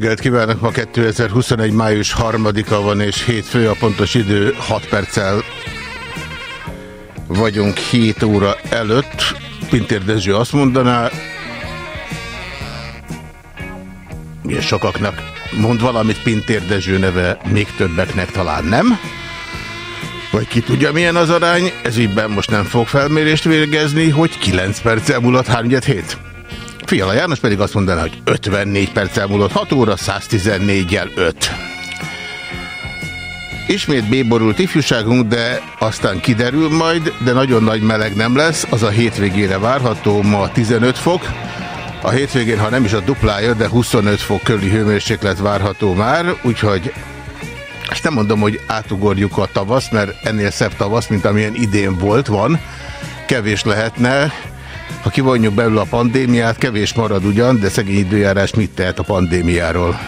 reggelt kívánok! Ma 2021. május 3-a van, és hétfő a pontos idő 6 perccel vagyunk 7 óra előtt. Pintér Dezső azt mondaná, milyen sokaknak mond valamit Pintér Dezső neve, még többeknek talán nem. Vagy ki tudja milyen az arány, ez ígyben most nem fog felmérést végezni, hogy 9 perccel múlott 3 hét. Fiala János pedig azt mondaná, hogy 54 perccel múlott 6 óra, 114-jel 5. Ismét béborult ifjúságunk, de aztán kiderül majd, de nagyon nagy meleg nem lesz, az a hétvégére várható, ma 15 fok. A hétvégén, ha nem is a duplája, de 25 fok körüli hőmérséklet várható már, úgyhogy és nem mondom, hogy átugorjuk a tavasz, mert ennél szebb tavasz, mint amilyen idén volt, van. Kevés lehetne, ha kivonjuk belül a pandémiát, kevés marad ugyan, de szegény időjárás mit tehet a pandémiáról?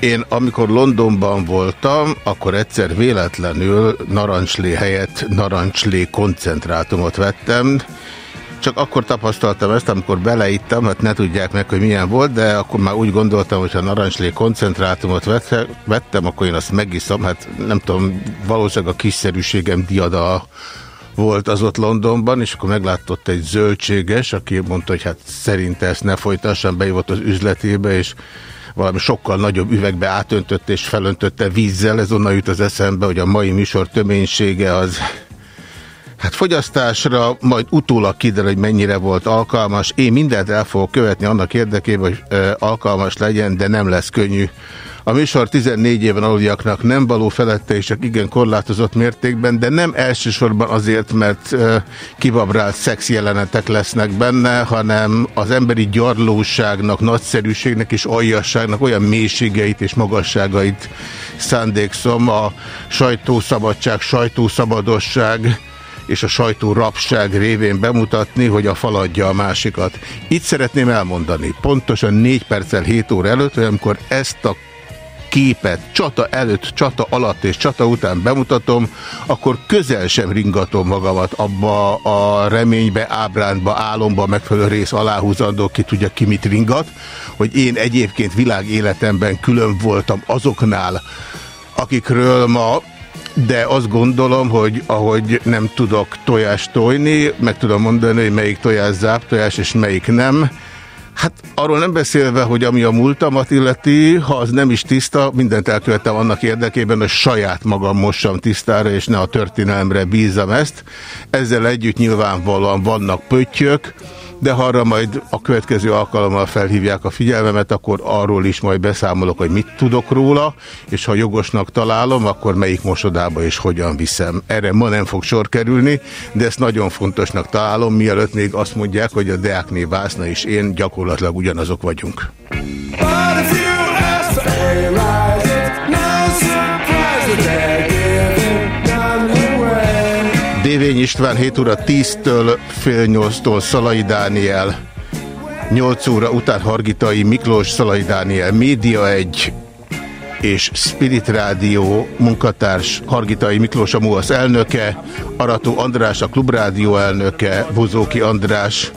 Én amikor Londonban voltam, akkor egyszer véletlenül narancslé helyett narancslé koncentrátumot vettem, csak akkor tapasztaltam ezt, amikor beleittem, hát ne tudják meg, hogy milyen volt, de akkor már úgy gondoltam, hogy ha narancslé koncentrátumot vettem, akkor én azt megiszom. Hát nem tudom, valószínűleg a kiszerűségem diada volt az ott Londonban, és akkor meglátott egy zöldséges, aki mondta, hogy hát szerinte ezt ne folytassam, beívott az üzletébe, és valami sokkal nagyobb üvegbe átöntötte és felöntötte vízzel, ez onnan jut az eszembe, hogy a mai műsor töménysége az Hát fogyasztásra majd utólag kiderül, hogy mennyire volt alkalmas. Én mindent el fogok követni annak érdekében, hogy alkalmas legyen, de nem lesz könnyű. A műsor 14 éven aluljaknak nem való felette, és csak igen korlátozott mértékben, de nem elsősorban azért, mert ö, kibabrált szex jelenetek lesznek benne, hanem az emberi gyarlóságnak, nagyszerűségnek és aljasságnak olyan mélységeit és magasságait szándékszom. A sajtószabadság, sajtószabadosság, és a sajtó rapság révén bemutatni, hogy a faladja a másikat. Itt szeretném elmondani, pontosan 4 perccel 7 óra előtt, amikor ezt a képet csata előtt, csata alatt és csata után bemutatom, akkor közel sem ringatom magamat abba a reménybe, ábrándba, álomba, megfelelő rész aláhúzandó, ki tudja ki mit ringat, hogy én egyébként világéletemben külön voltam azoknál, akikről ma de azt gondolom, hogy ahogy nem tudok tojást tojni, meg tudom mondani, hogy melyik tojás záptojás és melyik nem, Hát arról nem beszélve, hogy ami a múltamat illeti, ha az nem is tiszta, mindent elkövettem annak érdekében, hogy saját magam mossam tisztára, és ne a történelemre bízam ezt. Ezzel együtt nyilvánvalóan vannak pöttyök, de ha arra majd a következő alkalommal felhívják a figyelmemet, akkor arról is majd beszámolok, hogy mit tudok róla, és ha jogosnak találom, akkor melyik mosodába és hogyan viszem. Erre ma nem fog sor kerülni, de ezt nagyon fontosnak találom, mielőtt még azt mondják, hogy a Deákné Vászna és én gyakorlatilag ugyanazok vagyunk. Dévény István 7 óra 10-től fél 8-tól Szalai Dániel 8 óra után Hargitai Miklós Szalai Dániel Média 1 és Spirit Rádió munkatárs Hargitai Miklós a MUASZ elnöke, Arató András a Klubrádió elnöke, Bozóki András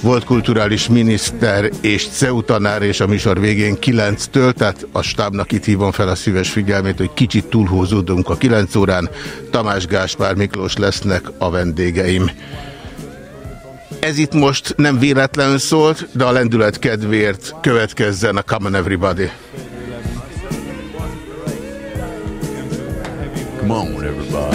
volt kulturális miniszter és CEU tanár, és a műsor végén 9-től, tehát a stábnak itt hívom fel a szíves figyelmét, hogy kicsit túlhúzódunk a 9 órán. Tamás Gáspár Miklós lesznek a vendégeim. Ez itt most nem véletlenül szólt, de a lendület kedvéért következzen a Come on Everybody. Come on everybody.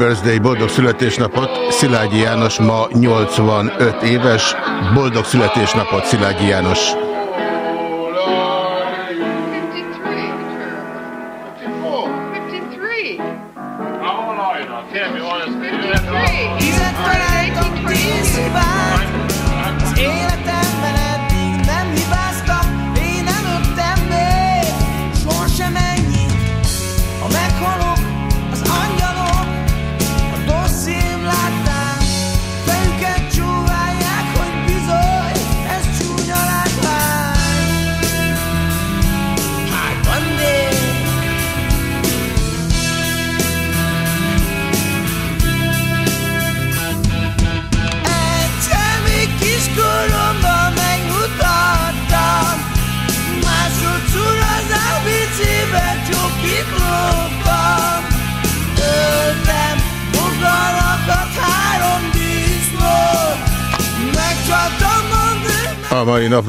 Birthday, boldog születésnapot! Szilágyi János ma 85 éves. Boldog születésnapot, Szilágyi János!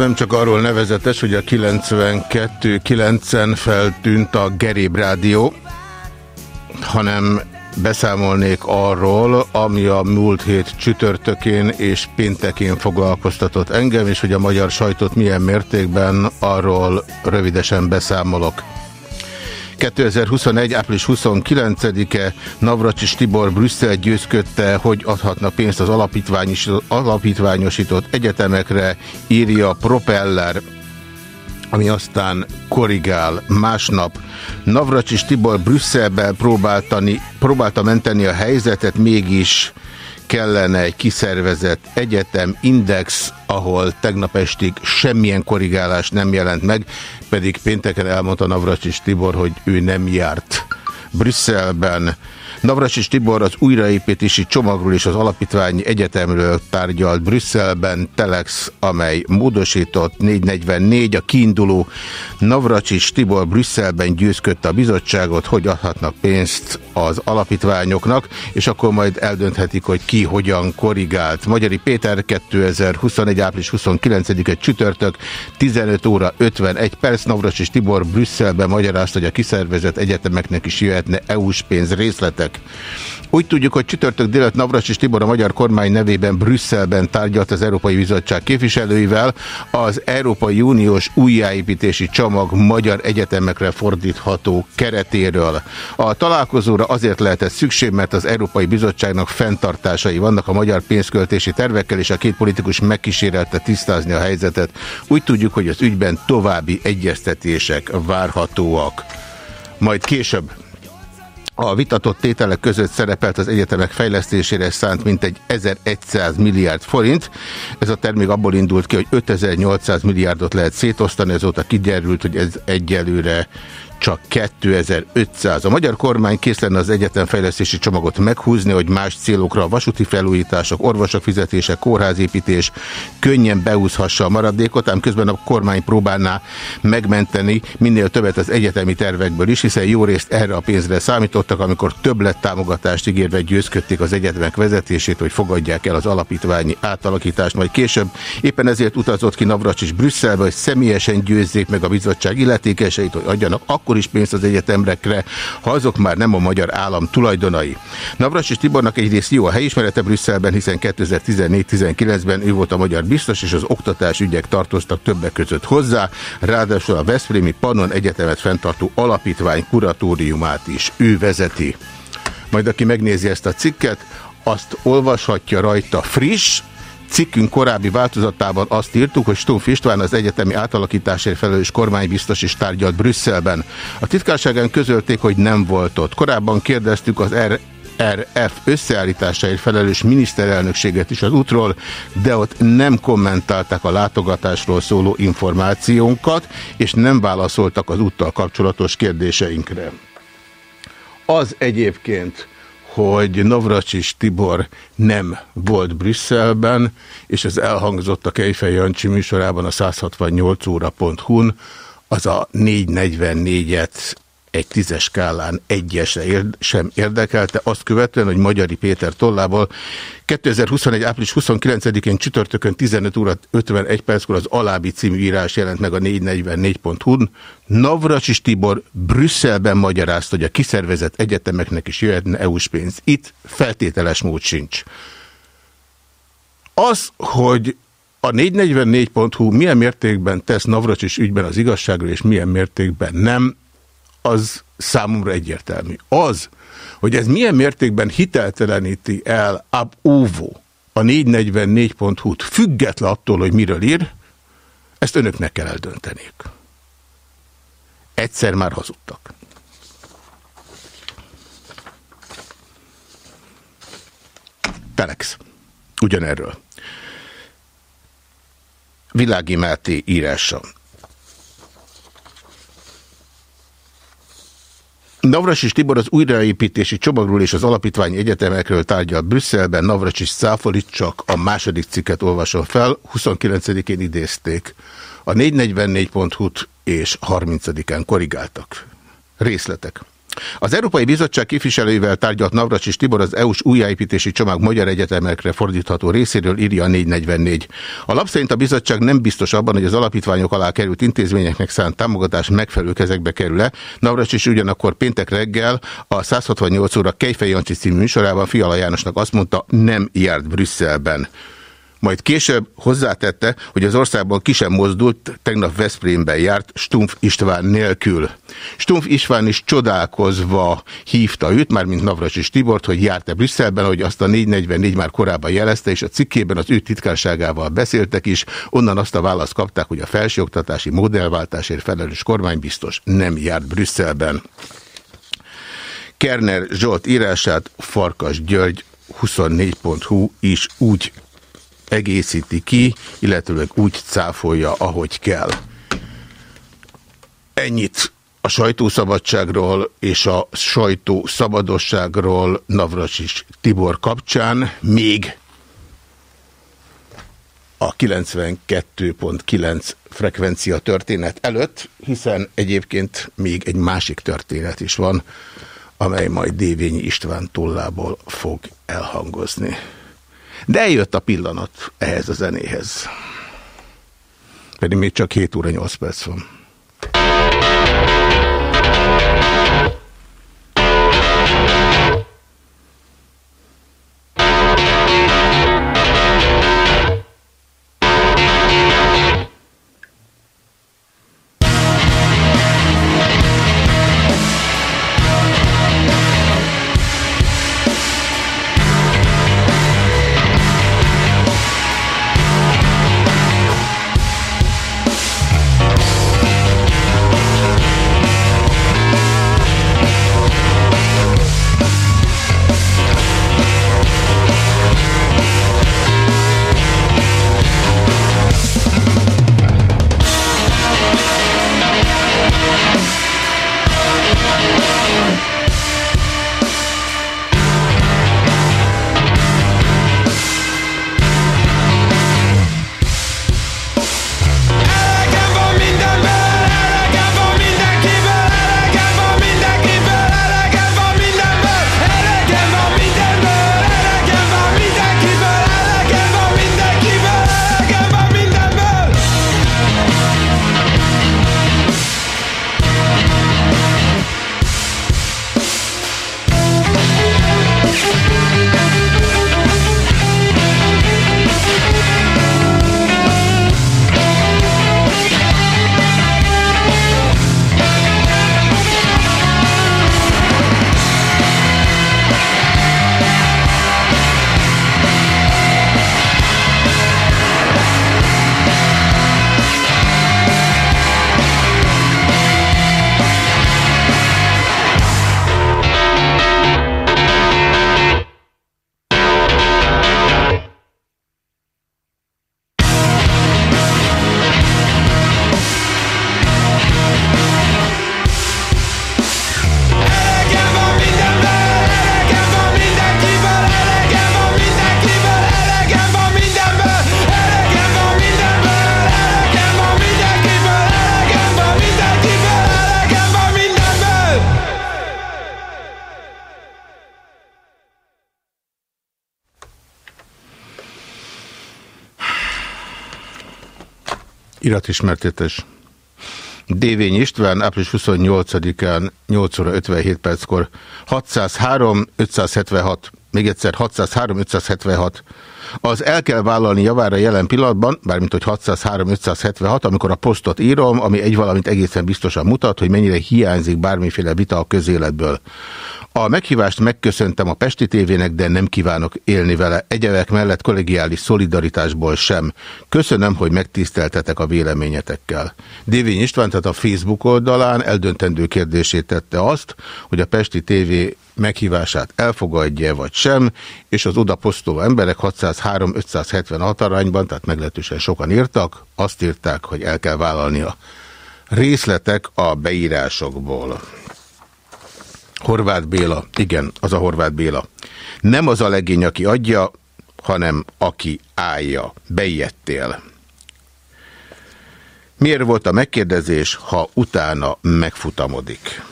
Nem csak arról nevezetes, hogy a 92-9-en feltűnt a Geréb Rádió, hanem beszámolnék arról, ami a múlt hét csütörtökén és péntekén foglalkoztatott engem, és hogy a magyar sajtót milyen mértékben, arról rövidesen beszámolok. 2021. április 29-e Navracsis Tibor Brüsszel győzködte, hogy adhatnak pénzt az alapítványosított egyetemekre, írja Propeller ami aztán korrigál. Másnap Navracsis Tibor Brüsszelben próbáltani, próbálta menteni a helyzetet, mégis kellene egy kiszervezett egyetem index, ahol tegnap estig semmilyen korrigálás nem jelent meg, pedig pénteken elmondta Navracsis Tibor, hogy ő nem járt Brüsszelben. Navracsis Tibor az újraépítési csomagról és az alapítványi egyetemről tárgyalt Brüsszelben, Telex, amely módosított 444, a kiinduló Navracsis Tibor Brüsszelben győzködte a bizottságot, hogy adhatnak pénzt az alapítványoknak, és akkor majd eldönthetik, hogy ki hogyan korrigált. Magyari Péter 2021. április 29-e csütörtök, 15 óra 51 perc, Navracsis Tibor Brüsszelben magyarázta, hogy a kiszervezett egyetemeknek is jöhetne EU-s pénz részletek emberek. Úgy tudjuk, hogy csütörtök délután Navras és Tibor a magyar kormány nevében Brüsszelben tárgyalt az Európai Bizottság képviselőivel az Európai Uniós újjáépítési csomag magyar egyetemekre fordítható keretéről. A találkozóra azért lehetett szükség, mert az Európai Bizottságnak fenntartásai vannak a magyar pénzköltési tervekkel, és a két politikus megkísérelte tisztázni a helyzetet. Úgy tudjuk, hogy az ügyben további egyeztetések várhatóak. Majd később a vitatott tételek között szerepelt az egyetemek fejlesztésére szánt mintegy 1100 milliárd forint. Ez a termék abból indult ki, hogy 5800 milliárdot lehet szétosztani, ezóta kiderült, hogy ez egyelőre csak 2500. A magyar kormány kész lenne az egyetemfejlesztési csomagot meghúzni, hogy más célokra a vasúti felújítások, orvosok fizetése, kórházépítés könnyen beúszhassa a maradékot, ám közben a kormány próbálná megmenteni minél többet az egyetemi tervekből is, hiszen jó részt erre a pénzre számítottak, amikor többlet támogatást ígérve győzködték az egyetemek vezetését, hogy fogadják el az alapítványi átalakítást, majd később éppen ezért utazott ki Navracsis Brüsszelbe, hogy személyesen győzzék meg a bizottság illetékeseit, hogy adjanak akkor akkor is pénzt az egyetemrekre, ha azok már nem a magyar állam tulajdonai. Navras és Tibornak egyrészt jó a helyismerete Brüsszelben, hiszen 2014-19-ben ő volt a magyar biztos, és az oktatás ügyek tartoztak többek között hozzá, ráadásul a Veszprémi Pannon Egyetemet fenntartó alapítvány kuratóriumát is ő vezeti. Majd aki megnézi ezt a cikket, azt olvashatja rajta friss, cikkünk korábbi változatában azt írtuk, hogy Stumpf István az egyetemi átalakításért felelős kormánybiztos is tárgyalt Brüsszelben. A titkárságán közölték, hogy nem volt ott. Korábban kérdeztük az R RF összeállításáért felelős miniszterelnökséget is az útról, de ott nem kommentálták a látogatásról szóló információnkat, és nem válaszoltak az úttal kapcsolatos kérdéseinkre. Az egyébként, hogy Navracsis Tibor nem volt Brüsszelben, és ez elhangzott a Kejfej Jancsi műsorában a 168 óra.hu-n, az a 444-et egy tízes skálán egyesre sem érdekelte, azt követően, hogy Magyari Péter tollából 2021. április 29-én csütörtökön 15 óra 51 perckor az Alábi című írás jelent meg a 444.hu-n. Navracsis Tibor Brüsszelben magyarázta, hogy a kiszervezett egyetemeknek is jöhetne EU-s pénz. Itt feltételes mód sincs. Az, hogy a 444.hu milyen mértékben tesz Navracsis ügyben az igazságra, és milyen mértékben nem, az számomra egyértelmű. Az, hogy ez milyen mértékben hitelteleníti el ab ovo a 444.hu-t, független attól, hogy miről ír, ezt önöknek kell eldönteniük. Egyszer már hazudtak. Telex. Ugyanerről. Világi Máté írása. Navracsis Tibor az újraépítési csomagról és az alapítvány egyetemekről tárgyal Brüsszelben. Navracsis száfolit csak a második cikket olvasom fel. 29-én idézték. A 444.hu-t és 30-án korrigáltak. Részletek. Az Európai Bizottság képviselőivel tárgyalt Navracsis Tibor az EU-s újjáépítési csomag magyar egyetemekre fordítható részéről írja a 444. A lap szerint a bizottság nem biztos abban, hogy az alapítványok alá került intézményeknek szánt támogatás megfelelő kezekbe kerül-e. Navracsis ugyanakkor péntek reggel a 168 óra Kejfej Jancsi című műsorában Fiala Jánosnak azt mondta, nem járt Brüsszelben. Majd később hozzátette, hogy az országban ki sem mozdult, tegnap Veszprémben járt Stumpf István nélkül. Stumpf István is csodálkozva hívta őt, már mint Navracsis Tibort, hogy járt-e Brüsszelben, hogy azt a 444 már korábban jelezte, és a cikkében az ő titkárságával beszéltek is, onnan azt a választ kapták, hogy a felsőoktatási modellváltásért felelős kormánybiztos nem járt Brüsszelben. Kerner Zsolt írását Farkas György 24.hu is úgy egészíti ki, illetőleg úgy cáfolja, ahogy kell. Ennyit a sajtószabadságról és a sajtószabadosságról Navracsis Tibor kapcsán, még a 92.9 frekvencia történet előtt, hiszen egyébként még egy másik történet is van, amely majd Dévényi István tollából fog elhangozni. De eljött a pillanat ehhez a zenéhez. Pedig még csak 7 óra 8 perc van. Iratismertétes. Dévény István április 28-án 8 óra 57 perckor. 603 576 még egyszer 603 576 az el kell vállalni javára jelen pillanatban, bármint hogy 603-576, amikor a posztot írom, ami egy valamit egészen biztosan mutat, hogy mennyire hiányzik bármiféle vita a közéletből. A meghívást megköszöntem a Pesti tévének, de nem kívánok élni vele. Egyebek mellett kollegiális szolidaritásból sem. Köszönöm, hogy megtiszteltetek a véleményetekkel. Dévény István, tehát a Facebook oldalán eldöntendő kérdését tette azt, hogy a Pesti tévé meghívását elfogadja vagy sem, és az oda posztoló emberek 603-576 arányban, tehát meglehetősen sokan írtak, azt írták, hogy el kell vállalnia. Részletek a beírásokból. Horváth Béla, igen, az a Horváth Béla. Nem az a legény, aki adja, hanem aki állja. Beijedtél. Miért volt a megkérdezés, ha utána megfutamodik?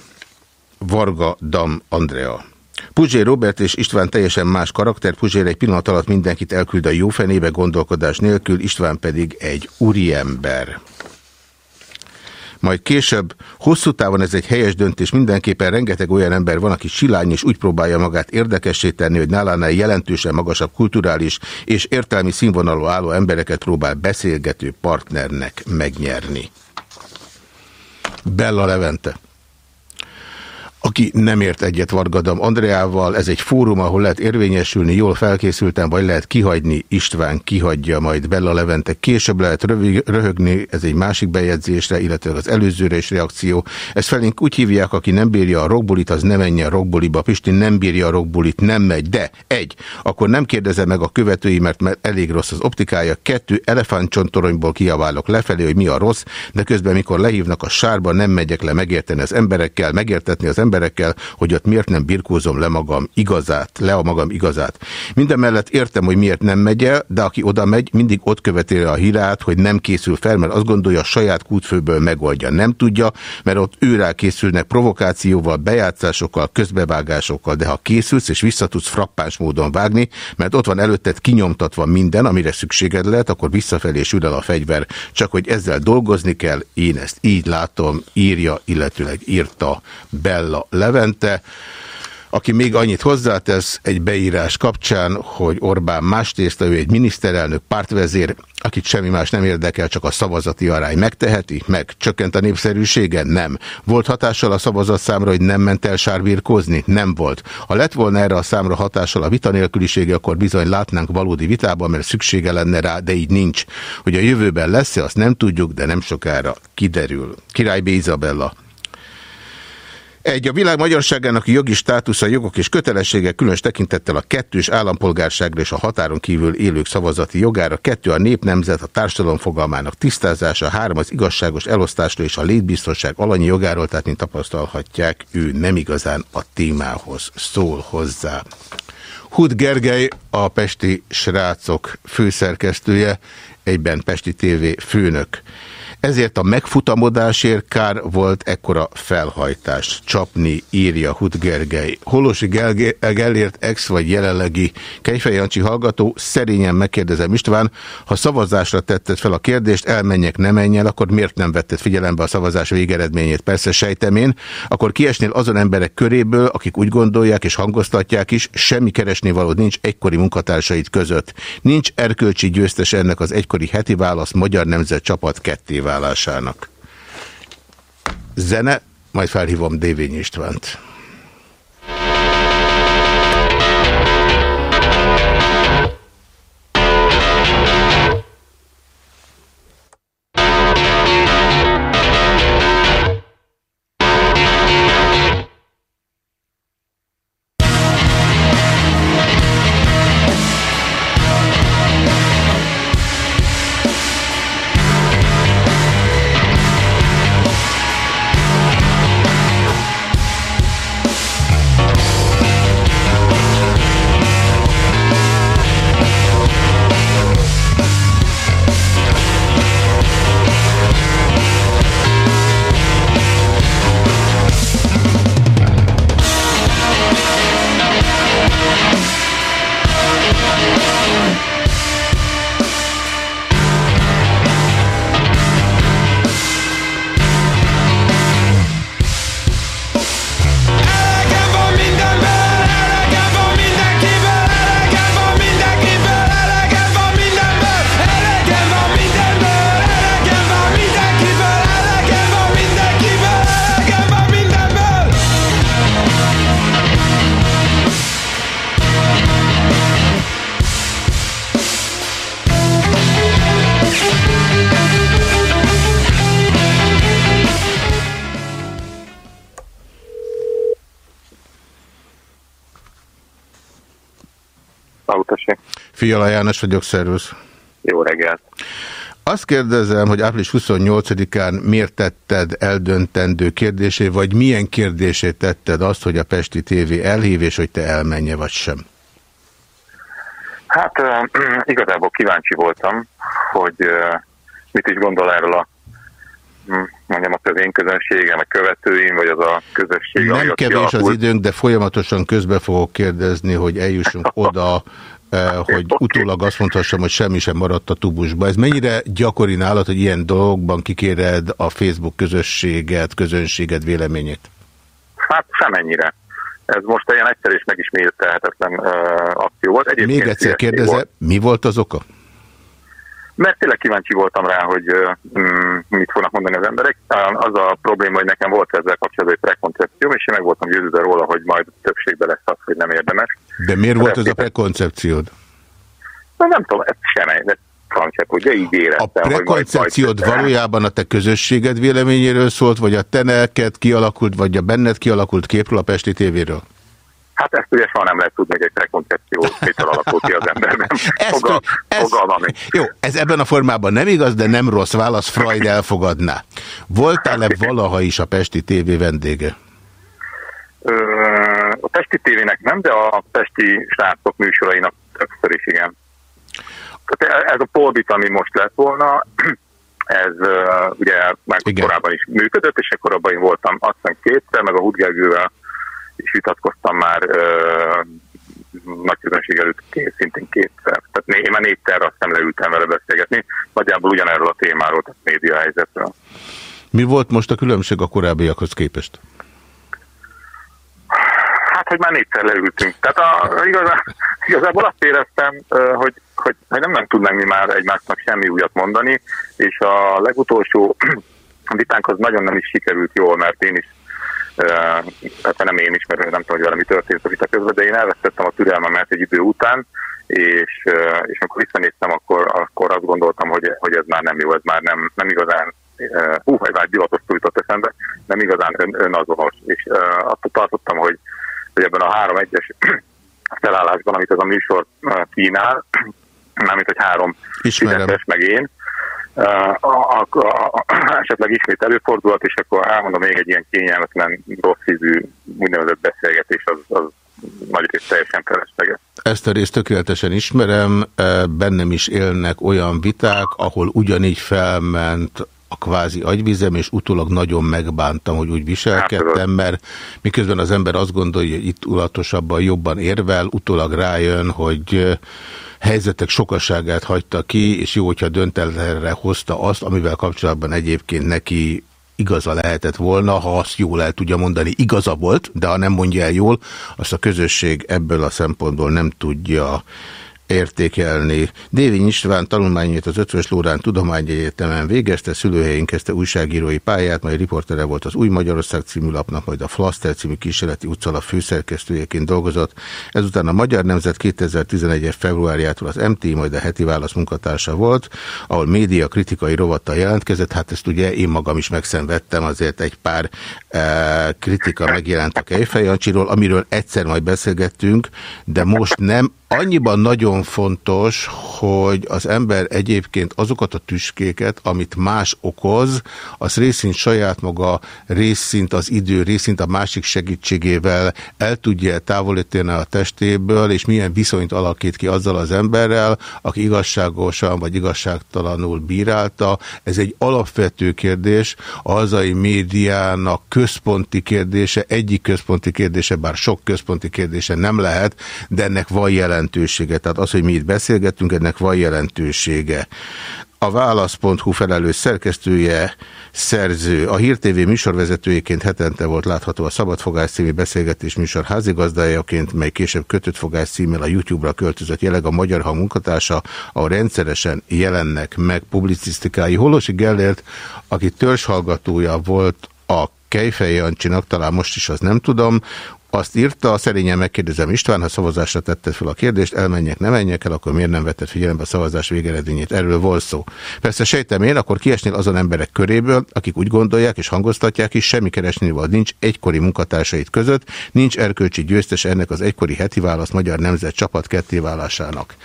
Varga Dam Andrea. Puzsér Robert és István teljesen más karakter, Puzsér egy pillanat alatt mindenkit elküld a jófenébe gondolkodás nélkül, István pedig egy úriember. Majd később, hosszú távon ez egy helyes döntés, mindenképpen rengeteg olyan ember van, aki silány és úgy próbálja magát érdekessé tenni, hogy nálánál jelentősen magasabb kulturális és értelmi színvonalú álló embereket próbál beszélgető partnernek megnyerni. Bella Levente aki nem ért egyet Vargadam Andreával, ez egy fórum, ahol lehet érvényesülni, jól felkészültem, vagy lehet kihagyni, István kihagyja, majd Bella Levente később lehet röhögni, ez egy másik bejegyzésre, illetve az előzőre is reakció. Ezt felénk úgy hívják, aki nem bírja a rockbulit, az ne menjen a rockbuliba. Pisti nem bírja a rockbulit, nem megy, de egy, akkor nem kérdezem meg a követői, mert, mert elég rossz az optikája, kettő, elefántcsontoronyból kiaválok lefelé, hogy mi a rossz, de közben mikor lehívnak a sárba, nem megyek le megérteni az emberekkel, megértetni az emberekkel, emberekkel, hogy ott miért nem birkózom le magam igazát, le a magam igazát. Minden mellett értem, hogy miért nem megy el, de aki oda megy, mindig ott követi a hírát, hogy nem készül fel, mert azt gondolja, saját kútfőből megoldja. Nem tudja, mert ott őrá készülnek provokációval, bejátszásokkal, közbevágásokkal, de ha készülsz és vissza tudsz frappáns módon vágni, mert ott van előtted kinyomtatva minden, amire szükséged lehet, akkor visszafelé sül el a fegyver. Csak hogy ezzel dolgozni kell, én ezt így látom, írja, illetőleg írta Bella Levente, aki még annyit hozzátesz egy beírás kapcsán, hogy Orbán más tészta, ő egy miniszterelnök, pártvezér, akit semmi más nem érdekel, csak a szavazati arány megteheti, meg csökkent a népszerűsége? Nem. Volt hatással a szavazatszámra, hogy nem ment el sárbírkozni? Nem volt. Ha lett volna erre a számra hatással a vita nélkülisége, akkor bizony látnánk valódi vitában, mert szüksége lenne rá, de így nincs. Hogy a jövőben lesz-e, azt nem tudjuk, de nem sokára kiderül. Király B. Izabella. Egy a világ magyarságának jogi státusza, jogok és kötelessége különös tekintettel a kettős állampolgárságra és a határon kívül élők szavazati jogára, kettő a népnemzet, a társadalom fogalmának tisztázása, három az igazságos elosztásról és a létbiztonság alanyi jogáról, tehát mint tapasztalhatják, ő nem igazán a témához szól hozzá. Hud Gergely, a Pesti Srácok főszerkesztője, egyben Pesti TV főnök. Ezért a megfutamodásért kár volt ekkora felhajtás. Csapni, írja Hut Gergely. Holosi Gellért ex vagy jelenlegi Kejfej Jancsi hallgató, szerényen megkérdezem István, ha szavazásra tetted fel a kérdést, elmenjek, nem menjen, akkor miért nem vetted figyelembe a szavazás végeredményét? Persze sejtem én, akkor kiesnél azon emberek köréből, akik úgy gondolják és hangoztatják is, semmi keresni való nincs egykori munkatársait között. Nincs erkölcsi győztes ennek az egykori heti válasz Magyar Nemzet csapat ketté válásának. Zene, majd felhívom Dévény Istvánt. Fiala János vagyok, szervusz. Jó reggelt. Azt kérdezem, hogy április 28-án miért tetted eldöntendő kérdésé, vagy milyen kérdését tetted azt, hogy a Pesti TV elhív, és hogy te elmenje, vagy sem? Hát igazából kíváncsi voltam, hogy mit is gondol erről a hm, mondjam, az én közönségem, a követőim, vagy az a közösség. Nem kevés az időnk, de folyamatosan közbe fogok kérdezni, hogy eljussunk oda, hogy utólag azt mondhassam, hogy semmi sem maradt a tubusba. Ez mennyire gyakori nálad, hogy ilyen dolgokban kikéred a Facebook közösséget, közönséget véleményét? Hát semennyire. Ez most ilyen egyszer is megismételhetetlen uh, akció volt. Egyébként Még egyszer kérdezze, mi volt az oka? Mert tényleg kíváncsi voltam rá, hogy uh, mit fognak mondani az emberek. Az a probléma, hogy nekem volt ezzel kapcsolatban egy prekoncepció, és én meg voltam győződve róla, hogy majd többségben lesz az, hogy nem érdemes. De miért volt ez a prekoncepciód? Na, nem tudom, ez sem de francia, ugye így éreztem. A prekoncepciód majd, valójában a te közösséged véleményéről szólt, vagy a te neked kialakult, vagy a benned kialakult képről a Pesti tévéről? Hát ezt ugye soha nem lehet tudni, hogy egy prekoncepció mitől alakul ki az emberben. Fogal, ez, jó, ez ebben a formában nem igaz, de nem rossz válasz, Freud elfogadná. Voltál-e valaha is a Pesti TV vendége? A Pesti tévének nem, de a Pesti srácok műsorainak többször is, igen. Tehát ez a polbit, ami most lett volna, ez uh, ugye már igen. korábban is működött, és akkor abban én voltam azt hiszem kétszer, meg a Hudgergővel is vitatkoztam már uh, nagy közönség előtt két, szintén kétszer. Tehát én már négyszer azt nem leültem vele beszélgetni, nagyjából ugyanerről a témáról, tehát média helyzetről. Mi volt most a különbség a korábbiakhoz képest? Hogy már négyszer leültünk. Tehát a, igazán, igazából azt éreztem, hogy, hogy, hogy nem, nem tudnánk mi már egymásnak semmi újat mondani, és a legutolsó vitánk az nagyon nem is sikerült jól, mert én is tehát nem én is, mert nem tudom, hogy valami történt a vita közben, de én elvesztettem a türelmemet egy idő után, és, és amikor visszanéztem, akkor, akkor azt gondoltam, hogy, hogy ez már nem jó, ez már nem, nem igazán hú, egy már divatos jutott eszembe, nem igazán ön, önazonos. És uh, attól tartottam, hogy, hogy ebben a három egyes felállásban, amit ez a műsor kínál, mármint, hogy három fizetes meg én, a, a, a, esetleg ismét előfordulhat, és akkor elmondom még egy ilyen kényelmetlen, rossz ízű, úgynevezett beszélgetés, az, az nagy rész teljesen felesleges. Ezt a részt tökéletesen ismerem, bennem is élnek olyan viták, ahol ugyanígy felment a kvázi agyvizem, és utólag nagyon megbántam, hogy úgy viselkedtem, mert miközben az ember azt gondolja, hogy itt ulatosabban jobban érvel, utólag rájön, hogy helyzetek sokaságát hagyta ki, és jó, hogyha döntelre hozta azt, amivel kapcsolatban egyébként neki igaza lehetett volna, ha azt jól el tudja mondani, igaza volt, de ha nem mondja el jól, azt a közösség ebből a szempontból nem tudja értékelni. Déviny István tanulmányait az Ötvös Lórán Tudományegyetemen végezte, szülőhelyén kezdte újságírói pályát, majd riportere volt az Új Magyarország című lapnak, majd a Flaster című kísérleti utcala főszerkesztőjeként dolgozott. Ezután a Magyar Nemzet 2011 februárjától az MT, majd a heti válasz munkatársa volt, ahol média kritikai rovattal jelentkezett. Hát ezt ugye én magam is megszenvedtem, azért egy pár e, kritika megjelent a Kejfejancsiról, amiről egyszer majd beszélgettünk, de most nem annyiban nagyon fontos, hogy az ember egyébként azokat a tüskéket, amit más okoz, az részint saját maga, részint az idő, részint a másik segítségével el tudja távolítani a testéből, és milyen viszonyt alakít ki azzal az emberrel, aki igazságosan vagy igazságtalanul bírálta. Ez egy alapvető kérdés, a hazai médiának központi kérdése, egyik központi kérdése, bár sok központi kérdése nem lehet, de ennek van jelen jelentősége. Tehát az, hogy mi itt beszélgettünk, ennek van jelentősége. A válasz.hu felelős szerkesztője, szerző, a Hír TV műsorvezetőjeként hetente volt látható a Szabadfogás című beszélgetés műsor házigazdájaként, mely később kötött fogás címmel a YouTube-ra költözött jeleg a Magyar Hang munkatársa, ahol rendszeresen jelennek meg publicisztikái. Holosi Gellért, aki törzshallgatója volt a Kejfej Jancsinak, talán most is az nem tudom, Azt írta, szerényen megkérdezem István, ha szavazásra tetted fel a kérdést, elmenjek, nem menjek el, akkor miért nem vetted figyelembe a szavazás végeredményét? Erről volt szó. Persze sejtem én, akkor kiesnél azon emberek köréből, akik úgy gondolják és hangoztatják is, semmi keresnival nincs egykori munkatársait között, nincs erkölcsi győztes ennek az egykori heti válasz Magyar Nemzet csapat kettéválásának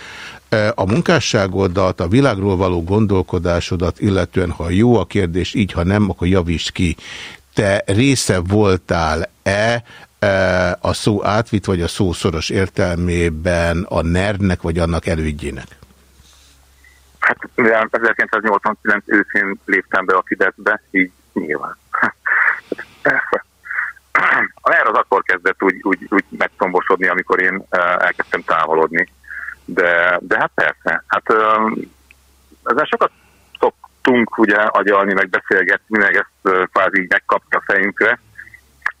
a munkásságodat, a világról való gondolkodásodat, illetően ha jó a kérdés, így ha nem, akkor javíts ki. Te része voltál-e a szó átvitt, vagy a szó szoros értelmében a NER-nek, vagy annak elődjének? Hát 1989 őszén léptem be a Fideszbe, így nyilván. A NER az akkor kezdett úgy, úgy, úgy megtombosodni, amikor én elkezdtem távolodni de, de hát persze, hát ezzel sokat szoktunk ugye agyalni, meg beszélgetni, meg ezt kvázi így megkapni a fejünkre,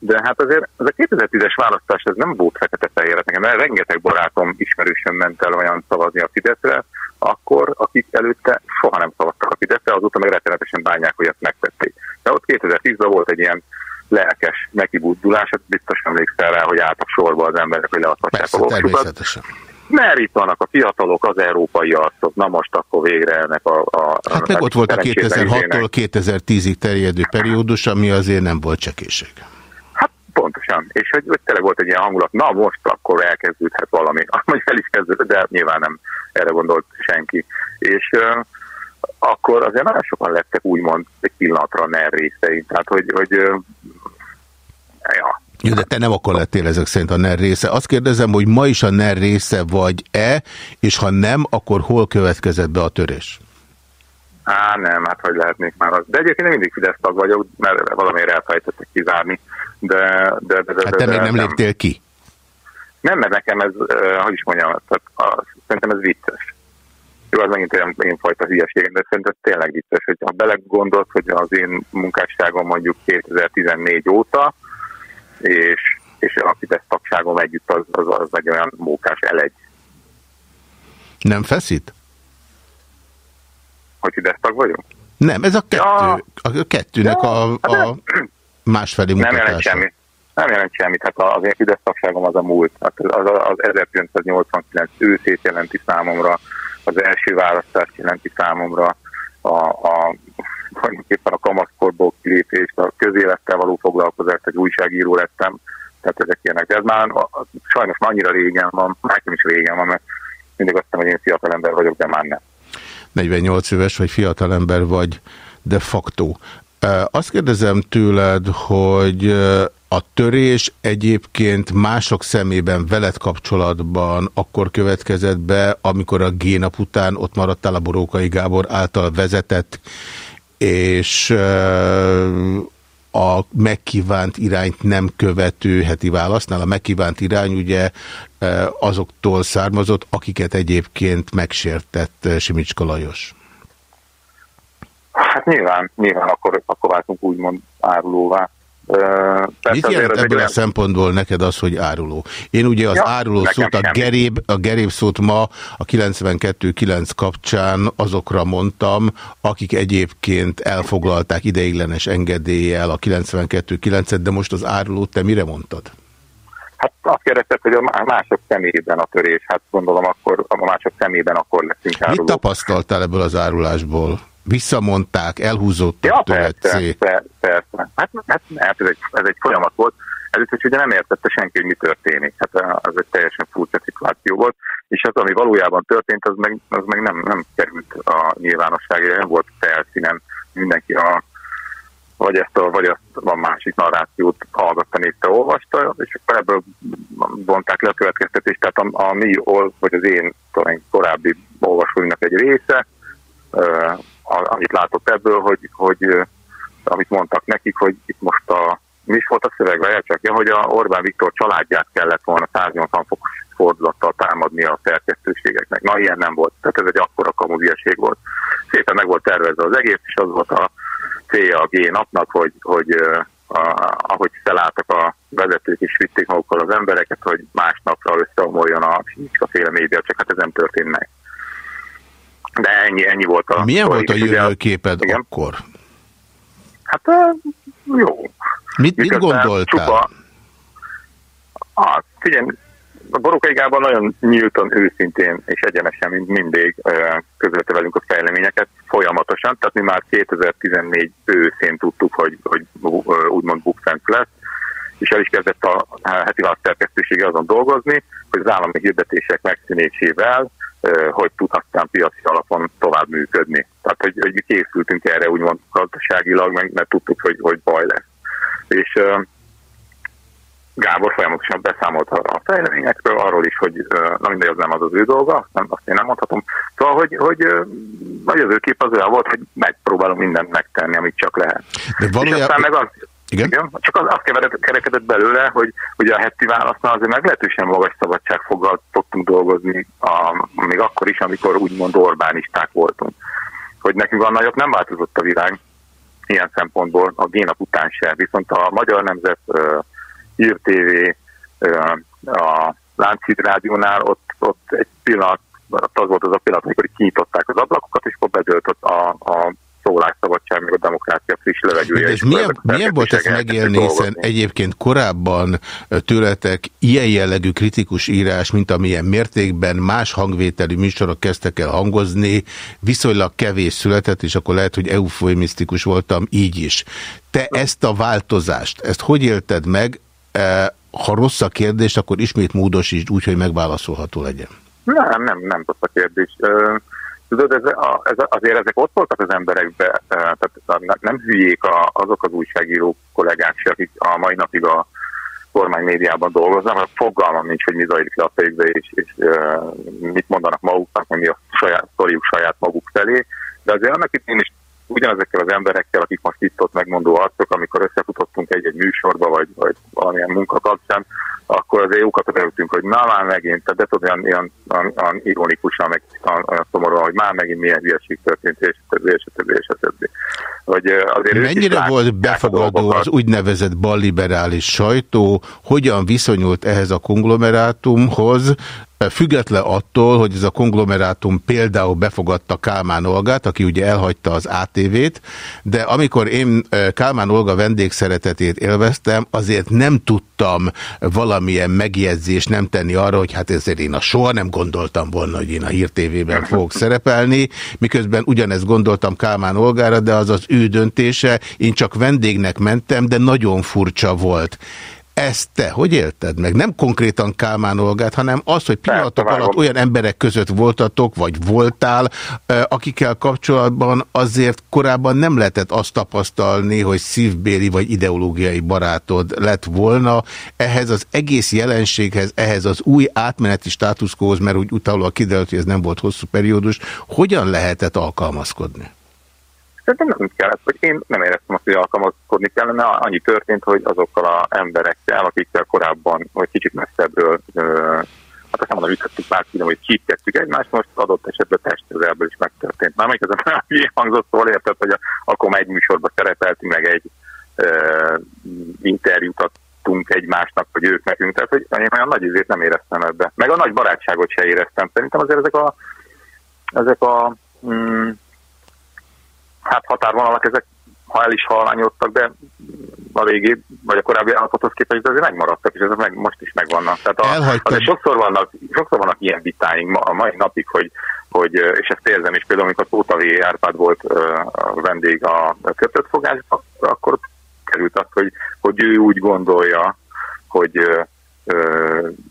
de hát azért ez a 2010-es választás ez nem volt fekete-fehér. Nekem rengeteg barátom ismerősen ment el olyan szavazni a Fideszre, akkor, akik előtte soha nem szavaztak a Fideszre, azóta meg rettenetesen bánják, hogy ezt megvették. De ott 2010-ben volt egy ilyen lelkes nekibuddulás, biztos emlékszel rá, hogy álltak sorba az emberek, hogy leadhatják a voksukat. Mert itt vannak a fiatalok, az európai arcok, na most akkor végre ennek a... a hát meg ott volt a 2006-tól 2010-ig terjedő periódus, ami azért nem volt csekéség. Pontosan, és hogy, hogy tényleg volt egy ilyen hangulat, na most akkor elkezdődhet valami, vagy fel is kezdődött, de nyilván nem erre gondolt senki. És uh, akkor azért nagyon sokan lettek úgymond egy pillanatra a NER részei, tehát hogy, hogy uh, ja, jó, de te nem akkor lettél ezek szerint a NER része. Azt kérdezem, hogy ma is a NER része vagy-e, és ha nem, akkor hol következett be a törés? Á, nem, hát hogy lehetnék már az. De egyébként nem mindig Fidesz tag vagyok, mert valamiért elfelejtettek kizárni. De, de, de, de, hát te de, még nem, nem léptél ki? Nem, mert nekem ez, uh, hogy is mondjam, tehát, uh, szerintem ez vicces. Jó, az megint olyan, olyan fajta hülyeség, de szerintem ez tényleg vicces, hogy ha belegondolsz, hogy az én munkásságom mondjuk 2014 óta, és, és a Fidesz tagságom együtt az, az, az egy olyan mókás elegy. Nem feszít? Hogy Fidesz tag vagyok? Nem, ez a kettő. Ja. A kettőnek ja. a, hát a másfelé mutatása. Nem jelent semmit. Nem jelent semmit, hát az én Fidesz tagságom az a múlt. Hát az, az 1989 őszét jelenti számomra, az első választást jelenti számomra, a, a tulajdonképpen a kamaszkorból kilépést, a közélettel való foglalkozást, egy újságíró lettem, tehát ezek ilyenek. De ez már sajnos már annyira régen van, nekem is régen van, mert mindig azt mondom, hogy én fiatalember vagyok, de már nem. 48 éves vagy fiatalember vagy de facto. Azt kérdezem tőled, hogy a törés egyébként mások szemében veled kapcsolatban akkor következett be, amikor a génap után ott maradtál a Borókai Gábor által vezetett és a megkívánt irányt nem követő heti válasznál. A megkívánt irány ugye azoktól származott, akiket egyébként megsértett Simicska Lajos. Hát nyilván, nyilván akkor, akkor váltunk úgymond árulóvá. Mit jelent ebből olyan... a szempontból neked az, hogy áruló? Én ugye az ja, áruló szót, a geréb, a geréb szót ma a 92.9 kapcsán azokra mondtam, akik egyébként elfoglalták ideiglenes engedéllyel a 92.9-et, de most az árulót te mire mondtad? Hát azt kérdezted, hogy a mások személyében a törés. Hát gondolom akkor a mások személyében akkor leszünk árulók. Mit tapasztaltál ebből az árulásból? Visszamondták, elhúzottak ja, persze, persze, persze. Hát, hát, hát ez, egy, ez egy folyamat volt. Először ugye nem értette senki, hogy mi történik. Hát az egy teljesen furcsa szituáció volt, és az, ami valójában történt, az meg, az meg nem, nem került a nyilvánosságra, nem volt felszínen. Mindenki a, vagy ezt a, vagy azt a másik narrációt hallgatta, nézte, olvasta, és akkor ebből vonták le a következtetést. Tehát a, a mi, vagy az én korábbi olvasóinak egy része, amit látott ebből, hogy, hogy amit mondtak nekik, hogy itt most a, mi is volt a szöveg, csak ja, hogy a Orbán Viktor családját kellett volna 180 fokos fordulattal támadni a szerkesztőségeknek. Na, ilyen nem volt. Tehát ez egy akkora kamuzieség volt. Szépen meg volt tervezve az egész, és az volt a célja a G napnak, hogy, hogy a, ahogy felálltak a vezetők és vitték magukkal az embereket, hogy másnapra összeomoljon a Sinicska féle média, csak hát ez nem történt meg. De ennyi, ennyi volt a... Milyen volt a jövőképed igen. akkor? Hát jó. Mit, mit gondoltál? Csupa, Ah, figyelj, a Borokai Gábor nagyon nyíltan, őszintén és egyenesen, mindig közölte velünk a fejleményeket folyamatosan, tehát mi már 2014 őszén tudtuk, hogy, hogy úgymond bukfenc lesz, és el is kezdett a heti szerkesztősége azon dolgozni, hogy az állami hirdetések megszűnésével hogy tud aztán piaci alapon tovább működni. Tehát, hogy, hogy készültünk erre úgymond gazdaságilag, meg, mert tudtuk, hogy, hogy baj lesz. És Gábor folyamatosan beszámolt a fejleményekről, arról is, hogy na mindegy, az nem az az ő dolga, nem, azt én nem mondhatom. Szóval, hogy, hogy a jövőkép az olyan volt, hogy megpróbálom mindent megtenni, amit csak lehet. De valójában... És aztán meg az, igen? igen? Csak az, az kerekedett belőle, hogy ugye a heti válasznál azért meglehetősen magas szabadságfoggal tudtunk dolgozni, a, még akkor is, amikor úgymond Orbánisták voltunk. Hogy nekünk a nagyot nem változott a világ ilyen szempontból a génap után se, viszont a Magyar Nemzet Hír TV, a Láncid Rádiónál ott, ott egy pillanat, az volt az a pillanat, amikor kinyitották az ablakokat, és akkor bedőlt a, a szólásszabadság, meg a demokrácia friss levegője. És milyen, milyen volt ezt megélni, hiszen egyébként korábban tőletek ilyen jellegű kritikus írás, mint amilyen mértékben más hangvételű műsorok kezdtek el hangozni, viszonylag kevés született, és akkor lehet, hogy eufemisztikus voltam így is. Te ezt a változást, ezt hogy élted meg? Ha rossz a kérdés, akkor ismét módosítsd úgy, hogy megválaszolható legyen. Nem, nem, nem rossz a kérdés. Tudod, ez, a, ez, azért ezek ott voltak az emberekbe, tehát nem hülyék a, azok az újságíró kollégák se, akik a mai napig a kormány médiában dolgoznak, mert fogalmam nincs, hogy mi zajlik le a fejükbe, és, és uh, mit mondanak maguknak, mi a saját sztoriuk saját maguk felé. De azért annak itt én is ugyanezekkel az emberekkel, akik most itt ott megmondó arcok, amikor összefutottunk egy-egy műsorba, vagy, vagy valamilyen munka kapcsán, akkor az jókat rögtünk, hogy na már megint, tehát de tudod, olyan, olyan, olyan, olyan ironikusan, meg olyan szomorúan, hogy már megint milyen hülyeség történt, és többi, és többi, és többi. Hogy azért Mennyire volt befogadó az úgynevezett balliberális sajtó, hogyan viszonyult ehhez a konglomerátumhoz, Független attól, hogy ez a konglomerátum például befogadta Kálmán Olgát, aki ugye elhagyta az ATV-t, de amikor én Kálmán Olga vendégszeretetét élveztem, azért nem tudtam valamilyen megjegyzést nem tenni arra, hogy hát ezért én a soha nem gondoltam volna, hogy én a Hír TV-ben fogok szerepelni, miközben ugyanezt gondoltam Kálmán Olgára, de az az ő döntése, én csak vendégnek mentem, de nagyon furcsa volt. Ezt te hogy élted meg? Nem konkrétan Kálmán Olgát, hanem az, hogy pillanatok alatt olyan emberek között voltatok, vagy voltál, akikkel kapcsolatban azért korábban nem lehetett azt tapasztalni, hogy szívbéli vagy ideológiai barátod lett volna. Ehhez az egész jelenséghez, ehhez az új átmeneti státuszkóhoz, mert úgy utána kiderült, hogy ez nem volt hosszú periódus, hogyan lehetett alkalmazkodni? Szerintem nem kellett, hogy én nem éreztem azt, hogy alkalmazkodni kellene. Annyi történt, hogy azokkal az emberekkel, akikkel korábban, vagy kicsit messzebbről, hát azt nem mondom, ütöttük már ki, hogy csípkedtük egymást, most adott esetben testközelből is megtörtént. Már még ez a hangzott szól, érted, hogy akkor egy műsorba szerepeltünk, meg egy uh, interjút adtunk egymásnak, vagy ők nekünk, tehát hogy én olyan nagy izét nem éreztem ebbe. Meg a nagy barátságot se éreztem. Szerintem azért ezek a, ezek a mm, hát határvonalak ezek, ha el is halványodtak, de a régi, vagy a korábbi állapothoz képest, azért megmaradtak, és ezek meg, most is megvannak. Tehát a, azért sokszor vannak, sokszor vannak ilyen vitáink a mai napig, hogy, hogy és ezt érzem is, például amikor Tóta V. Árpád volt a vendég a kötött fogás, akkor került az, hogy, hogy ő úgy gondolja, hogy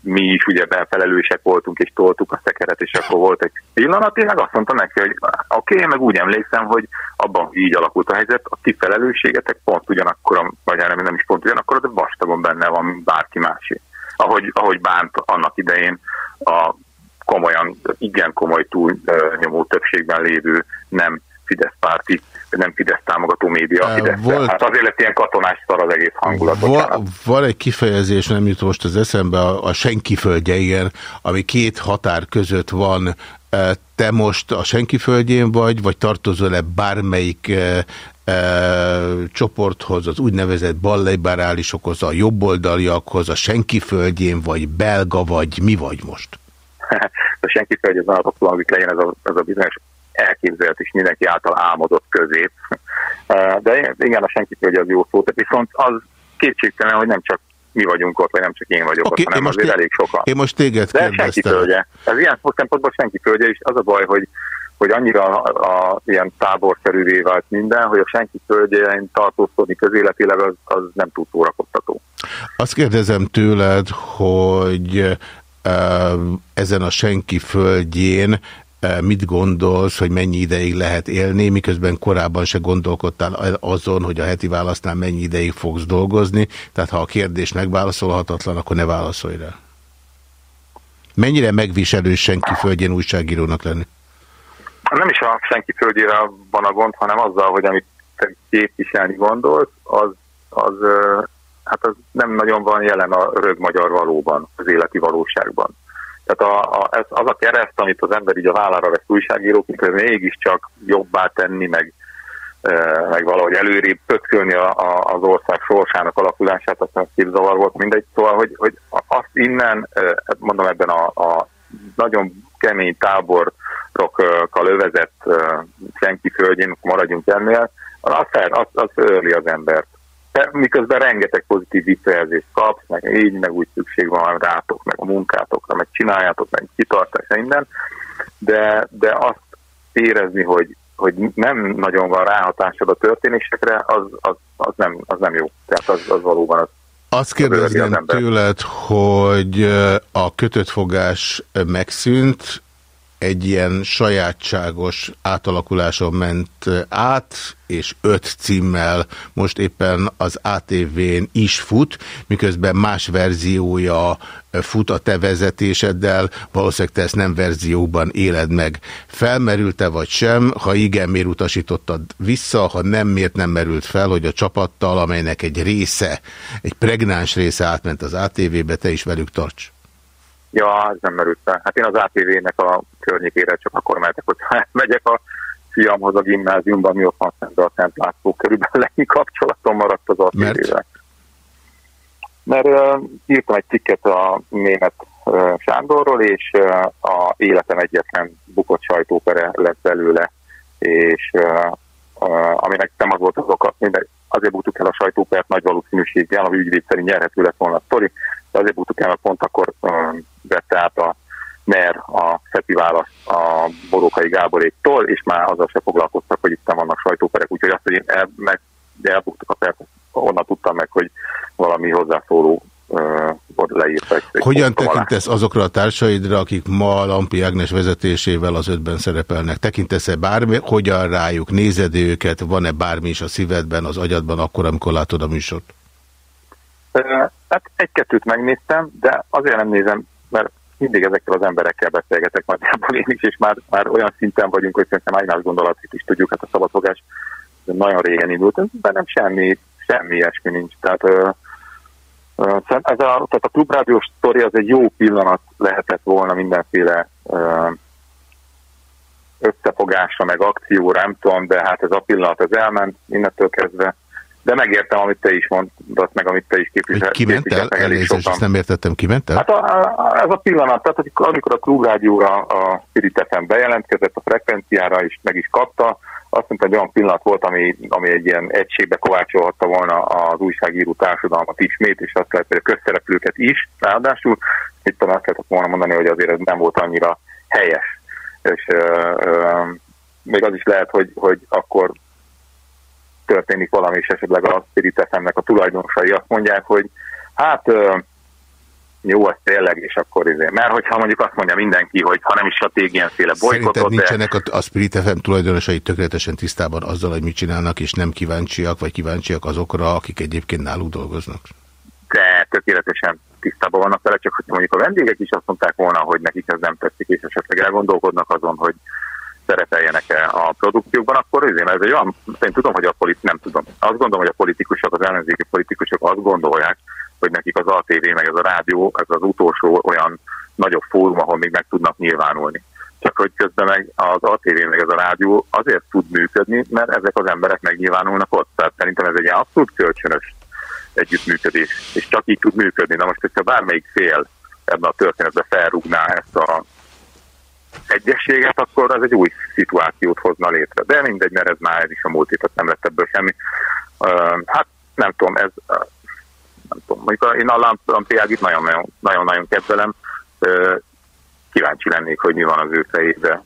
mi is ugye felelősek voltunk, és toltuk a szekeret, és akkor volt egy pillanat, én meg azt mondtam neki, hogy oké, okay, meg úgy emlékszem, hogy abban így alakult a helyzet, a ti felelősségetek pont ugyanakkor, vagy nem, nem is pont ugyanakkor, de vastagon benne van, mint bárki másé. Ahogy, ahogy bánt annak idején a komolyan, igen komoly túlnyomó többségben lévő nem Fidesz párti, nem Fidesz támogató média. Fidesz. Volt, hát azért lett ilyen katonás szar az egész hangulat. Va, van egy kifejezés, nem jut most az eszembe, a, a senki földje, igen, ami két határ között van. Te most a senki földjén vagy, vagy tartozol-e bármelyik e, e, csoporthoz, az úgynevezett balliberálisokhoz, a jobboldaliakhoz, a senki földjén, vagy belga, vagy mi vagy most? a senki földjén az alapvetően, legyen ez a, ez a bizonyos elképzelt és mindenki által álmodott közép. De igen, a senki hogy az jó szó, viszont az kétségtelen, hogy nem csak mi vagyunk ott, vagy nem csak én vagyok okay, ott, hanem most azért elég sokan. Én most téged De senki földje. Ez ilyen szempontból senki földje, és az a baj, hogy hogy annyira a, a, ilyen táborszerűvé vált minden, hogy a senki földjein tartózkodni közéletileg az, az nem túl szórakoztató. Azt kérdezem tőled, hogy ezen a senki földjén mit gondolsz, hogy mennyi ideig lehet élni, miközben korábban se gondolkodtál azon, hogy a heti választnál mennyi ideig fogsz dolgozni, tehát ha a kérdés megválaszolhatatlan, akkor ne válaszolj rá. Mennyire megviselő senki földjén újságírónak lenni? Nem is a senki földjére van a gond, hanem azzal, hogy amit képviselni gondolsz, az, az, hát az nem nagyon van jelen a rög magyar valóban, az életi valóságban. Tehát a, a, ez, az a kereszt, amit az ember így a vállára vesz újságírók, hogy mégiscsak jobbá tenni, meg, e, meg valahogy előrébb pötkölni a, a, az ország sorsának alakulását, aztán képzavar volt mindegy. Szóval, hogy, hogy azt innen, hát mondom ebben a, a nagyon kemény táborokkal övezett senki földjén, maradjunk ennél, az, az, az őrli az embert miközben rengeteg pozitív visszajelzést kapsz, meg így, meg úgy szükség van rátok, meg a munkátokra, meg csináljátok, meg kitartás, minden, de, de azt érezni, hogy, hogy nem nagyon van ráhatásod a történésekre, az, az, az, nem, az nem jó. Tehát az, az valóban az azt kérdezném tőled, hogy a kötött fogás megszűnt, egy ilyen sajátságos átalakuláson ment át, és öt címmel most éppen az ATV-n is fut, miközben más verziója fut a te vezetéseddel, valószínűleg te ezt nem verzióban éled meg. Felmerült-e vagy sem? Ha igen, miért utasítottad vissza? Ha nem, miért nem merült fel, hogy a csapattal, amelynek egy része, egy pregnáns része átment az ATV-be, te is velük tarts? Ja, ez nem merült fel. Hát én az ATV-nek a környékére csak akkor mehetek, hogy megyek a fiamhoz a gimnáziumban, mi ott van szent a Szent László, körülbelül kapcsolatom maradt az ATV-vel. Mert uh, írtam egy cikket a német uh, Sándorról, és uh, a életem egyetlen bukott sajtópere lett belőle, és uh, uh, aminek nem az volt az oka, mindegy, azért buktuk el a sajtópert nagy valószínűséggel, ami ügyvéd szerint nyerhető lett volna a sztori, azért mert pont akkor uh, vette át a NER a Szeti választ a Borókai Gáboréktól, és már azzal se foglalkoztak, hogy itt vannak sajtóperek, úgyhogy azt, hogy én el, meg, elbuktuk a pert, onnan tudtam meg, hogy valami hozzászóló leírta. Hogyan tekintesz azokra a társaidra, akik ma Lampi Ágnes vezetésével az ötben szerepelnek? Tekintesz-e bármi, hogyan rájuk? Nézed őket? Van-e bármi is a szívedben, az agyadban akkor, amikor látod a műsort? Hát egy-kettőt megnéztem, de azért nem nézem, mert mindig ezekkel az emberekkel beszélgetek nagyjából én is, és már, már olyan szinten vagyunk, hogy szerintem egymás gondolatit is tudjuk, hát a szabadfogás nagyon régen indult, de nem semmi, semmi ilyesmi nincs. Tehát, ö, ö, ez a, tehát a klubrádiós sztori az egy jó pillanat lehetett volna mindenféle ö, összefogásra, meg akcióra, nem tudom, de hát ez a pillanat ez elment, innentől kezdve de megértem, amit te is mondasz, meg amit te is képvisel. Ki ment el? Elnézést, ezt nem értettem, ki ment el? Hát a, a, ez a pillanat, tehát amikor a klubrádióra a Spirit FM bejelentkezett a frekvenciára, és meg is kapta, azt mondta, hogy olyan pillanat volt, ami, ami egy ilyen egységbe kovácsolhatta volna az újságíró társadalmat ismét, és azt lehet, hogy a közszereplőket is, ráadásul itt talán azt lehetett volna mondani, hogy azért ez nem volt annyira helyes. És ö, ö, még az is lehet, hogy, hogy akkor történik valami, és esetleg a Spirit a tulajdonosai azt mondják, hogy hát jó, az tényleg, és akkor izé. Mert hogyha mondjuk azt mondja mindenki, hogy ha nem is stratégiánféle bolykotot... Szerinted nincsenek de... a, a Spirit FM tulajdonosai tökéletesen tisztában azzal, hogy mit csinálnak, és nem kíváncsiak, vagy kíváncsiak azokra, akik egyébként náluk dolgoznak? De tökéletesen tisztában vannak vele, csak hogy mondjuk a vendégek is azt mondták volna, hogy nekik ez nem tetszik, és esetleg elgondolkodnak azon, hogy szerepeljenek-e a produkciókban, akkor azért, ez egy olyan, én tudom, hogy a politik, nem tudom. Azt gondolom, hogy a politikusok, az ellenzéki politikusok azt gondolják, hogy nekik az ATV, meg ez a rádió, ez az utolsó olyan nagyobb fórum, ahol még meg tudnak nyilvánulni. Csak hogy közben meg az ATV, meg ez a rádió azért tud működni, mert ezek az emberek megnyilvánulnak ott. Tehát szerintem ez egy abszolút kölcsönös együttműködés, és csak így tud működni. Na most, hogyha bármelyik fél ebben a történetben felrúgná ezt a egyességet, akkor az egy új szituációt hozna létre. De mindegy, mert ez már ez is a múlt, tehát nem lett ebből semmi. Uh, hát nem tudom, ez uh, nem tudom. Mondjuk én a Lampiágit nagyon-nagyon kedvelem, kíváncsi lennék, hogy mi van az ő fejében.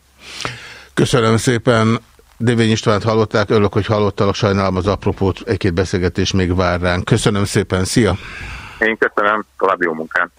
Köszönöm szépen. Dévény Istvánt hallották, örülök, hogy hallottalak, sajnálom az apropót, egy-két beszélgetés még vár ránk. Köszönöm szépen, szia! Én köszönöm, további jó munkát!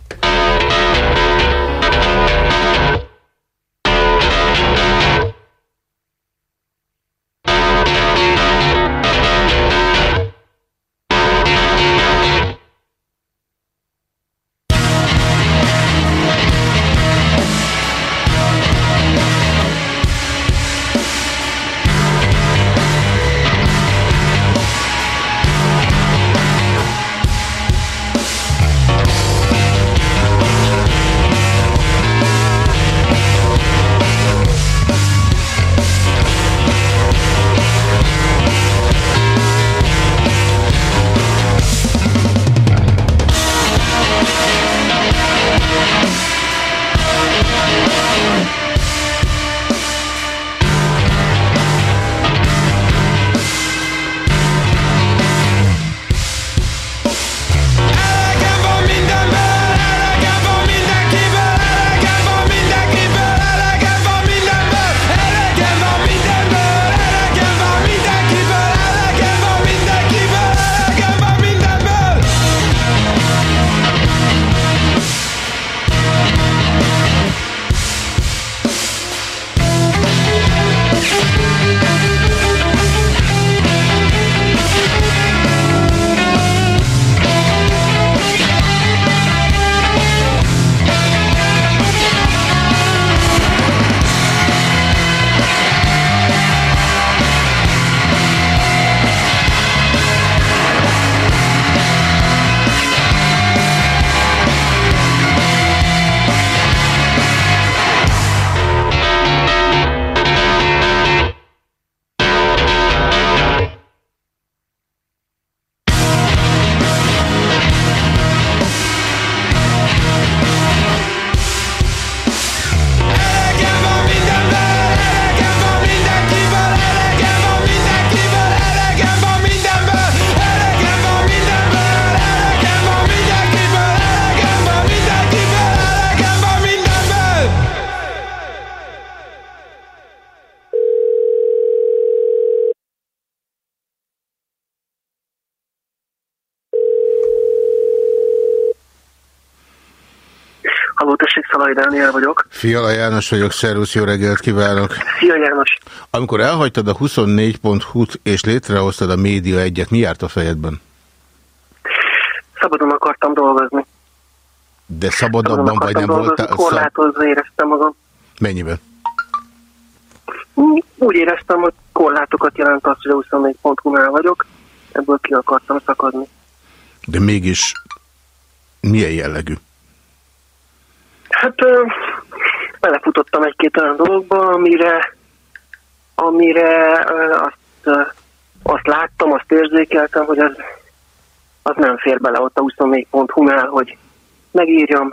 Dániel vagyok. Fiala János vagyok, szervusz, jó reggelt kívánok. Szia János. Amikor elhagytad a 24.hu-t és létrehoztad a Média egyet, mi járt a fejedben? Szabadon akartam dolgozni. De szabadabban vagy nem voltál? Korlátozva éreztem magam. Mennyiben? Úgy éreztem, hogy korlátokat jelent az, hogy a 24.hu-nál vagyok. Ebből ki akartam szakadni. De mégis milyen jellegű? Hát belefutottam egy-két olyan dologba, amire, amire azt, azt láttam, azt érzékeltem, hogy az, az nem fér bele ott a 24.hu-nál, hogy megírjam,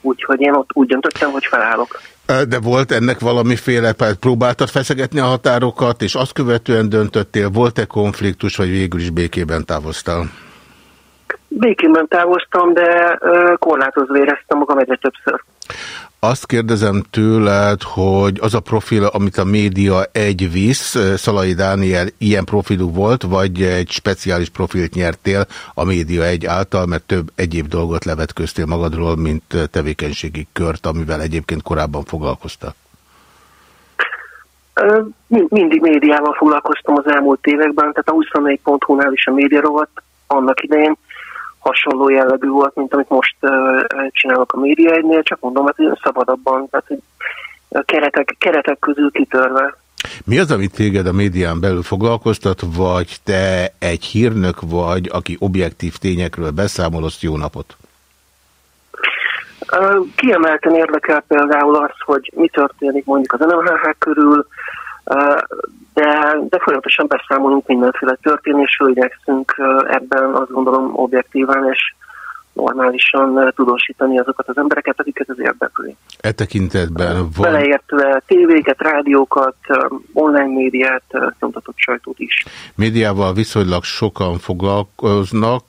úgyhogy én ott úgy döntöttem, hogy felállok. De volt ennek valamiféle, próbáltad feszegetni a határokat, és azt követően döntöttél, volt-e konfliktus, vagy végül is békében távoztál? Békében távoztam, de korlátozva éreztem magam egyre többször. Azt kérdezem tőled, hogy az a profil, amit a média egy visz, Szalai Dániel ilyen profilú volt, vagy egy speciális profilt nyertél a média egy által, mert több egyéb dolgot levetköztél magadról, mint tevékenységi kört, amivel egyébként korábban foglalkoztak? Mindig médiával foglalkoztam az elmúlt években, tehát a 24.hu-nál is a média rovat annak idején hasonló jellegű volt, mint amit most csinálok a média egynél, csak mondom, hát szabadabban, tehát keretek, keretek közül kitörve. Mi az, amit téged a médián belül foglalkoztat, vagy te egy hírnök vagy, aki objektív tényekről beszámol, azt jó napot? Kiemelten érdekel például az, hogy mi történik mondjuk az NMHH körül, de, de folyamatosan beszámolunk mindenféle történésről, igyekszünk ebben azt gondolom objektívan és normálisan tudósítani azokat az embereket, akiket ez érdekli. E tekintetben van... Beleértve tévéket, rádiókat, online médiát, nyomtatott sajtót is. Médiával viszonylag sokan foglalkoznak,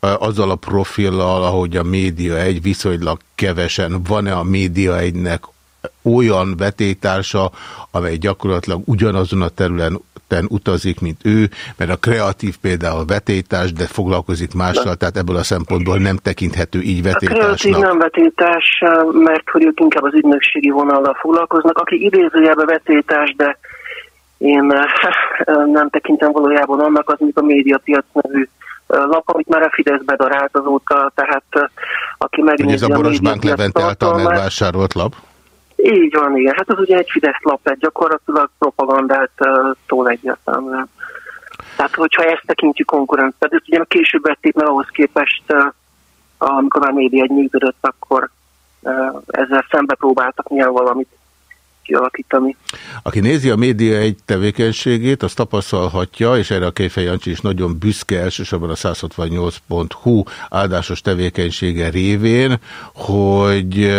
azzal a profillal, ahogy a média egy viszonylag kevesen. Van-e a média egynek olyan vetétársa, amely gyakorlatilag ugyanazon a területen utazik, mint ő, mert a kreatív például vetétás, de foglalkozik mással, tehát ebből a szempontból nem tekinthető így vetétásnak. A kreatív nem vetétás, mert hogy ők inkább az ügynökségi vonallal foglalkoznak, aki idézőjelben vetétás, de én nem tekintem valójában annak, az, mint a médiapiac nevű lap, amit már a Fidesz bedarált azóta, tehát aki megnézi Ez a Borosbánk Levente által megvásárolt lap? Így van, igen. Hát az ugye egy Fidesz lap lett, gyakorlatilag propagandát uh, tól egyértelműen. Tehát, hogyha ezt tekintjük konkurenc, tehát ugye később vették meg ahhoz képest, uh, amikor már média egy működött, akkor uh, ezzel szembe próbáltak nyilván valamit kialakítani. Aki nézi a média egy tevékenységét, az tapasztalhatja, és erre a Kéfej Jancsi is nagyon büszke elsősorban a 168.hu áldásos tevékenysége révén, hogy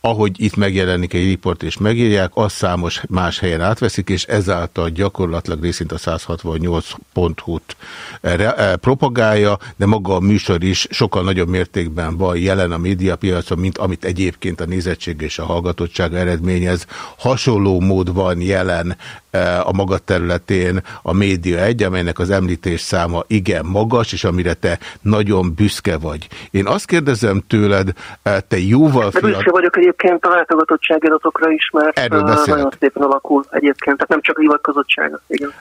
ahogy itt megjelenik egy riport és megírják, az számos más helyen átveszik, és ezáltal gyakorlatilag részint a 168.hu-t eh, propagálja, de maga a műsor is sokkal nagyobb mértékben van jelen a médiapiacon, mint amit egyébként a nézettség és a hallgatottság eredményez. Hasonló mód van jelen eh, a maga területén a média egy, amelynek az említés száma igen magas, és amire te nagyon büszke vagy. Én azt kérdezem tőled, eh, te jóval fiatal... Büszke vagyok egyébként a látogatottsági adatokra is, mert Erről nagyon szépen alakul egyébként, tehát nem csak a hivatkozottsága. Igen.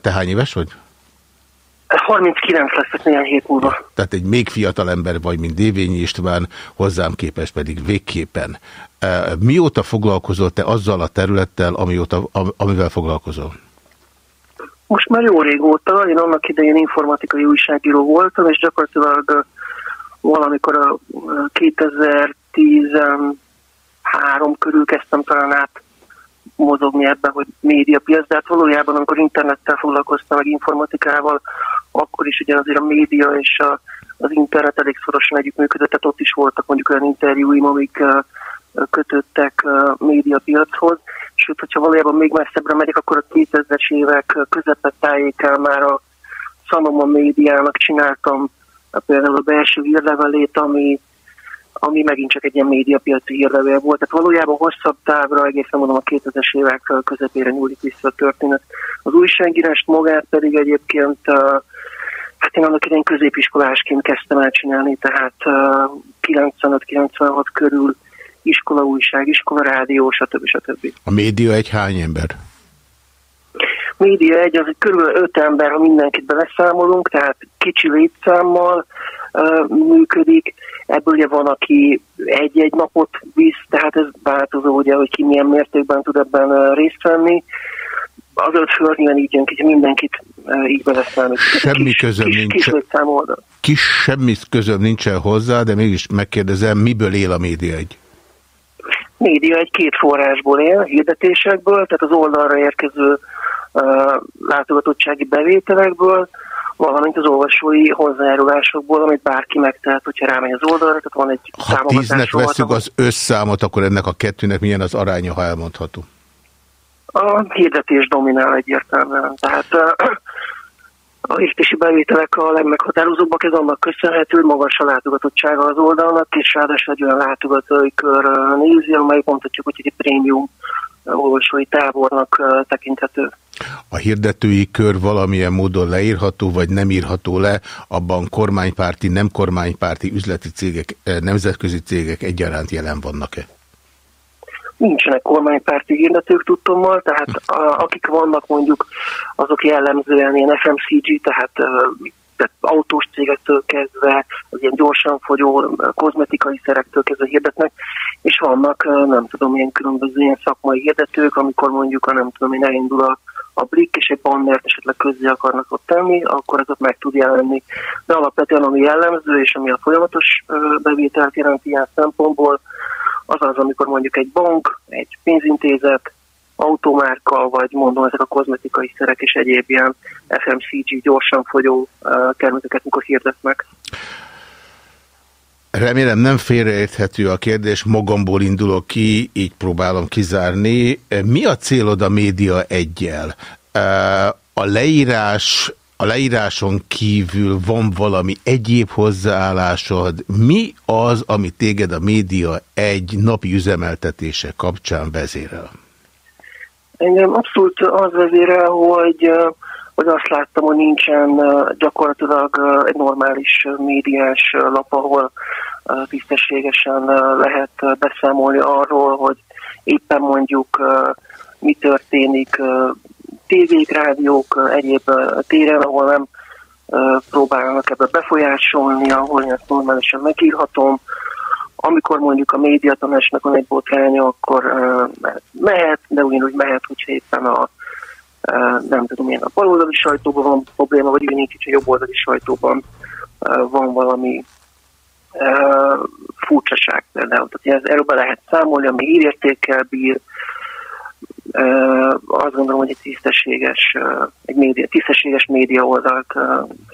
Te hány éves vagy? 39 leszek néhány hét múlva. Tehát egy még fiatal ember vagy, mint Dévényi István, hozzám képest pedig végképpen. Mióta foglalkozol te azzal a területtel, amióta, amivel foglalkozol? Most már jó régóta, én annak idején informatikai újságíró voltam, és gyakorlatilag valamikor a 2013 körül kezdtem talán át mozogni ebben, hogy médiapiac, de hát valójában amikor internettel foglalkoztam, meg informatikával, akkor is ugye azért a média és a, az internet elég szorosan együttműködött, tehát ott is voltak mondjuk olyan interjúim, amik kötöttek médiapiachoz, sőt, hogyha valójában még messzebbre megyek, akkor a 2000-es évek közepet tájékán már a Sanoma médiának csináltam például a belső hírlevelét, ami, ami megint csak egy ilyen médiapiaci hírlevél volt. Tehát valójában hosszabb távra, egészen mondom a 2000-es évek közepére nyúlik vissza a történet. Az újságírást magát pedig egyébként Hát én annak idején középiskolásként kezdtem el csinálni, tehát 95-96 körül iskola újság, iskola rádió, stb. stb. A média egy hány ember? Média egy, az egy körülbelül öt ember, ha mindenkit beleszámolunk, tehát kicsi létszámmal uh, működik. Ebből ugye van, aki egy-egy napot visz, tehát ez változó, ugye, hogy ki milyen mértékben tud ebben uh, részt venni. Az öt föl nyilván így jön, hogy mindenkit uh, így beleszámít. Semmi kis, közöm kis, nincs. Kis, kis semmi közöm nincsen hozzá, de mégis megkérdezem, miből él a média egy? Média egy két forrásból él, hirdetésekből, tehát az oldalra érkező látogatottsági bevételekből, valamint az olvasói hozzájárulásokból, amit bárki megtehet, hogyha rámegy az oldalra, tehát van egy Ha tíznek veszük az összszámot, akkor ennek a kettőnek milyen az aránya, ha elmondható? A hirdetés dominál egyértelműen. Tehát a hirdetési bevételek a legmeghatározóbbak, ez annak köszönhető, magas a látogatottsága az oldalnak, és ráadásul egy olyan látogatói kör nézi, amely mondhatjuk, hogy egy prémium olvasói tábornak tekinthető. A hirdetői kör valamilyen módon leírható, vagy nem írható le, abban kormánypárti, nem kormánypárti üzleti cégek, nemzetközi cégek egyaránt jelen vannak-e? Nincsenek kormánypárti hirdetők tudtommal, tehát a, akik vannak mondjuk, azok jellemzően ilyen FMCG, tehát tehát autós cégektől kezdve, az ilyen gyorsan fogyó kozmetikai szerektől kezdve hirdetnek, és vannak, nem tudom, ilyen különböző ilyen szakmai hirdetők, amikor mondjuk, a nem tudom én, elindul a, a blik, és egy bannert esetleg közzé akarnak ott tenni, akkor ez ott meg tud jelenni. De alapvetően ami jellemző, és ami a folyamatos bevételt jelenti ilyen szempontból, az az, amikor mondjuk egy bank, egy pénzintézet, automárka, vagy mondom ezek a kozmetikai szerek és egyéb ilyen FMCG gyorsan fogyó termékeket, mikor hirdetnek. Remélem nem félreérthető a kérdés, magamból indulok ki, így próbálom kizárni. Mi a célod a média egyel? A leírás, a leíráson kívül van valami egyéb hozzáállásod? Mi az, ami téged a média egy napi üzemeltetése kapcsán vezérel? Engem abszolút az vezérel, hogy hogy azt láttam, hogy nincsen gyakorlatilag egy normális médiás lap, ahol tisztességesen lehet beszámolni arról, hogy éppen mondjuk mi történik tévék, rádiók, egyéb téren, ahol nem próbálnak ebbe befolyásolni, ahol én ezt normálisan megírhatom. Amikor mondjuk a médiatanácsnak van egy botránya, akkor mehet, de ugyanúgy mehet, hogyha éppen a nem tudom én, a baloldali sajtóban van probléma, vagy ugyanígy kicsi jobboldali sajtóban van valami furcsaság például. Tehát erről be lehet számolni, ami hírértékkel bír, azt gondolom, hogy egy tisztességes, egy média, tisztességes média oldalt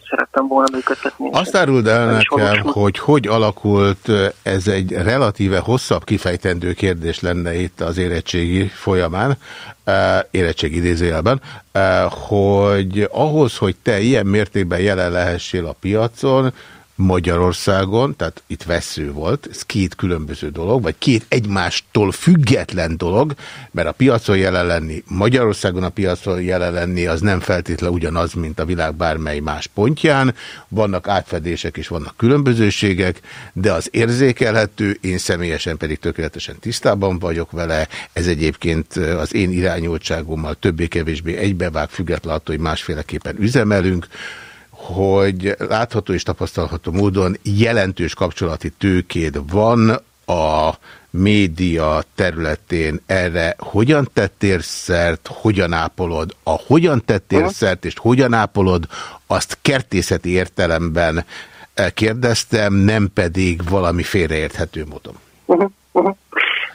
szerettem volna működtetni. Azt áruld el nekem, hogy hogy alakult, ez egy relatíve hosszabb kifejtendő kérdés lenne itt az érettségi folyamán, érettség idézőjelben, hogy ahhoz, hogy te ilyen mértékben jelen lehessél a piacon, Magyarországon, tehát itt vesző volt, ez két különböző dolog, vagy két egymástól független dolog, mert a piacon jelen lenni, Magyarországon a piacon jelen lenni, az nem feltétlenül ugyanaz, mint a világ bármely más pontján. Vannak átfedések és vannak különbözőségek, de az érzékelhető, én személyesen pedig tökéletesen tisztában vagyok vele. Ez egyébként az én irányultságommal többé-kevésbé egybevág, függetlenül attól, hogy másféleképpen üzemelünk hogy látható és tapasztalható módon jelentős kapcsolati tőkéd van a média területén erre hogyan tettél szert, hogyan ápolod, a hogyan tettél szert és hogyan ápolod, azt kertészeti értelemben kérdeztem, nem pedig valami félreérthető módon. Uh -huh, uh -huh.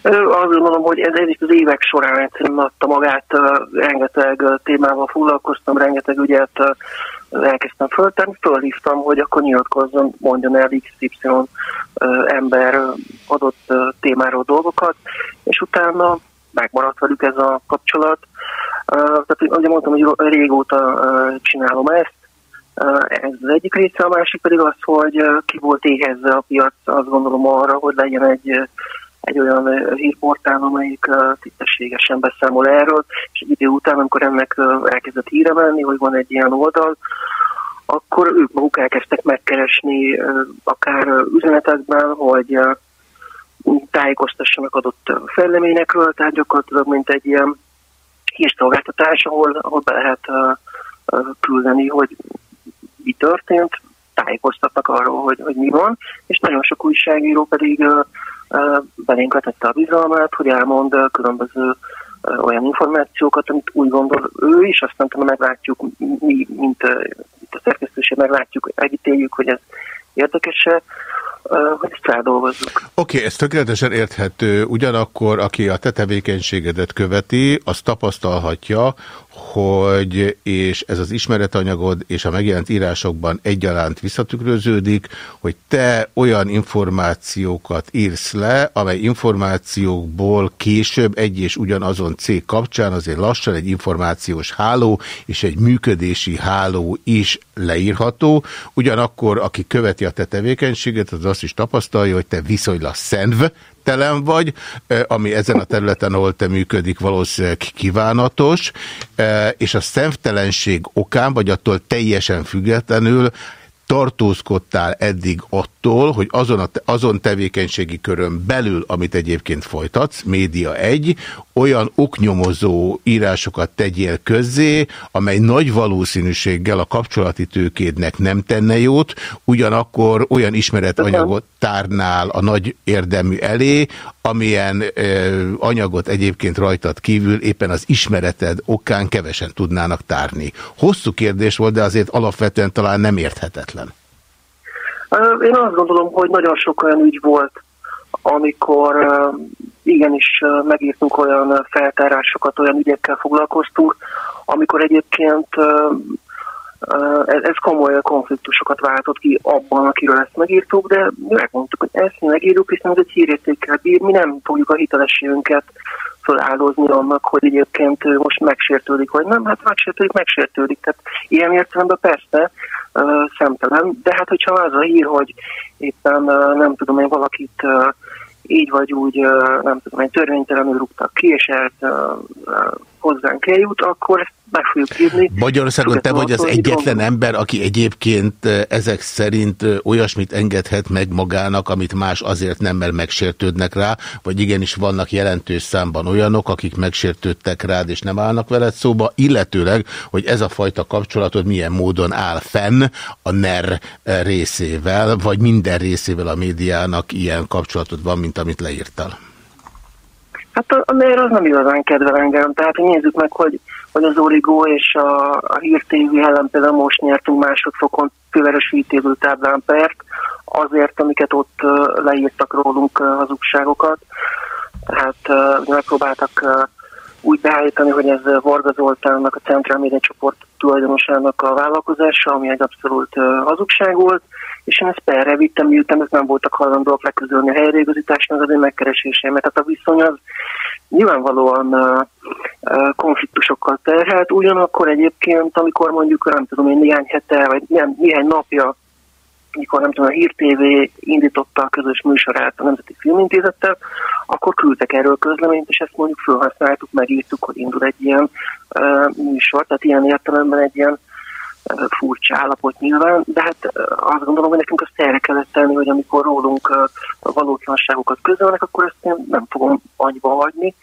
Azt gondolom, hogy ez egyik az évek során egyszerűen adta magát, rengeteg témával foglalkoztam, rengeteg ügyet elkezdtem föltenni, fölhívtam, hogy akkor nyilatkozzon, mondjon el XY ember adott témáról dolgokat, és utána megmaradt velük ez a kapcsolat. Tehát, ugye mondtam, hogy régóta csinálom ezt, ez az egyik része, a másik pedig az, hogy ki volt éhezve a piac, azt gondolom arra, hogy legyen egy egy olyan hírportál, amelyik tisztességesen beszámol erről, és egy idő után, amikor ennek elkezdett híre menni, hogy van egy ilyen oldal, akkor ők maguk elkezdtek megkeresni akár üzenetekben, hogy tájékoztassanak adott fejleményekről, tehát gyakorlatilag mint egy ilyen hírszolgáltatás, ahol, ahol be lehet küldeni, hogy mi történt, tájékoztatnak arról, hogy, hogy mi van, és nagyon sok újságíró pedig belénk vetette a bizalmát, hogy elmond különböző olyan információkat, amit úgy gondol ő is, aztán meglátjuk, mi, mint, mint a szerkesztőség meglátjuk, egyítéljük, hogy ez érdekese, hogy ezt feldolgozzuk. Oké, okay, ez tökéletesen érthető. Ugyanakkor, aki a te tevékenységedet követi, az tapasztalhatja, hogy, és ez az ismeretanyagod és a megjelent írásokban egyaránt visszatükröződik, hogy te olyan információkat írsz le, amely információkból később egy és ugyanazon cég kapcsán azért lassan egy információs háló és egy működési háló is leírható. Ugyanakkor, aki követi a te tevékenységet, az azt is tapasztalja, hogy te viszonylag szenv telen vagy, ami ezen a területen, ahol te működik, valószínűleg kívánatos, és a szemtelenség okán, vagy attól teljesen függetlenül tartózkodtál eddig attól, hogy azon, a, azon tevékenységi körön belül, amit egyébként folytatsz, média egy, olyan oknyomozó írásokat tegyél közzé, amely nagy valószínűséggel a kapcsolati tőkédnek nem tenne jót, ugyanakkor olyan ismeretanyagot tárnál a nagy érdemű elé, amilyen ö, anyagot egyébként rajtad kívül éppen az ismereted okán kevesen tudnának tárni. Hosszú kérdés volt, de azért alapvetően talán nem érthetetlen. Én azt gondolom, hogy nagyon sok olyan ügy volt, amikor igenis megírtunk olyan feltárásokat, olyan ügyekkel foglalkoztunk, amikor egyébként ez, komoly konfliktusokat váltott ki abban, akiről ezt megírtuk, de mi megmondtuk, hogy ezt mi megírjuk, hiszen ez egy hírértékkel bír, mi nem fogjuk a hitelességünket fölállozni annak, hogy egyébként most megsértődik, vagy nem, hát megsértődik, megsértődik. Tehát ilyen értelemben persze szemtelen, de hát hogyha az a hír, hogy éppen nem tudom én valakit így vagy úgy, nem tudom, egy törvénytelenül rúgtak ki, és ezt hozzánk eljut, akkor ezt meg fogjuk írni. Magyarországon te vagy az egyetlen ember, aki egyébként ezek szerint olyasmit engedhet meg magának, amit más azért nem, mert megsértődnek rá, vagy igenis vannak jelentős számban olyanok, akik megsértődtek rád és nem állnak veled szóba, illetőleg, hogy ez a fajta kapcsolatod milyen módon áll fenn a NER részével, vagy minden részével a médiának ilyen kapcsolatod van, mint amit leírtál. Hát a, a az nem igazán kedvel engem, tehát nézzük meg, hogy, hogy az Origo és a, a Hír TV ellen például most nyertünk másodfokon főveres táblán pert, azért, amiket ott leírtak rólunk hazugságokat. Tehát megpróbáltak úgy beállítani, hogy ez Varga Zoltánnak, a Centrál Média csoport tulajdonosának a vállalkozása, ami egy abszolút hazugság volt, és ezt perre vittem, miután ők nem voltak hajlandóak leközölni a helyreigazításnak az én megkeresésemet. Tehát a viszony az nyilvánvalóan konfliktusokkal terhelt, ugyanakkor egyébként, amikor mondjuk, nem tudom én, néhány hete, vagy nem, néhány napja, mikor nem tudom, a Hír TV indította a közös műsorát a Nemzeti Filmintézettel, akkor küldtek erről közleményt, és ezt mondjuk felhasználtuk, megírtuk, hogy indul egy ilyen uh, műsor, tehát ilyen értelemben egy ilyen furcsa állapot nyilván, de hát azt gondolom, hogy nekünk azt erre kellett tenni, hogy amikor rólunk valótlanságokat közölnek, akkor ezt én nem fogom agyba hagyni.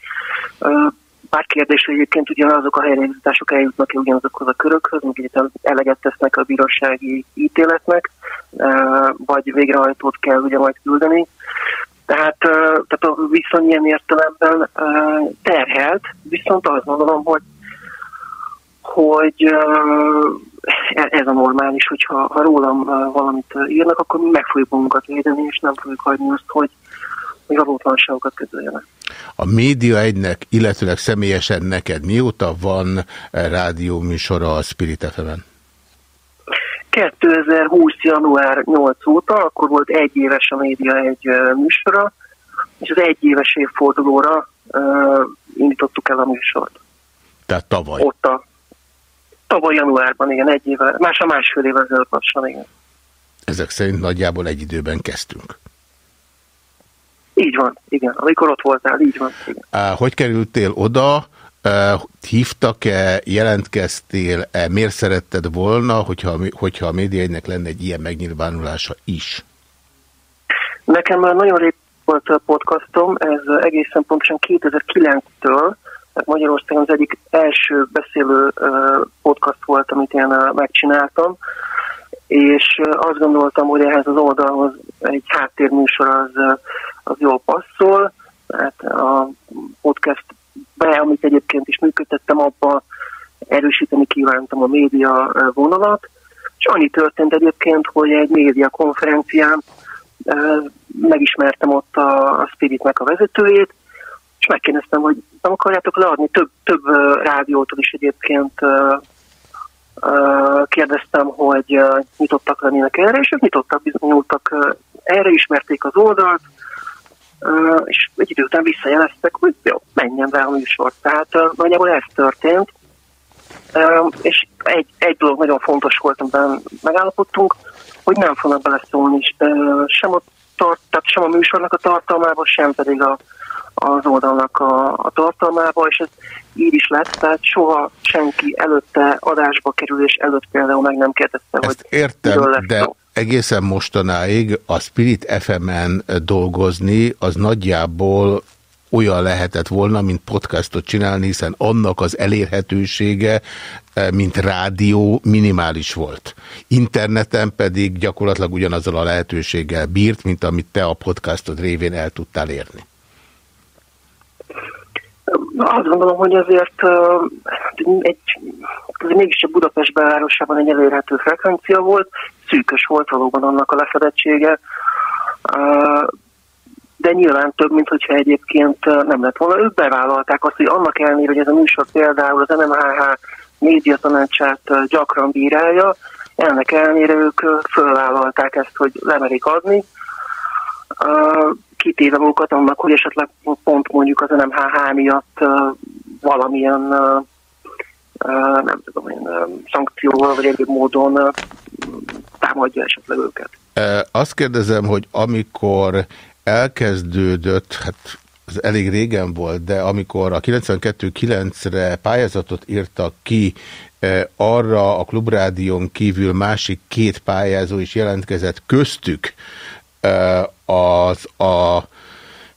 Bár kérdés, hogy egyébként ugyanazok a helyreigazítások eljutnak-e ugyanazokhoz a körökhöz, mint egyetem eleget tesznek a bírósági ítéletnek, vagy végrehajtót kell ugye majd küldeni. Tehát, tehát a viszony ilyen értelemben terhelt, viszont azt gondolom, hogy hogy ez a normális, hogyha ha rólam valamit írnak, akkor mi meg fogjuk magunkat védeni, és nem fogjuk hagyni azt, hogy, hogy valótlanságokat közöljenek. A Média egynek, illetőleg személyesen neked mióta van rádió műsora a Spirit FM-en? 2020. január 8 óta, akkor volt egy éves a Média egy műsora, és az egy éves évfordulóra uh, indítottuk el a műsort. Tehát tavaly? Ott a, Tavaly januárban, igen, egy éve, más a másfél éve ezelőtt lassan, igen. Ezek szerint nagyjából egy időben kezdtünk. Így van, igen. Amikor ott voltál, így van. Igen. Hogy kerültél oda? Hívtak-e, jelentkeztél-e, miért szeretted volna, hogyha, hogyha a médiainek lenne egy ilyen megnyilvánulása is? Nekem már nagyon rég volt a podcastom, ez egészen pontosan 2009-től, Magyarországon az egyik első beszélő podcast volt, amit én megcsináltam, és azt gondoltam, hogy ehhez az oldalhoz egy háttérműsor az, az jól passzol, hát a podcast be, amit egyébként is működtettem, abba erősíteni kívántam a média vonalat, és annyi történt egyébként, hogy egy média konferencián megismertem ott a Spiritnek a vezetőjét, és megkérdeztem, hogy nem akarjátok leadni, több, több rádiótól is egyébként kérdeztem, hogy nyitottak lennének erre, és ők nyitottak, bizonyultak erre, ismerték az oldalt, és egy idő után visszajeleztek, hogy jó, menjen be a műsor. Tehát nagyjából ez történt. És egy, egy dolog nagyon fontos volt, amiben megállapodtunk, hogy nem fognak beleszólni sem a, tart, tehát sem a műsornak a tartalmába, sem pedig a, az oldalnak a, a tartalmába, és ez így is lett, tehát soha senki előtte adásba kerülés előtt például meg nem kérdezte, Ezt hogy értem, de szó. egészen mostanáig a Spirit FM-en dolgozni az nagyjából olyan lehetett volna, mint podcastot csinálni, hiszen annak az elérhetősége, mint rádió minimális volt. Interneten pedig gyakorlatilag ugyanazzal a lehetőséggel bírt, mint amit te a podcastod révén el tudtál érni. Azt gondolom, hogy azért egy, ez mégiscsak Budapest belvárosában egy elérhető frekvencia volt, szűkös volt valóban annak a lefedettsége, de nyilván több, mint hogyha egyébként nem lett volna. Ők bevállalták azt, hogy annak ellenére, hogy ez a műsor például az MMHH médiatanácsát gyakran bírálja, ennek ellenére ők fölvállalták ezt, hogy lemerik adni, kitéve magukat annak, hogy esetleg pont mondjuk az NMHH miatt valamilyen nem tudom én, szankcióval vagy egyéb módon támadja esetleg őket. Azt kérdezem, hogy amikor elkezdődött, hát ez elég régen volt, de amikor a 92-9-re pályázatot írtak ki, arra a klubrádión kívül másik két pályázó is jelentkezett köztük az a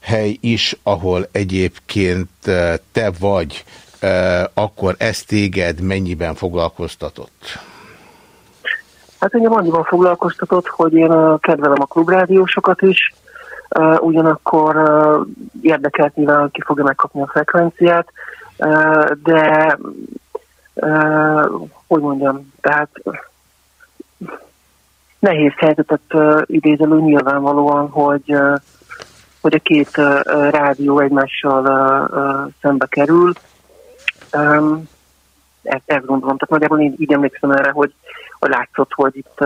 hely is, ahol egyébként te vagy, akkor ez téged mennyiben foglalkoztatott? Hát engem annyiban foglalkoztatott, hogy én kedvelem a klubrádiósokat is, ugyanakkor érdekelt nyilván, ki fogja megkapni a frekvenciát, de hogy mondjam, tehát nehéz helyzetet idézelő nyilvánvalóan, hogy, hogy a két rádió egymással szembe kerül. Ezt, ezt gondolom. Tehát nagyjából én így emlékszem erre, hogy, hogy látszott, hogy itt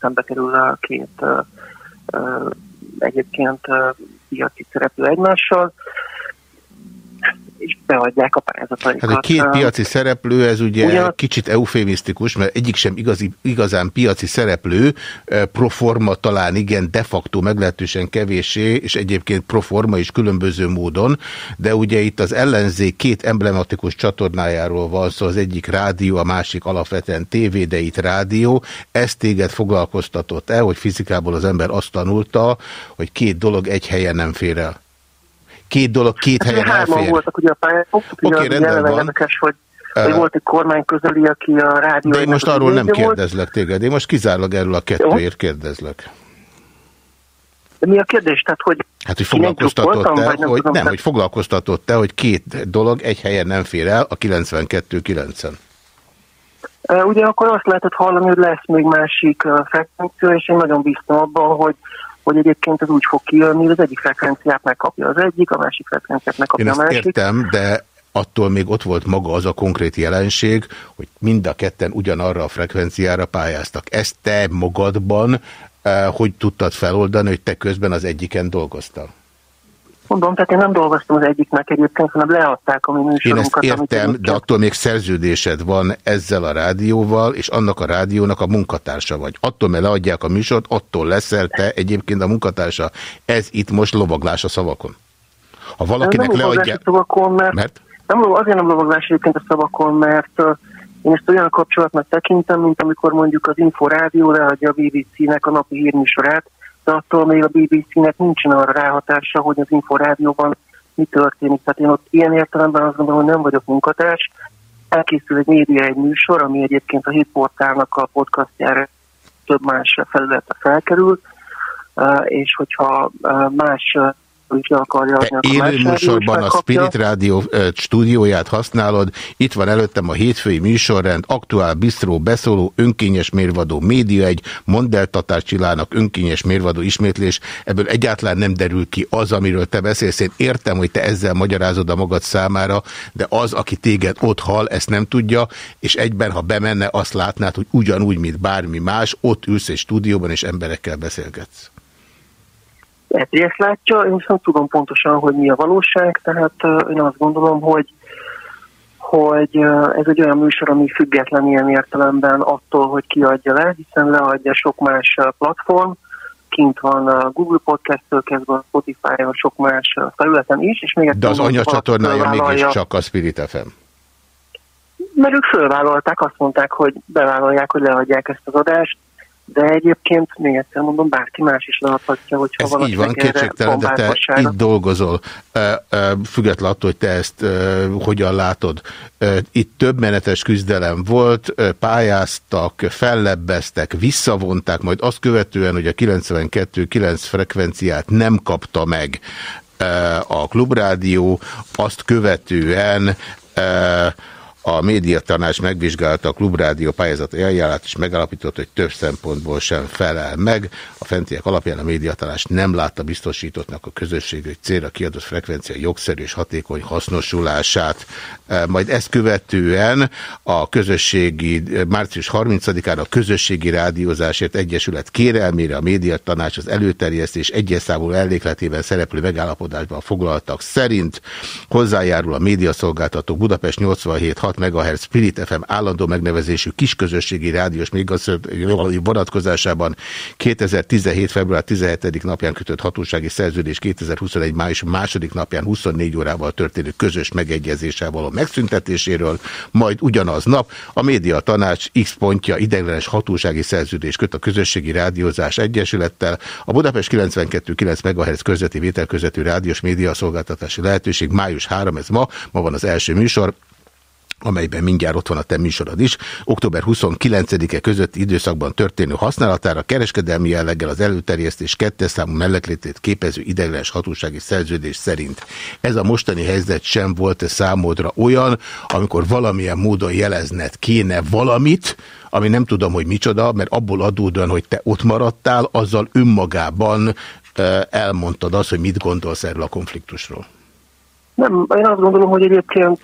szembe kerül a két egyébként piaci szereplő egymással és beadják a pályázataikat. Hát a két piaci szereplő, ez ugye Ugyan... kicsit eufémisztikus, mert egyik sem igazi, igazán piaci szereplő, proforma talán igen, de facto meglehetősen kevéssé, és egyébként proforma is különböző módon, de ugye itt az ellenzék két emblematikus csatornájáról van szó, az egyik rádió, a másik alapvetően tévé, de itt rádió. Ez téged foglalkoztatott-e, hogy fizikából az ember azt tanulta, hogy két dolog egy helyen nem fér el? Két dolog két hát, helyen elfér. voltak ugye a pályázatok, Oké, okay, rendben van. Érdekes, hogy hogy volt egy kormány közeli, aki a rádió... De én most arról nem kérdezlek téged, én most kizárólag erről a kettőért kérdezlek. De mi a kérdés? Tehát, hogy hát, hogy foglalkoztatott-te, hogy, hogy nem, hogy foglalkoztatott-te, hogy két dolog egy helyen nem fér el a 92-9-en. Ugye akkor azt lehetett hallani, hogy lesz még másik frekvencia, és én nagyon bíztam abban, hogy hogy egyébként ez úgy fog kijönni, hogy az egyik frekvenciát megkapja az egyik, a másik frekvenciát megkapja Én a másik. értem, de attól még ott volt maga az a konkrét jelenség, hogy mind a ketten ugyanarra a frekvenciára pályáztak. Ezt te magadban eh, hogy tudtad feloldani, hogy te közben az egyiken dolgoztál? Mondom, tehát én nem dolgoztam az egyiknek egyébként, hanem leadták a mi műsorunkat. Én ezt értem, de attól még szerződésed van ezzel a rádióval, és annak a rádiónak a munkatársa vagy. Attól, mert leadják a műsort, attól leszel te egyébként a munkatársa. Ez itt most lovaglás a szavakon. Ha valakinek nem leadják... A szavakon, mert, mert? Nem, azért nem lovaglás egyébként a szavakon, mert én ezt olyan kapcsolatnak tekintem, mint amikor mondjuk az Inforádió leadja a BBC-nek a napi hírműsorát, de attól még a BBC-nek nincsen arra ráhatása, hogy az Inforádióban mi történik. Tehát én ott ilyen értelemben azt gondolom, hogy nem vagyok munkatárs. Elkészül egy média egy műsor, ami egyébként a hitportálnak a podcastjára több más felületre felkerül, és hogyha más is le akarja adni. Élő műsorban a Spirit Rádió stúdióját használod, itt van előttem a hétfői műsorrend, aktuál bistró beszóló, önkényes mérvadó média egy, mondeltatás Csillának önkényes mérvadó ismétlés, ebből egyáltalán nem derül ki az, amiről te beszélsz. Én értem, hogy te ezzel magyarázod a magad számára, de az, aki téged ott hall, ezt nem tudja, és egyben, ha bemenne, azt látnád, hogy ugyanúgy, mint bármi más, ott ülsz egy stúdióban, és emberekkel beszélgetsz. Ezt látja, én viszont tudom pontosan, hogy mi a valóság, tehát én azt gondolom, hogy hogy ez egy olyan műsor, ami független ilyen értelemben attól, hogy kiadja le, hiszen leadja sok más platform, kint van a Google Podcast-től kezdve a Spotify-on, sok más felületen is. És még De az anyacsatornája csak a Spirit FM. Mert ők fölvállalták, azt mondták, hogy bevállalják, hogy leadják ezt az adást, de egyébként, még egyszer mondom, bárki más is leadhatja, hogyha Ez így van, kétségtelen, de te itt dolgozol, független attól, hogy te ezt hogyan látod. Itt több menetes küzdelem volt, pályáztak, fellebbeztek, visszavonták, majd azt követően, hogy a 92-9 frekvenciát nem kapta meg a klubrádió, azt követően A médiatanács megvizsgálta a klubrádió pályázati eljárát, és megállapított, hogy több szempontból sem felel meg. A fentiek alapján a médiatanács nem látta biztosítottnak a közösségű célra kiadott frekvencia jogszerű és hatékony hasznosulását. E, majd ezt követően a közösségi, március 30-án a Közösségi Rádiózásért Egyesület kérelmére a médiatanács az előterjesztés egyes számú ellékletében szereplő megállapodásban foglaltak szerint hozzájárul a médiaszolgáltató Budapest 87 6 MHz Spirit FM állandó megnevezésű kisközösségi rádiós vonatkozásában 2017. február 17. napján kötött hatósági szerződés 2021. május második napján 24 órával történő közös megegyezéssel való megszüntetéséről, majd ugyanaz nap a média tanács X pontja ideiglenes hatósági szerződés köt a közösségi rádiózás egyesülettel, a Budapest 92,9 MHz közötti vételközetű rádiós média szolgáltatási lehetőség május 3, ez ma, ma van az első műsor, amelyben mindjárt ott van a te műsorod is, október 29-e közötti időszakban történő használatára kereskedelmi jelleggel az előterjesztés kettes számú melleklétét képező ideiglenes hatósági szerződés szerint. Ez a mostani helyzet sem volt -e számodra olyan, amikor valamilyen módon jelezned kéne valamit, ami nem tudom, hogy micsoda, mert abból adódóan, hogy te ott maradtál, azzal önmagában elmondtad azt, hogy mit gondolsz erről a konfliktusról. Nem, én azt gondolom, hogy egyébként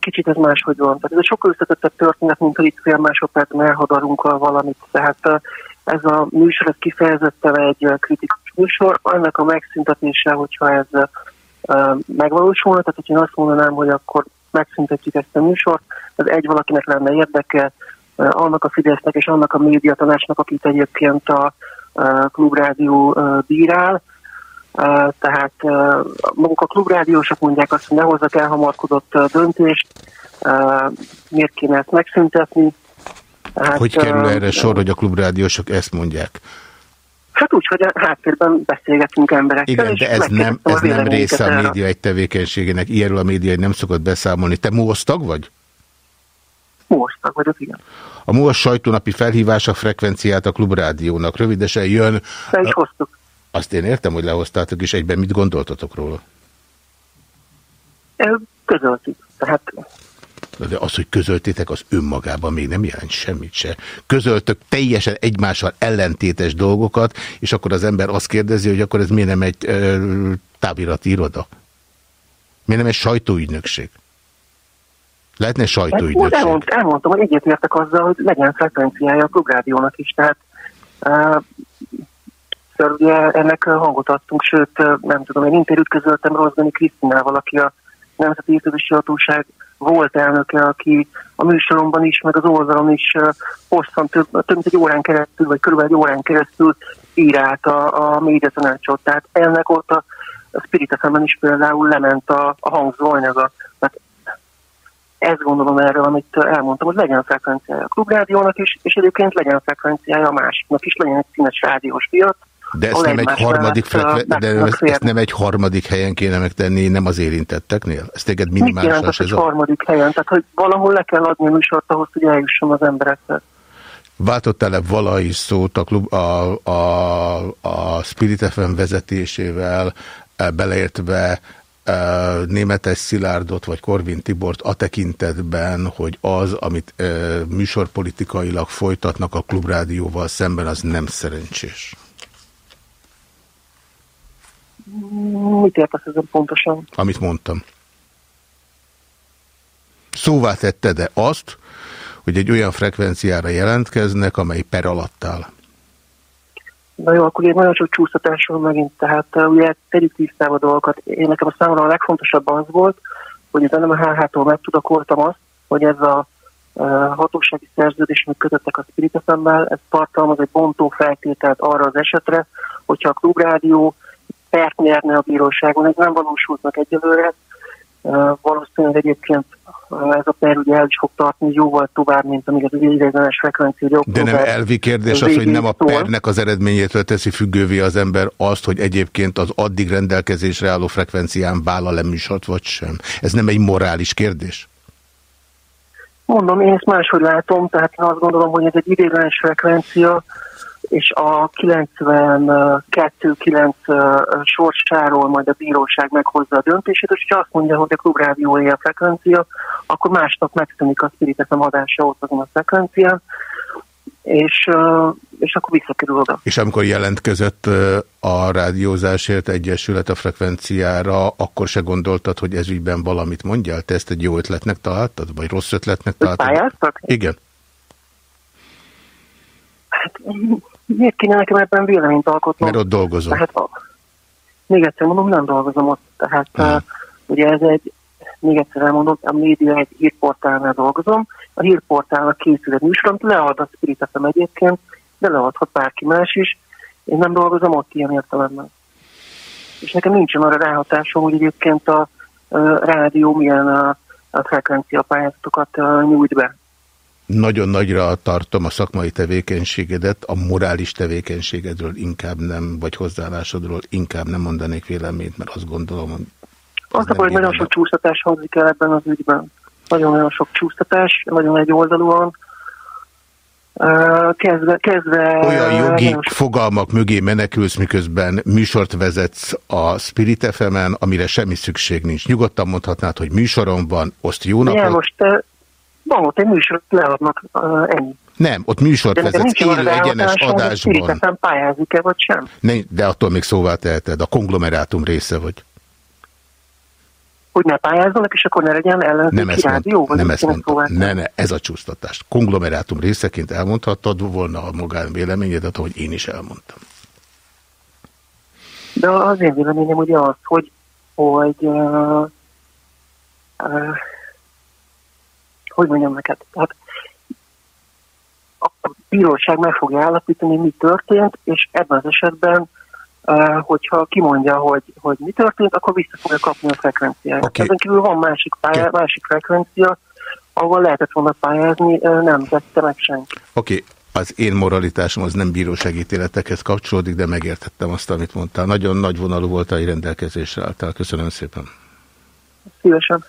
Kicsit ez máshogy van. Tehát ez egy sokkal összetettebb történet, mint hogy itt fél másodpercben elhadarunk valamit. Tehát ez a műsor ez kifejezetten egy kritikus műsor. Annak a megszüntetése, hogyha ez megvalósulna, tehát hogy én azt mondanám, hogy akkor megszüntetjük ezt a műsort, ez egy valakinek lenne érdeke, annak a Fidesznek és annak a médiatanácsnak, akit egyébként a klubrádió bírál, tehát maguk a klubrádiósok mondják azt, hogy ne hozzak elhamarkodott döntést, miért kéne ezt megszüntetni. Hát, hogy kerül erre sor, hogy a klubrádiósok ezt mondják? Hát úgy, hogy a háttérben beszélgetünk emberekkel. Igen, de ez nem, ez nem része a média egy tevékenységének. Ilyenről a média egy nem szokott beszámolni. Te MOSZ tag vagy? MOSZ tag vagyok, igen. A MOSZ sajtónapi felhívása frekvenciát a klubrádiónak. Rövidesen jön... Be is hoztuk. Azt én értem, hogy lehoztátok, és egyben mit gondoltatok róla? Közöltük. Tehát... De az, hogy közöltétek, az önmagában még nem jelent semmit se. Közöltök teljesen egymással ellentétes dolgokat, és akkor az ember azt kérdezi, hogy akkor ez miért nem egy ö, távirati iroda? Miért nem egy sajtóügynökség? Lehetne sajtóügynökség? Hát, elmond, elmondtam, hogy egyetértek azzal, hogy legyen frekvenciája a klubrádiónak is. Tehát uh, Szóval ugye ennek hangot adtunk, sőt, nem tudom, én interjút közöltem Rozgani Krisztinával, aki a Nemzeti Írtózási Hatóság volt elnöke, aki a műsoromban is, meg az oldalon is hosszan, több, több mint egy órán keresztül, vagy körülbelül egy órán keresztül írált a, a médiatanácsot. Tehát ennek ott a, a Spirit fm is például lement a, a hangzó anyaga. Tehát ezt gondolom erről, amit elmondtam, hogy legyen a frekvenciája a klubrádiónak is, és egyébként legyen a frekvenciája a másiknak is, legyen egy színes rádiós piac, de ezt nem, egy harmadik frekve... de ezt, ezt nem egy harmadik helyen kéne megtenni, nem az érintetteknél? Ez téged minimálisan Mit jelent a... harmadik helyen? Tehát, hogy valahol le kell adni a műsort ahhoz, hogy eljusson az emberekhez. Váltottál-e valahogy szót a, klub, a, a, a Spirit FM vezetésével, e, beleértve e, Németes Szilárdot vagy Korvin Tibort a tekintetben, hogy az, amit e, műsorpolitikailag folytatnak a klubrádióval szemben, az nem szerencsés? Mit értesz ezen pontosan? Amit mondtam. Szóvá tette-e azt, hogy egy olyan frekvenciára jelentkeznek, amely per alatt áll? Na jó, akkor egy nagyon sok csúsztatás van megint, tehát uh, ugye tegyük tisztába dolgokat. Én nekem a számomra a legfontosabb az volt, hogy nem a HH-tól megtudakoltam azt, hogy ez a uh, hatósági szerződés, amit kötöttek a Spirit ez tartalmaz egy bontó feltételt arra az esetre, hogyha a klubrádió pert nyerne a bíróságon. Ez nem valósult meg egyelőre. Valószínűleg egyébként ez a per ugye el is fog tartani jóval tovább, mint amíg az ideiglenes frekvencia De nem elvi kérdés az, hogy nem a pernek az eredményétől teszi függővé az ember azt, hogy egyébként az addig rendelkezésre álló frekvencián vállal-e műsort, vagy sem. Ez nem egy morális kérdés? Mondom, én ezt máshogy látom, tehát én azt gondolom, hogy ez egy ideiglenes frekvencia, és a 92-9 sorsáról majd a bíróság meghozza a döntését, és ha azt mondja, hogy a klubrádióé a frekvencia, akkor másnap megszűnik a Spirit FM adása ott azon a frekvencián, és, és akkor visszakerül oda. És amikor jelentkezett a Rádiózásért Egyesület a frekvenciára, akkor se gondoltad, hogy ez ügyben valamit mondjál? Te ezt egy jó ötletnek találtad, vagy rossz ötletnek találtad? Pályáztak? Igen. Hát miért kéne nekem ebben véleményt alkotnom? Mert ott dolgozom. Tehát, még egyszer mondom, nem dolgozom ott. Tehát uh, ugye ez egy, még egyszer elmondom, a média egy hírportálnál dolgozom. A hírportálnak készül egy műsor, lead a Spirit FM egyébként, de leadhat bárki más is. Én nem dolgozom ott ilyen értelemben. És nekem nincsen arra ráhatásom, hogy egyébként a, a rádió milyen a, a frekvencia pályázatokat nyújt be nagyon nagyra tartom a szakmai tevékenységedet, a morális tevékenységedről inkább nem, vagy hozzáállásodról inkább nem mondanék véleményt, mert azt gondolom, hogy... Az a hogy nagyon sok csúsztatás hangzik el ebben az ügyben. Nagyon-nagyon sok csúsztatás, nagyon egy oldalúan. Kezdve, kezdve, Olyan jogi nagyon... fogalmak mögé menekülsz, miközben műsort vezetsz a Spirit fm amire semmi szükség nincs. Nyugodtan mondhatnád, hogy műsorom van, oszt jó napot. Ja, most van ott egy műsor, leadnak uh, ennyi. Nem, ott műsort vezetsz, élő egyenes adásban. Hogy pályázik-e, vagy sem? Ne, de attól még szóvá teheted, a konglomerátum része vagy. Hogy ne pályázzanak, és akkor ne legyen ellenzéki rádió? Mond, nem ezt mondtam. Ne, ne, ez a csúsztatás. Konglomerátum részeként elmondhattad volna a magán véleményedet, ahogy én is elmondtam. De az én véleményem ugye az, hogy, hogy uh, uh, hogy mondjam neked, hát a bíróság meg fogja állapítani, mi történt, és ebben az esetben, hogyha kimondja, hogy, hogy mi történt, akkor vissza fogja kapni a frekvenciát. Okay. Ezen kívül van másik, pálya, okay. másik frekvencia, ahol lehetett volna pályázni, nem tette meg senki. Oké, okay. az én moralitásom az nem bíróságítéletekhez kapcsolódik, de megértettem azt, amit mondtál. Nagyon nagy vonalú volt a rendelkezésre álltál. Köszönöm szépen. Szívesen.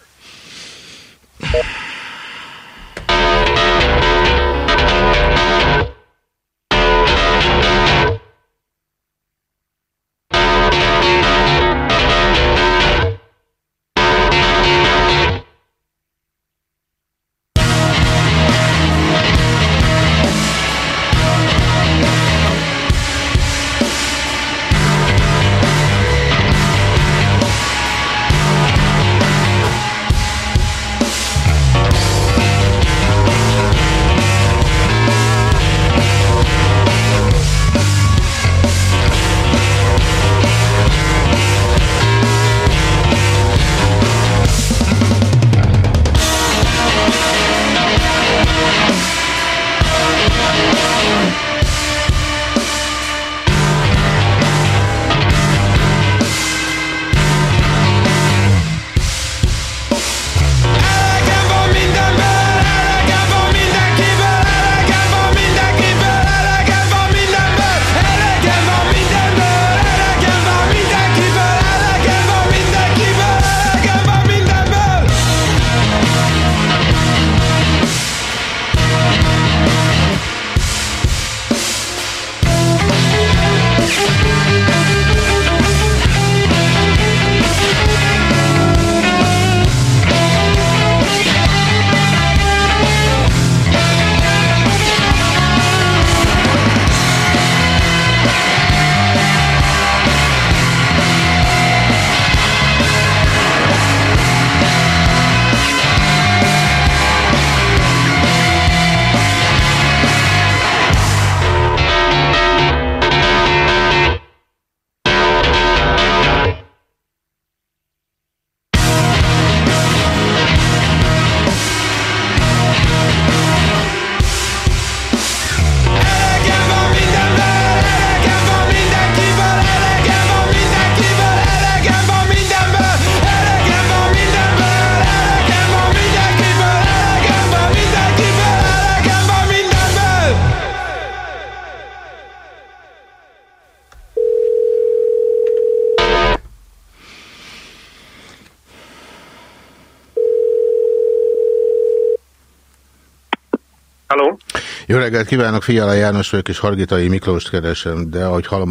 Reggelt kívánok, Fiala János vagyok, és Hargitai Miklóst keresem, de ahogy hallom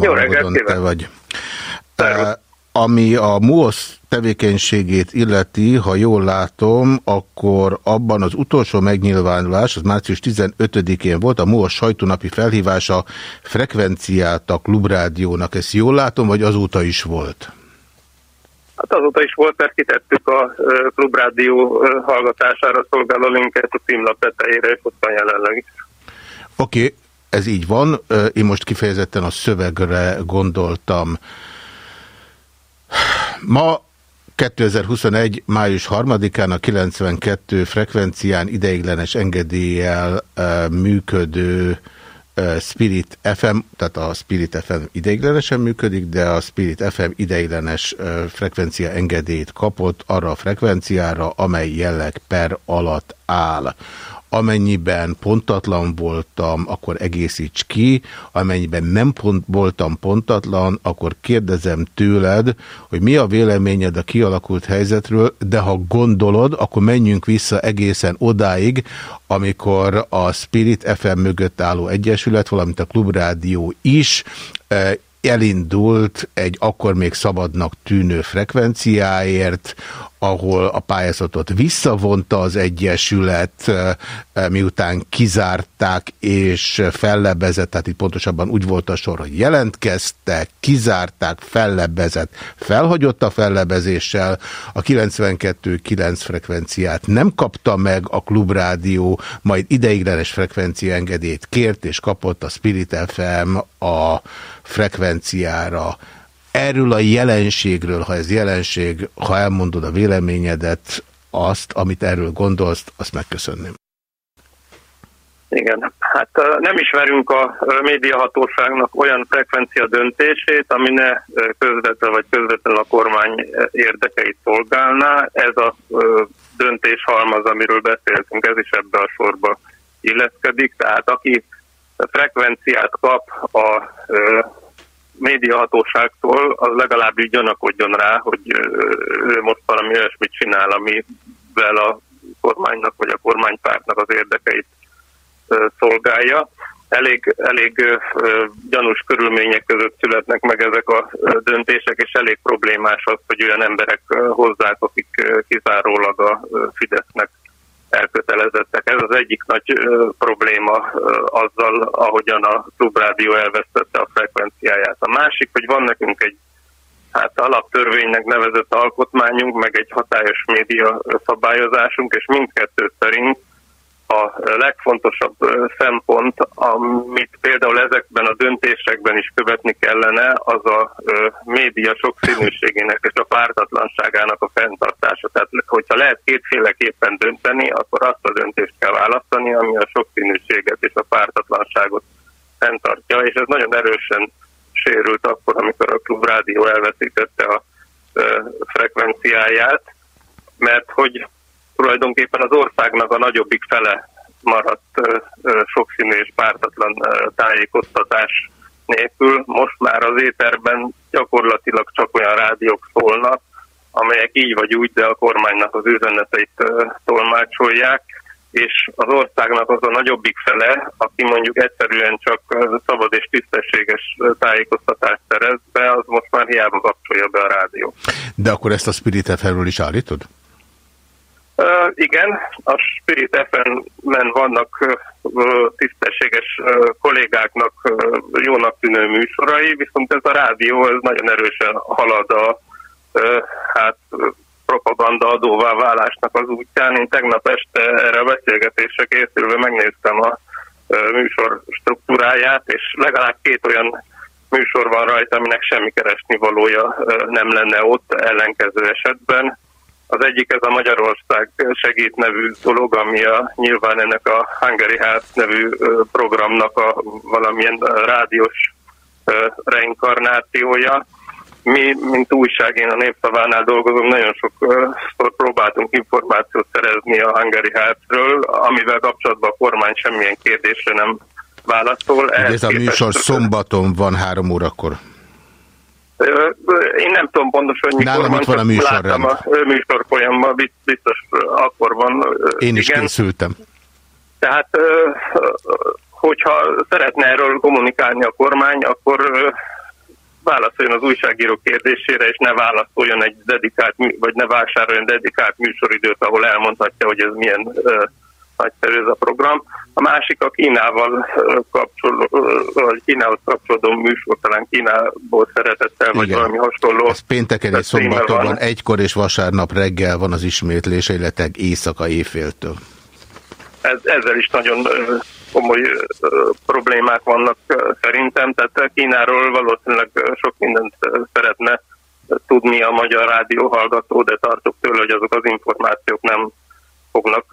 te vagy. Uh, ami a MUOSZ tevékenységét illeti, ha jól látom, akkor abban az utolsó megnyilvánulás, az március 15-én volt a MUOSZ sajtónapi felhívása frekvenciát a klubrádiónak. Ezt jól látom, vagy azóta is volt? Hát azóta is volt, mert kitettük a klubrádió hallgatására szolgáló linket a címlap tetejére, és ott van jelenleg. Oké, okay, ez így van. Én most kifejezetten a szövegre gondoltam. Ma 2021. május 3-án a 92 frekvencián ideiglenes engedéllyel működő Spirit FM, tehát a Spirit FM ideiglenesen működik, de a Spirit FM ideiglenes frekvencia engedélyt kapott arra a frekvenciára, amely jelleg per alatt áll. Amennyiben pontatlan voltam, akkor egészíts ki, amennyiben nem pont, voltam pontatlan, akkor kérdezem tőled, hogy mi a véleményed a kialakult helyzetről, de ha gondolod, akkor menjünk vissza egészen odáig, amikor a Spirit FM mögött álló egyesület, valamint a Klubrádió is eh, elindult egy akkor még szabadnak tűnő frekvenciáért, ahol a pályázatot visszavonta az Egyesület, miután kizárták és fellebezett, tehát itt pontosabban úgy volt a sor, hogy jelentkeztek, kizárták, fellebezett, felhagyott a fellebezéssel, a 92.9 frekvenciát nem kapta meg a klubrádió, majd ideiglenes frekvencia engedélyt kért és kapott a Spirit FM a frekvenciára erről a jelenségről, ha ez jelenség, ha elmondod a véleményedet, azt, amit erről gondolsz, azt megköszönném. Igen, hát nem ismerünk a médiahatóságnak olyan frekvencia döntését, ami ne közvetlen vagy közvetlen a kormány érdekeit szolgálná. Ez a döntés halmaz, amiről beszéltünk, ez is ebbe a sorba illeszkedik. Tehát aki frekvenciát kap a médiahatóságtól, az legalább így gyanakodjon rá, hogy ő most valami olyasmit csinál, amivel a kormánynak vagy a kormánypártnak az érdekeit szolgálja. Elég, elég gyanús körülmények között születnek meg ezek a döntések, és elég problémás az, hogy olyan emberek hozzák, akik kizárólag a Fidesznek elkötelezettek. Ez az egyik nagy probléma azzal, ahogyan a klubrádió elvesztette a frekvenciáját. A másik, hogy van nekünk egy hát alaptörvénynek nevezett alkotmányunk, meg egy hatályos média szabályozásunk, és mindkettő szerint a legfontosabb szempont, amit például ezekben a döntésekben is követni kellene, az a média sokszínűségének és a pártatlanságának a fenntartása. Tehát, hogyha lehet kétféleképpen dönteni, akkor azt a döntést kell választani, ami a sokszínűséget és a pártatlanságot fenntartja, és ez nagyon erősen sérült akkor, amikor a Klub Rádió elveszítette a frekvenciáját, mert hogy tulajdonképpen az országnak a nagyobbik fele maradt sokszínű és pártatlan tájékoztatás nélkül. Most már az éterben gyakorlatilag csak olyan rádiók szólnak, amelyek így vagy úgy, de a kormánynak az üzeneteit tolmácsolják, és az országnak az a nagyobbik fele, aki mondjuk egyszerűen csak szabad és tisztességes tájékoztatást szerez be, az most már hiába kapcsolja be a rádió. De akkor ezt a Spirit FM-ről is állítod? Igen, a Spirit FM-ben vannak uh, tisztességes kollégáknak jónak tűnő műsorai, viszont ez a rádió ez nagyon erősen halad a hát, propaganda adóvá válásnak az útján. Én tegnap este erre a beszélgetésre készülve megnéztem a műsor struktúráját, és legalább két olyan műsor van rajta, aminek semmi keresni valója nem lenne ott ellenkező esetben az egyik ez a Magyarország segít nevű dolog, ami a, nyilván ennek a Hungary House nevű programnak a valamilyen rádiós reinkarnációja. Mi, mint újság, én a Népszavánál dolgozom, nagyon sokszor próbáltunk információt szerezni a Hungary House-ről, amivel kapcsolatban a kormány semmilyen kérdésre nem válaszol. Ez a műsor szombaton van három órakor. Én nem tudom pontosan, mikor van, van a műsorrend. a műsor folyamban, biztos akkor van. Én is igen. készültem. Tehát hogyha szeretne erről kommunikálni a kormány, akkor válaszoljon az újságíró kérdésére, és ne válaszoljon egy dedikált, vagy ne vásároljon dedikált műsoridőt, ahol elmondhatja, hogy ez milyen nagyszerű ez a program. A másik a Kínával kapcsolódó, vagy Kínához kapcsolódó műsor, talán Kínából szeretettel, vagy Igen. valami hasonló. Ez pénteken és szombaton van, egykor és vasárnap reggel van az ismétlés, illetve éjszaka éjféltől. Ez, ezzel is nagyon komoly problémák vannak szerintem, tehát Kínáról valószínűleg sok mindent szeretne tudni a magyar rádió hallgató, de tartok tőle, hogy azok az információk nem fognak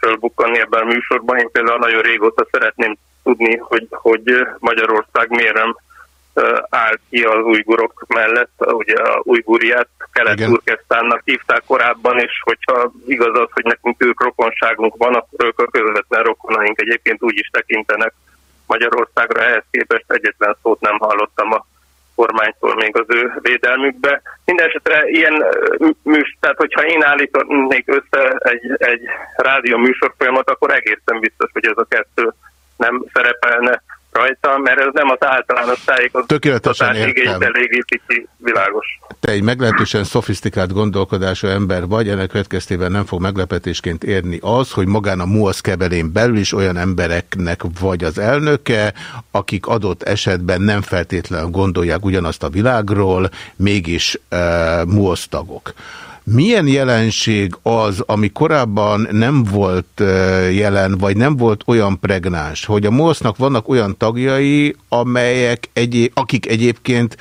fölbukkanni ebben a műsorban. Én például nagyon régóta szeretném tudni, hogy, hogy Magyarország miért nem áll ki az újgurok mellett, ugye a újgúriát kelet-turkesztánnak hívták korábban, és hogyha igaz az, hogy nekünk ők rokonságunk van, akkor ők a közvetlen rokonaink egyébként úgy is tekintenek Magyarországra, ehhez képest egyetlen szót nem hallottam a kormánytól még az ő védelmükbe. Mindenesetre ilyen műs, tehát hogyha én állítanék össze egy, egy rádió műsorfolyamat, akkor egészen biztos, hogy ez a kettő nem szerepelne rajta, mert ez nem az általános tájékoztatás igényt elégíti ki, világos. Te egy meglehetősen szofisztikált gondolkodású ember vagy, ennek következtében nem fog meglepetésként érni az, hogy magán a MUASZ kebelén belül is olyan embereknek vagy az elnöke, akik adott esetben nem feltétlenül gondolják ugyanazt a világról, mégis e, MUASZ tagok. Milyen jelenség az, ami korábban nem volt jelen, vagy nem volt olyan pregnáns, hogy a MOSZ-nak vannak olyan tagjai, amelyek egyé akik egyébként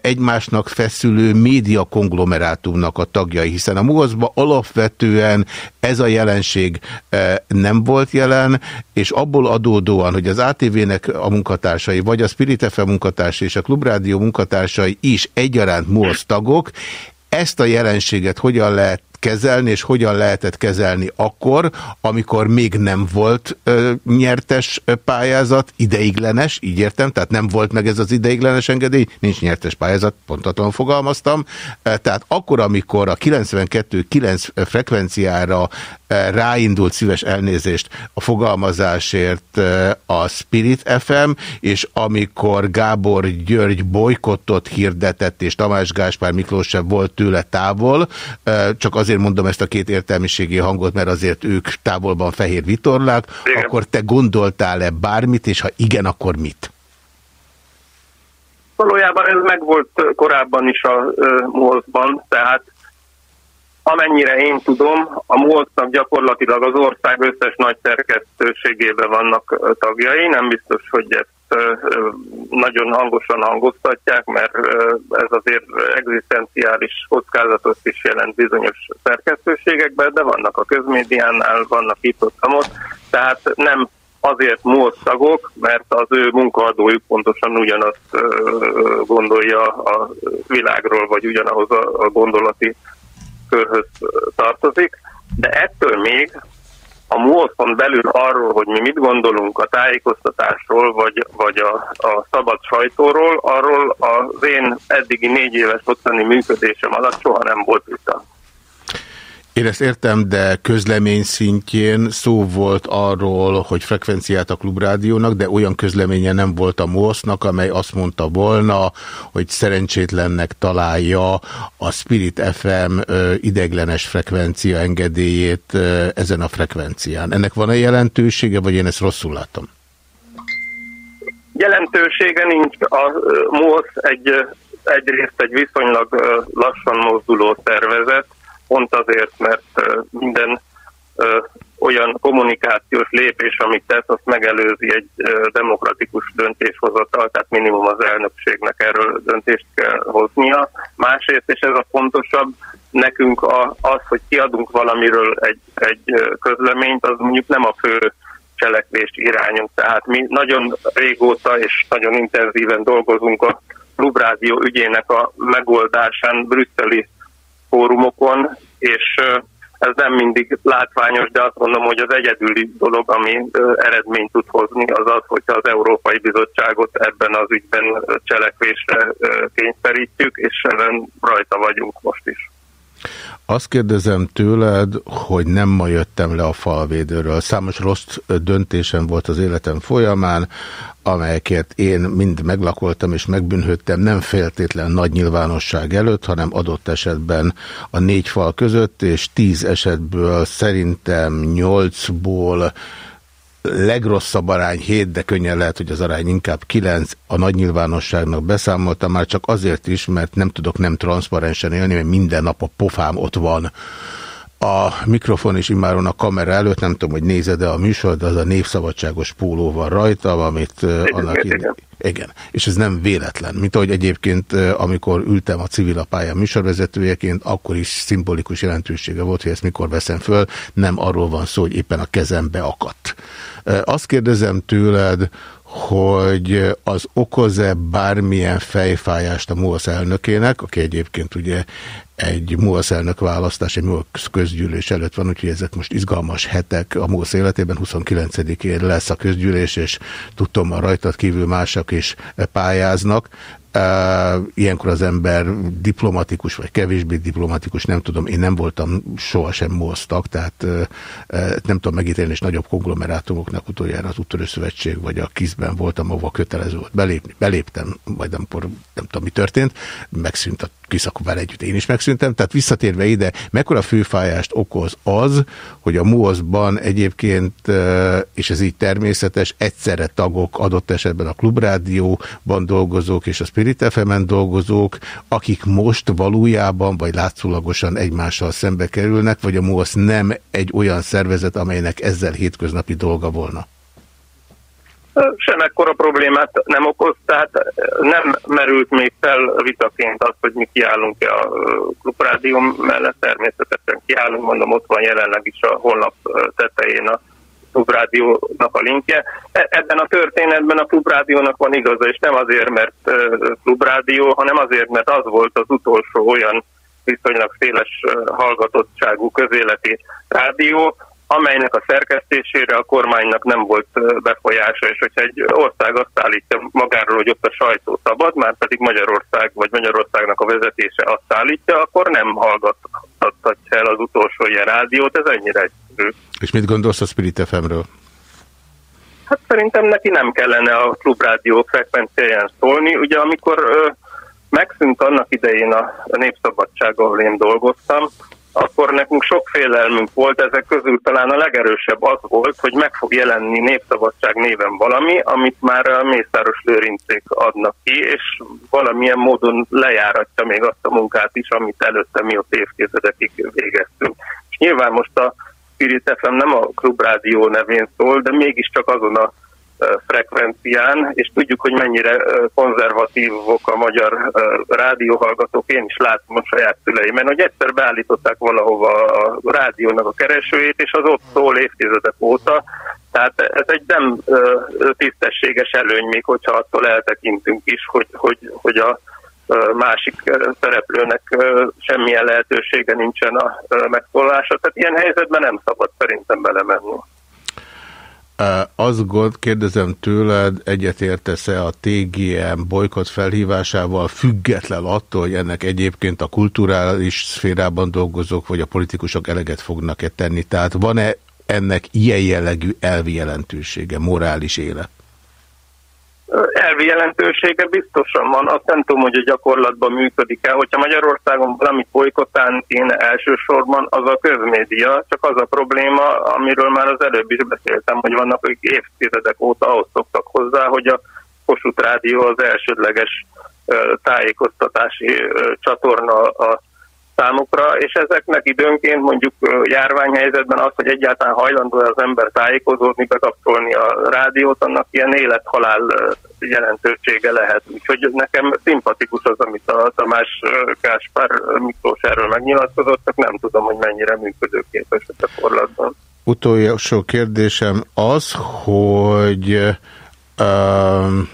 egymásnak feszülő média konglomerátumnak a tagjai, hiszen a mosz alapvetően ez a jelenség nem volt jelen, és abból adódóan, hogy az ATV-nek a munkatársai, vagy a Spirit FM munkatársai és a Klubrádió munkatársai is egyaránt MOSZ tagok, ezt a jelenséget hogyan lehet kezelni, és hogyan lehetett kezelni akkor, amikor még nem volt ö, nyertes pályázat, ideiglenes, így értem, tehát nem volt meg ez az ideiglenes engedély, nincs nyertes pályázat, pontatlan fogalmaztam, tehát akkor, amikor a 92-9 frekvenciára ráindult szíves elnézést a fogalmazásért a Spirit FM, és amikor Gábor György bolykottot hirdetett, és Tamás Gáspár Miklós sem volt tőle távol, csak az azért mondom ezt a két értelmiségi hangot, mert azért ők távolban fehér vitorlák, igen. akkor te gondoltál-e bármit, és ha igen, akkor mit? Valójában ez meg volt korábban is a MOL-ban, tehát amennyire én tudom, a MOL-nak gyakorlatilag az ország összes nagy szerkesztőségében vannak tagjai, nem biztos, hogy ezt nagyon hangosan hangoztatják, mert ez azért egzisztenciális kockázatot is jelent bizonyos szerkesztőségekben, de vannak a közmédiánál, vannak itt ott, tehát nem azért múlt tagok, mert az ő munkaadójuk pontosan ugyanazt gondolja a világról, vagy ugyanahoz a gondolati körhöz tartozik, de ettől még a MOSZ-on belül arról, hogy mi mit gondolunk a tájékoztatásról, vagy, vagy a, a szabad sajtóról, arról az én eddigi négy éves ottani működésem alatt soha nem volt vita. Én ezt értem, de közlemény szintjén szó volt arról, hogy frekvenciát a klubrádiónak, de olyan közleménye nem volt a MOSZ-nak, amely azt mondta volna, hogy szerencsétlennek találja a Spirit FM ideglenes frekvencia engedélyét ezen a frekvencián. Ennek van-e jelentősége, vagy én ezt rosszul látom? Jelentősége nincs. A MOSZ egy, egyrészt egy viszonylag lassan mozduló szervezet, pont azért, mert minden olyan kommunikációs lépés, amit tesz, azt megelőzi egy demokratikus döntéshozatal, tehát minimum az elnökségnek erről döntést kell hoznia. Másrészt, és ez a fontosabb, nekünk az, hogy kiadunk valamiről egy, egy közleményt, az mondjuk nem a fő cselekvést irányunk. Tehát mi nagyon régóta és nagyon intenzíven dolgozunk a Klubrádió ügyének a megoldásán brüsszeli fórumokon, és ez nem mindig látványos, de azt mondom, hogy az egyedüli dolog, ami eredményt tud hozni, az az, hogyha az Európai Bizottságot ebben az ügyben cselekvésre kényszerítjük, és ebben rajta vagyunk most is. Azt kérdezem tőled, hogy nem ma jöttem le a falvédőről. Számos rossz döntésem volt az életem folyamán, amelyeket én mind meglakoltam és megbűnhődtem, nem feltétlen nagy nyilvánosság előtt, hanem adott esetben a négy fal között, és tíz esetből szerintem nyolcból legrosszabb arány 7, de könnyen lehet, hogy az arány inkább 9. A nagy nyilvánosságnak beszámoltam már csak azért is, mert nem tudok nem transzparensen élni, mert minden nap a pofám ott van a mikrofon is immáron a kamera előtt, nem tudom, hogy nézed-e a műsor, de az a népszabadságos póló van rajta, amit igen, annak igen. igen. És ez nem véletlen. Mint ahogy egyébként, amikor ültem a civil pálya műsorvezetőjeként, akkor is szimbolikus jelentősége volt, hogy ezt mikor veszem föl, nem arról van szó, hogy éppen a kezembe akadt. Azt kérdezem tőled, hogy az okoz-e bármilyen fejfájást a MOSZ elnökének, aki egyébként ugye egy MOSZ elnök választás, egy MOSZ közgyűlés előtt van, úgyhogy ezek most izgalmas hetek a MOSZ életében, 29-én lesz a közgyűlés, és tudom, a rajtad kívül mások is pályáznak. Ilyenkor az ember diplomatikus, vagy kevésbé diplomatikus, nem tudom, én nem voltam sohasem mosztak, tehát nem tudom megítélni, és nagyobb konglomerátumoknak utoljára az úttörő szövetség, vagy a kizben voltam, ahova kötelező volt belépni. Beléptem, majd amikor nem tudom, mi történt, megszűnt a kiszakóval együtt én is megszűntem, tehát visszatérve ide, mekkora főfájást okoz az, hogy a MUOSZ-ban egyébként, és ez így természetes, egyszerre tagok adott esetben a Klubrádióban dolgozók és a Spirit fm dolgozók, akik most valójában, vagy látszólagosan egymással szembe kerülnek, vagy a MUOSZ nem egy olyan szervezet, amelynek ezzel hétköznapi dolga volna? Sem ekkora problémát nem okoz, tehát nem merült még fel vitaként az, hogy mi kiállunk-e a klubrádió mellett, természetesen kiállunk, mondom, ott van jelenleg is a honlap tetején a klubrádiónak a linkje. E, ebben a történetben a klubrádiónak van igaza, és nem azért, mert klubrádió, hanem azért, mert az volt az utolsó olyan viszonylag széles hallgatottságú közéleti rádió, amelynek a szerkesztésére a kormánynak nem volt befolyása, és hogyha egy ország azt állítja magáról, hogy ott a sajtó szabad, már pedig Magyarország vagy Magyarországnak a vezetése azt állítja, akkor nem hallgathatja el az utolsó ilyen rádiót, ez ennyire egyszerű. És mit gondolsz a Spirit FM-ről? Hát szerintem neki nem kellene a klubrádió frekvenciáján szólni. Ugye amikor ö, megszűnt annak idején a, a Népszabadság, ahol én dolgoztam, akkor nekünk sok félelmünk volt, ezek közül talán a legerősebb az volt, hogy meg fog jelenni Népszabadság néven valami, amit már a Mészáros Lőrincék adnak ki, és valamilyen módon lejáratja még azt a munkát is, amit előtte mi ott évtizedekig végeztünk. És nyilván most a Spirit FM nem a Klubrádió nevén szól, de mégiscsak azon a frekvencián, és tudjuk, hogy mennyire konzervatívok a magyar rádióhallgatók, én is látom a saját szüleimen, hogy egyszer beállították valahova a rádiónak a keresőjét, és az ott szól évtizedek óta, tehát ez egy nem tisztességes előny, még hogyha attól eltekintünk is, hogy, hogy, hogy a másik szereplőnek semmilyen lehetősége nincsen a megszólása. Tehát ilyen helyzetben nem szabad szerintem belemenni. Azt gond, kérdezem tőled, egyetértesz-e a TGM bolykott felhívásával, független attól, hogy ennek egyébként a kulturális szférában dolgozók, vagy a politikusok eleget fognak-e tenni? Tehát van-e ennek ilyen jellegű elvi jelentősége, morális élet? Elvi jelentősége biztosan van, azt nem tudom, hogy a gyakorlatban működik-e. Hogyha Magyarországon valami bolykottán kéne elsősorban, az a közmédia, csak az a probléma, amiről már az előbb is beszéltem, hogy vannak, akik évtizedek óta ahhoz szoktak hozzá, hogy a Kossuth Rádió az elsődleges tájékoztatási csatorna a számukra, és ezeknek időnként mondjuk járványhelyzetben az, hogy egyáltalán hajlandó az ember tájékozódni, bekapcsolni a rádiót, annak ilyen élethalál jelentősége lehet. Úgyhogy nekem szimpatikus az, amit a Tamás Káspár Miklós erről megnyilatkozott, csak nem tudom, hogy mennyire működőképes a gyakorlatban. Utolsó kérdésem az, hogy um,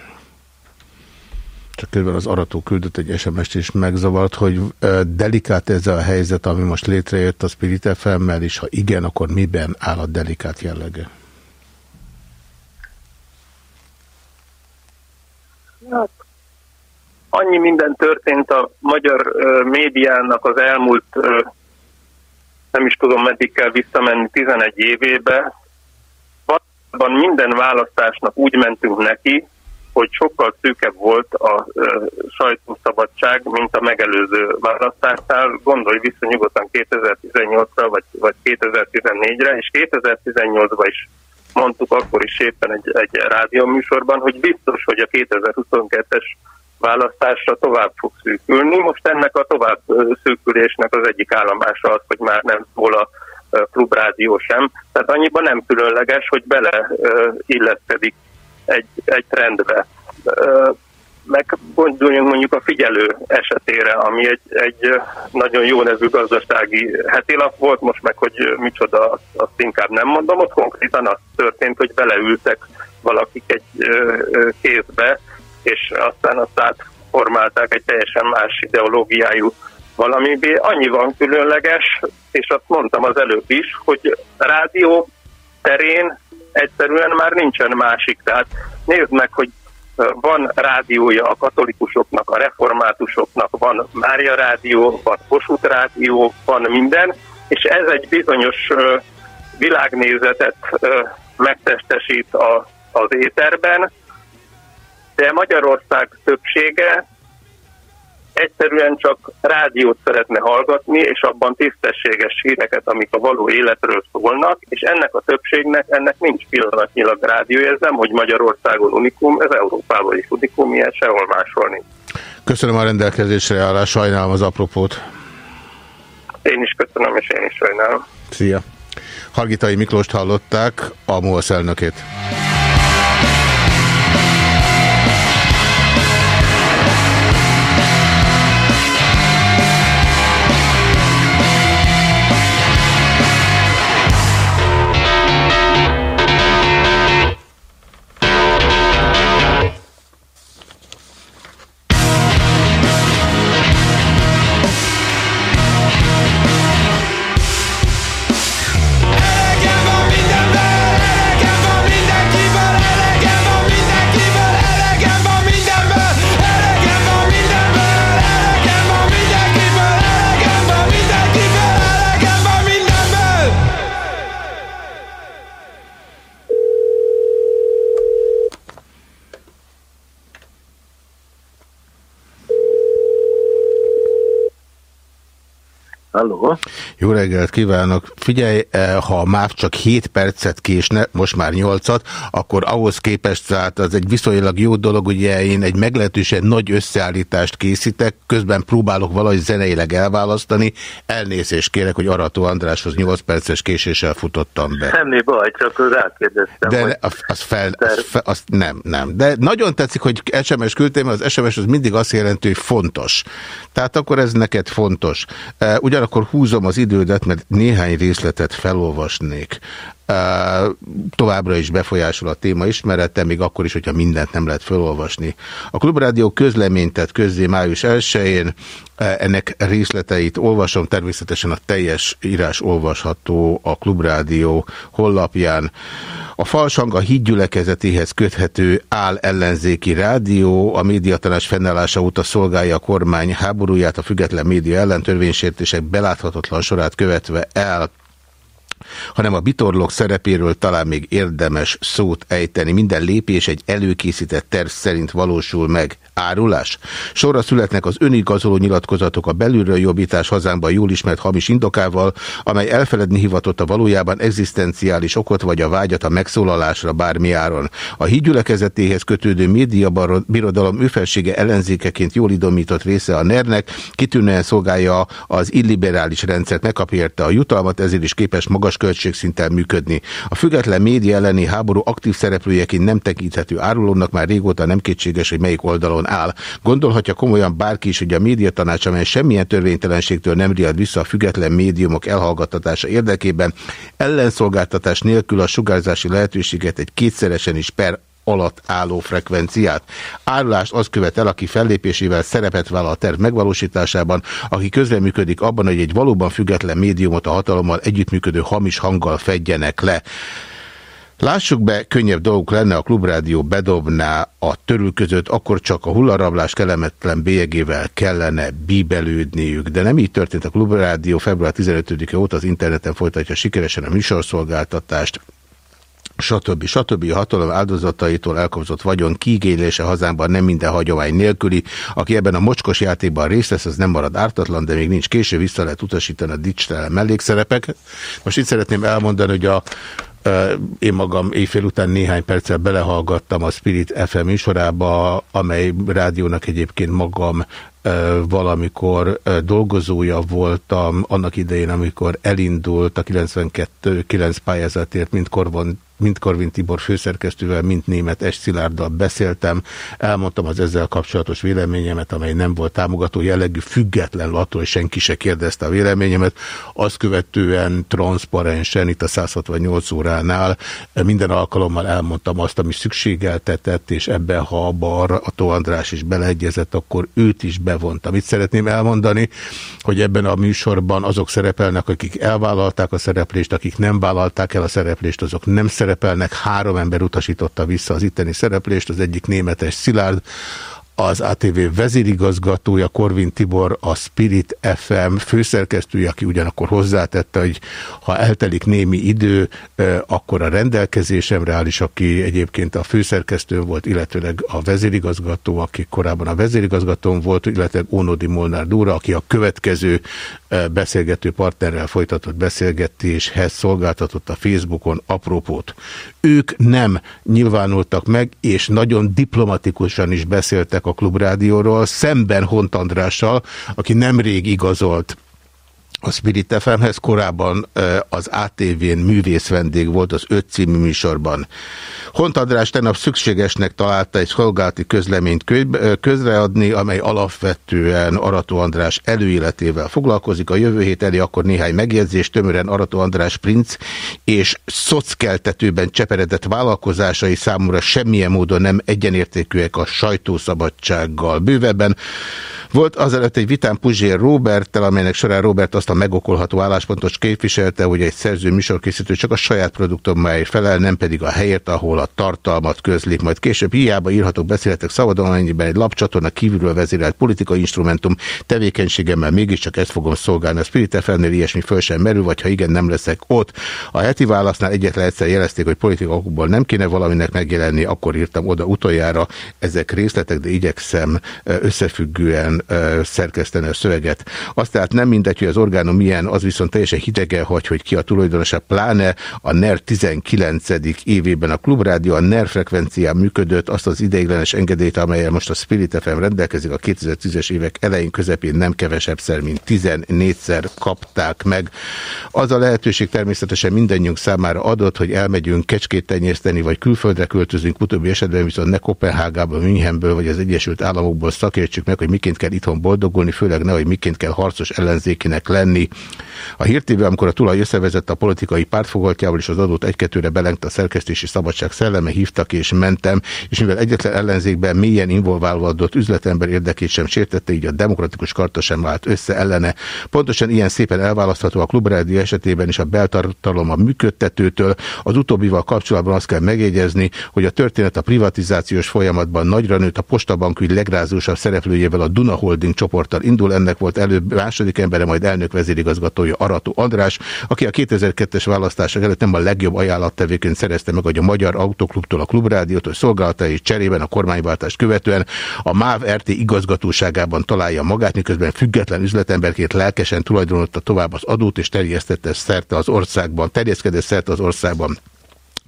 csak közben az arató küldött egy SMS-t és megzavart, hogy delikát ez a helyzet, ami most létrejött a Spirit FM-mel, és ha igen, akkor miben áll a delikát jellege? Hát, annyi minden történt a magyar médiának az elmúlt nem is tudom meddig kell visszamenni, 11 évébe, valóban minden választásnak úgy mentünk neki, hogy sokkal szűkebb volt a sajtószabadság, mint a megelőző választásnál. Gondolj vissza nyugodtan 2018-ra vagy, vagy 2014-re, és 2018-ban is mondtuk akkor is éppen egy, egy rádióműsorban, hogy biztos, hogy a 2022-es választásra tovább fog szűkülni. Most ennek a tovább szűkülésnek az egyik állomása az, hogy már nem szól a klubrádió sem. Tehát annyiban nem különleges, hogy bele illeszkedik egy, egy trendbe. Meggondoljunk mondjuk a figyelő esetére, ami egy, egy nagyon jó nevű gazdasági hetilap volt, most meg, hogy micsoda, azt, azt inkább nem mondom, ott konkrétan az történt, hogy beleültek valakik egy kézbe, és aztán azt átformálták egy teljesen más ideológiájú valamibé. Annyi van különleges, és azt mondtam az előbb is, hogy rádió terén egyszerűen már nincsen másik. Tehát nézd meg, hogy van rádiója a katolikusoknak, a reformátusoknak, van Mária rádió, van Kossuth rádió, van minden, és ez egy bizonyos világnézetet megtestesít az éterben, de Magyarország többsége egyszerűen csak rádiót szeretne hallgatni, és abban tisztességes híreket, amik a való életről szólnak, és ennek a többségnek, ennek nincs pillanatnyilag rádióérzem, hogy Magyarországon unikum, ez Európában is unikum, ilyen sehol máshol nincs. Köszönöm a rendelkezésre állás, sajnálom az apropót. Én is köszönöm, és én is sajnálom. Szia! Hargitai Miklóst hallották, a MOLSZ elnökét. Jó reggelt kívánok! Figyelj, eh, ha már csak 7 percet késne, most már 8-at, akkor ahhoz képest, tehát az egy viszonylag jó dolog, ugye én egy meglehetősen nagy összeállítást készítek, közben próbálok valahogy zeneileg elválasztani, elnézést kérek, hogy Arató Andráshoz 8 perces késéssel futottam be. Semmi baj, csak rákérdeztem. De az, az fel, az fel, az nem, nem. De nagyon tetszik, hogy SMS küldtem, az SMS az mindig azt jelenti, hogy fontos. Tehát akkor ez neked fontos. Eh, ugyanakkor akkor húzom az idődet, mert néhány részletet felolvasnék. Továbbra is befolyásol a téma ismerete, még akkor is, hogyha mindent nem lehet felolvasni. A Klubrádió közleményt tett közzé május 1-én, ennek részleteit olvasom, természetesen a teljes írás olvasható a Klubrádió honlapján. A Falsang a hídgyülekezetéhez köthető áll ellenzéki rádió, a médiatanás fennállása óta szolgálja a kormány háborúját a független média ellen törvénysértések beláthatatlan sorát követve el hanem a bitorlók szerepéről talán még érdemes szót ejteni. Minden lépés egy előkészített terv szerint valósul meg. Árulás? Sorra születnek az önigazoló nyilatkozatok a belülről jobbítás hazánkban jól ismert hamis indokával, amely elfeledni hivatott a valójában egzisztenciális okot vagy a vágyat a megszólalásra bármi áron. A hídgyülekezetéhez kötődő média birodalom őfelsége ellenzékeként jól idomított része a NER-nek, kitűnően szolgálja az illiberális rendszert, megkapja érte a jutalmat, ezért is képes magas költségszinten működni. A független média elleni háború aktív szereplőjeként nem tekinthető árulónak már régóta nem kétséges, hogy melyik oldalon áll. Gondolhatja komolyan bárki is, hogy a médiatanács, amely semmilyen törvénytelenségtől nem riad vissza a független médiumok elhallgattatása érdekében, ellenszolgáltatás nélkül a sugárzási lehetőséget egy kétszeresen is per alatt álló frekvenciát. Árulást az követel, aki fellépésével szerepet vállal a terv megvalósításában, aki közreműködik abban, hogy egy valóban független médiumot a hatalommal együttműködő hamis hanggal fedjenek le. Lássuk be, könnyebb dolgok lenne, a klubrádió bedobná a törül között, akkor csak a hullarablás kellemetlen bélyegével kellene bíbelődniük. De nem így történt a klubrádió. Február 15-e óta az interneten folytatja sikeresen a műsorszolgáltatást stb. stb. A hatalom áldozataitól elkobzott vagyon kiigénylése hazánkban nem minden hagyomány nélküli. Aki ebben a mocskos játékban részt vesz, az nem marad ártatlan, de még nincs késő, vissza lehet utasítani a dicstelen mellékszerepek. Most itt szeretném elmondani, hogy a én magam éjfél után néhány perccel belehallgattam a Spirit FM műsorába, amely rádiónak egyébként magam valamikor dolgozója voltam annak idején, amikor elindult a 92 9 pályázatért, mint Korvon mint Korvin Tibor főszerkesztővel, mint német S. Szilárddal beszéltem, elmondtam az ezzel kapcsolatos véleményemet, amely nem volt támogató jellegű, független attól, hogy senki se kérdezte a véleményemet. Azt követően transzparensen itt a 168 óránál minden alkalommal elmondtam azt, ami szükségeltetett, és ebben, ha abba a Tó András is beleegyezett, akkor őt is bevontam. Itt szeretném elmondani, hogy ebben a műsorban azok szerepelnek, akik elvállalták a szereplést, akik nem vállalták el a szereplést, azok nem szerepelnek szerepelnek, három ember utasította vissza az itteni szereplést, az egyik németes Szilárd, az ATV vezérigazgatója Korvin Tibor, a Spirit FM főszerkesztője, aki ugyanakkor hozzátette, hogy ha eltelik némi idő, akkor a rendelkezésemre áll is, aki egyébként a főszerkesztő volt, illetőleg a vezérigazgató, aki korábban a vezérigazgatón volt, illetve Ónodi Molnár Dúra, aki a következő beszélgető partnerrel folytatott beszélgetéshez szolgáltatott a Facebookon apropót. Ők nem nyilvánultak meg, és nagyon diplomatikusan is beszéltek a Klubrádióról, szemben Hont Andrással, aki nemrég igazolt a Spirit FM-hez, korábban az ATV-n művész vendég volt az öt című műsorban. Hont András tegnap szükségesnek találta egy szolgálati közleményt közreadni, amely alapvetően Arató András előéletével foglalkozik. A jövő hét elé akkor néhány megjegyzés, tömören Arató András princ és szockeltetőben cseperedett vállalkozásai számúra semmilyen módon nem egyenértékűek a sajtószabadsággal. Bővebben volt azelőtt egy vitán Puzsér Roberttel, amelynek során Robert azt a megokolható álláspontos képviselte, hogy egy szerző műsorkészítő csak a saját produktomáért felel, nem pedig a helyért, ahol a tartalmat közlik. Majd később hiába írhatok beszéletek szabadon, amennyiben egy lapcsatorna kívülről vezérelt politikai instrumentum tevékenységemmel mégiscsak ezt fogom szolgálni. A Spirit fm ilyesmi föl sem merül, vagy ha igen, nem leszek ott. A heti válasznál egyetlen egyszer jelezték, hogy politikakból nem kéne valaminek megjelenni, akkor írtam oda utoljára. Ezek részletek, de igyekszem összefüggően szerkeszteni a szöveget. Azt tehát nem mindegy, hogy az orgánum milyen, az viszont teljesen hidege hagy, hogy ki a tulajdonosa, pláne a NER 19. évében a Klubrádió a NER frekvencián működött, azt az ideiglenes engedélyt, amelyel most a Spirit FM rendelkezik a 2010-es évek elején közepén nem kevesebb szer, mint 14-szer kapták meg. Az a lehetőség természetesen mindannyiunk számára adott, hogy elmegyünk kecskét tenyészteni, vagy külföldre költözünk, utóbbi esetben viszont ne Kopenhágába, Münchenből, vagy az Egyesült Államokból szakértsük meg, hogy miként kell itthon boldogulni, főleg nehogy miként kell harcos ellenzékinek lenni. A hírtévé, amikor a tulaj összevezette a politikai pártfogaltjával és az adott egy-kettőre belengt a szerkesztési szabadság szelleme, hívtak és mentem, és mivel egyetlen ellenzékben mélyen involválva adott üzletember érdekét sem sértette, így a demokratikus karta sem vált össze ellene. Pontosan ilyen szépen elválasztható a klubrádió esetében is a beltartalom a működtetőtől. Az utóbbival kapcsolatban azt kell megjegyezni, hogy a történet a privatizációs folyamatban nagyra nőtt a postabank ügy legrázósabb szereplőjével a Duna Holding csoporttal indul, ennek volt előbb második embere, majd elnök vezérigazgatója Arató András, aki a 2002-es választások előtt nem a legjobb ajánlattevéként szerezte meg, hogy a Magyar Autoklubtól a Klubrádiót, hogy szolgálatai cserében a kormányváltást követően a MÁV RT igazgatóságában találja magát, miközben független üzletemberként lelkesen tulajdonolta tovább az adót és terjesztette szerte az országban, terjeszkedett szerte az országban.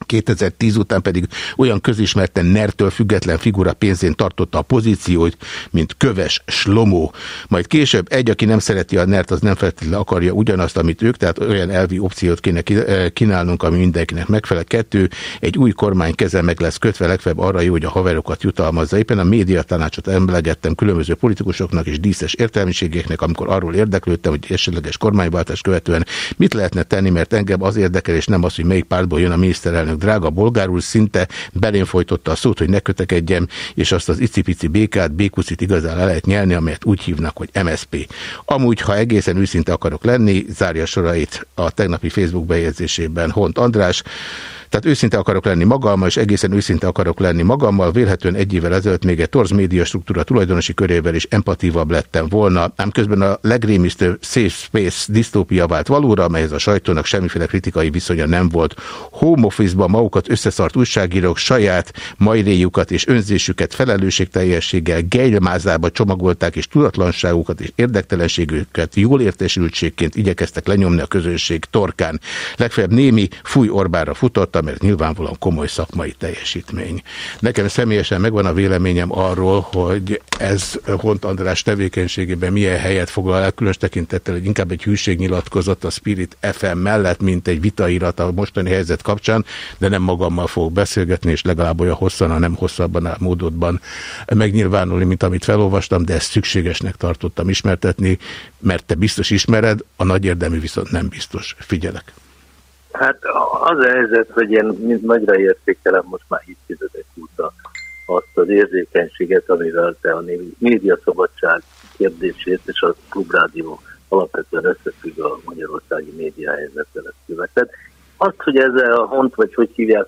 2010 után pedig olyan közismerten nertől független figura pénzén tartotta a pozíciót, mint Köves Slomó. Majd később egy, aki nem szereti a nert, az nem feltétlenül akarja ugyanazt, amit ők, tehát olyan elvi opciót kéne eh, kínálnunk, ami mindenkinek megfelel. Kettő, egy új kormány keze meg lesz kötve legfeljebb arra jó, hogy a haverokat jutalmazza. Éppen a média tanácsot emlegettem különböző politikusoknak és díszes értelmiségeknek, amikor arról érdeklődtem, hogy esetleges kormányváltás követően mit lehetne tenni, mert engem az érdekel, és nem az, hogy melyik pártból jön a miniszterelnök drága bolgárul szinte belén folytotta a szót, hogy ne kötekedjem, és azt az icipici békát, békucit igazán le lehet nyelni, amelyet úgy hívnak, hogy MSP. Amúgy, ha egészen őszinte akarok lenni, zárja sorait a tegnapi Facebook bejegyzésében Hont András, Tehát őszinte akarok lenni magammal, és egészen őszinte akarok lenni magammal. Vélhetően egy évvel ezelőtt még egy torz média struktúra tulajdonosi körével is empatívabb lettem volna, ám közben a legrémisztő Safe Space disztópia vált valóra, amelyhez a sajtónak semmiféle kritikai viszonya nem volt. Home office-ban magukat összeszart újságírók saját majréjukat és önzésüket felelősségteljességgel gejlmázába csomagolták, és tudatlanságukat és érdektelenségüket jól értesültségként igyekeztek lenyomni a közönség torkán. Legfeljebb némi fúj Orbára futotta, mert nyilvánvalóan komoly szakmai teljesítmény. Nekem személyesen megvan a véleményem arról, hogy ez Hont András tevékenységében milyen helyet foglal el, különös tekintettel, hogy inkább egy hűségnyilatkozat a Spirit FM mellett, mint egy vitairat a mostani helyzet kapcsán, de nem magammal fogok beszélgetni, és legalább olyan hosszan, ha nem hosszabban a módodban megnyilvánulni, mint amit felolvastam, de ezt szükségesnek tartottam ismertetni, mert te biztos ismered, a nagy érdemű viszont nem biztos. Figyelek. Hát az a helyzet, hogy én mint nagyra értékelem most már évtizedek óta azt az érzékenységet, amivel te a médiaszabadság kérdését és a klubrádió alapvetően összefügg a magyarországi média helyzettel követett. Azt, hogy ezzel a hont, vagy hogy hívják,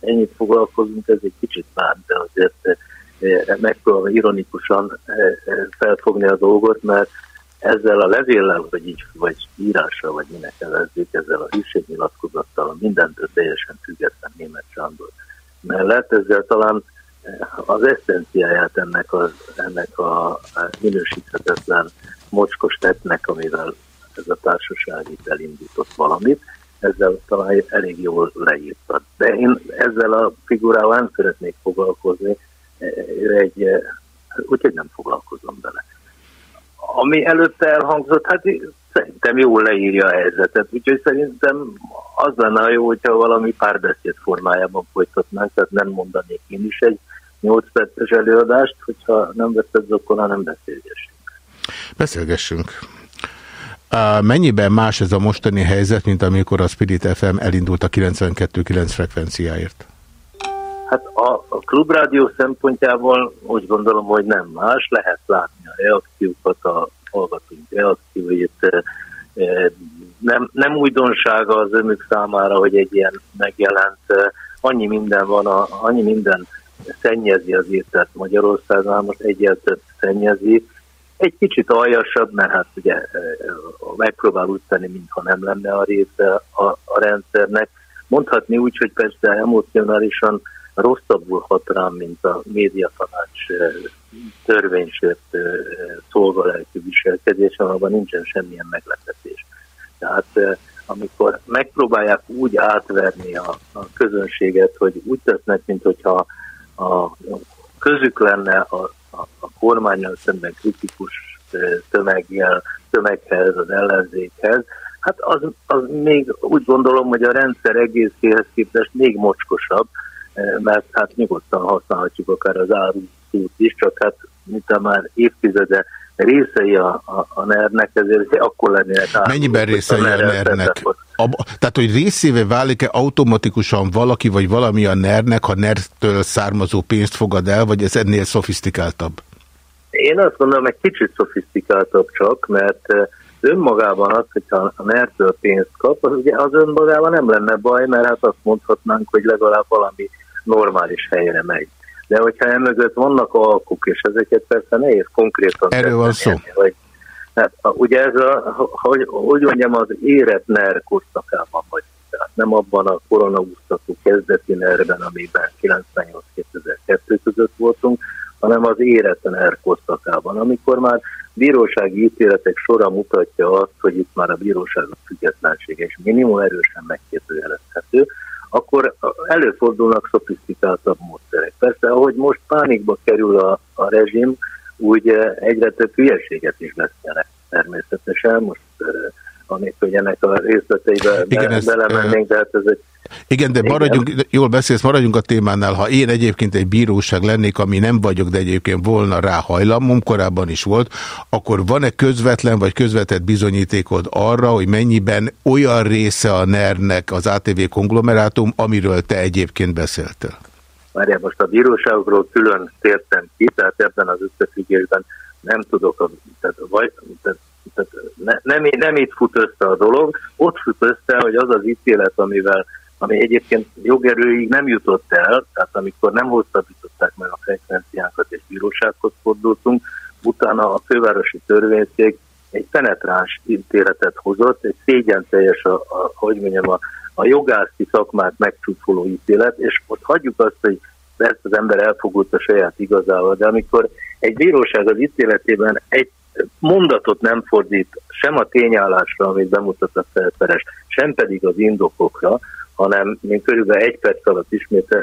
ennyit foglalkozunk, ez egy kicsit már, de azért eh, megpróbálom ironikusan eh, eh, felfogni a dolgot, mert ezzel a levéllel, vagy így, vagy írással, vagy minek nevezzük, ezzel a hűségnyilatkozattal, mindentől teljesen független német Sándor mellett, ezzel talán az eszenciáját ennek a, ennek a minősíthetetlen mocskos tettnek, amivel ez a társaság itt elindított valamit, ezzel talán elég jól leírtad. De én ezzel a figurával nem szeretnék foglalkozni, egy, úgyhogy nem foglalkozom vele. Ami előtte elhangzott, hát szerintem jól leírja a helyzetet, úgyhogy szerintem az lenne jó, hogyha valami párbeszéd formájában folytatnánk, tehát nem mondanék én is egy 8 perces előadást, hogyha nem veszed zokkona, nem beszélgessünk. Beszélgessünk. Mennyiben más ez a mostani helyzet, mint amikor a Spirit FM elindult a 92.9 frekvenciáért? Hát a, a klubrádió szempontjából úgy gondolom, hogy nem más. Lehet látni a reakciókat, a hallgatóink reakcióit. Nem, nem újdonsága az önök számára, hogy egy ilyen megjelent, annyi minden van, a, annyi minden szennyezi az ételt Magyarországon, most egyáltalán szennyezi. Egy kicsit aljasabb, mert hát ugye megpróbál úgy tenni, mintha nem lenne a része a, a rendszernek. Mondhatni úgy, hogy persze emocionálisan rosszabbul hat rám, mint a médiatanács törvénysért szolgalelkű viselkedés, abban nincsen semmilyen meglepetés. Tehát amikor megpróbálják úgy átverni a, a közönséget, hogy úgy tesznek, mint hogyha a közük lenne a, a, a kormányal szemben kritikus tömeggel, tömeghez, az ellenzékhez, hát az, az még úgy gondolom, hogy a rendszer egészéhez képest még mocskosabb, mert hát nyugodtan használhatjuk akár az árut is, csak hát mint már évtizede részei a, a, a NER-nek, ezért akkor lennének át. Mennyiben részei a NER-nek? Tehát, hogy részévé válik-e automatikusan valaki vagy valami a NER-nek, ha NER-től származó pénzt fogad el, vagy ez ennél szofisztikáltabb? Én azt gondolom, egy kicsit szofisztikáltabb csak, mert önmagában az, hogyha a NER-től pénzt kap, az, ugye az önmagában nem lenne baj, mert hát azt mondhatnánk, hogy legalább valami normális helyre megy de hogyha emögött vannak alkuk, és ezeket persze nehéz konkrétan... Erről van szó. Hogy, hát, ugye ez a, hogy, hogy mondjam, az érett NER korszakában vagy. Tehát nem abban a koronaúsztató kezdeti nerben, amiben 98-2002 között voltunk, hanem az érett NER korszakában, amikor már bírósági ítéletek sora mutatja azt, hogy itt már a bíróságok függetlensége és minimum erősen megkérdőjelezhető, akkor előfordulnak szofisztikáltabb módszerek. Persze, ahogy most pánikba kerül a, a rezsim, úgy eh, egyre több hülyeséget is beszélnek természetesen. Most eh, amit hogy ennek a részleteibe Igen, be, belemennénk, de hát ez egy igen, de maradjunk, Igen. jól beszélsz, maradjunk a témánál. Ha én egyébként egy bíróság lennék, ami nem vagyok, de egyébként volna rá hajlamom, korábban is volt, akkor van-e közvetlen vagy közvetett bizonyítékod arra, hogy mennyiben olyan része a NER-nek az ATV konglomerátum, amiről te egyébként beszéltél? Várjál, most a bíróságokról külön tértem ki, tehát ebben az összefüggésben nem tudok, tehát, vagy, tehát tehát ne, nem, nem itt fut össze a dolog, ott fut össze, hogy az az ítélet, amivel ami egyébként jogerőig nem jutott el, tehát amikor nem hosszabbították meg a frekvenciákat és bírósághoz fordultunk, utána a fővárosi törvényszék egy penetráns ítéletet hozott, egy szégyen teljes, a, a, hogy mondjam, a, a jogászi szakmát megcsúfoló ítélet, és ott hagyjuk azt, hogy ezt az ember elfogult a saját igazával, de amikor egy bíróság az ítéletében egy mondatot nem fordít sem a tényállásra, amit bemutat a felperes, sem pedig az indokokra, hanem mint körülbelül egy perc alatt ismét, eh,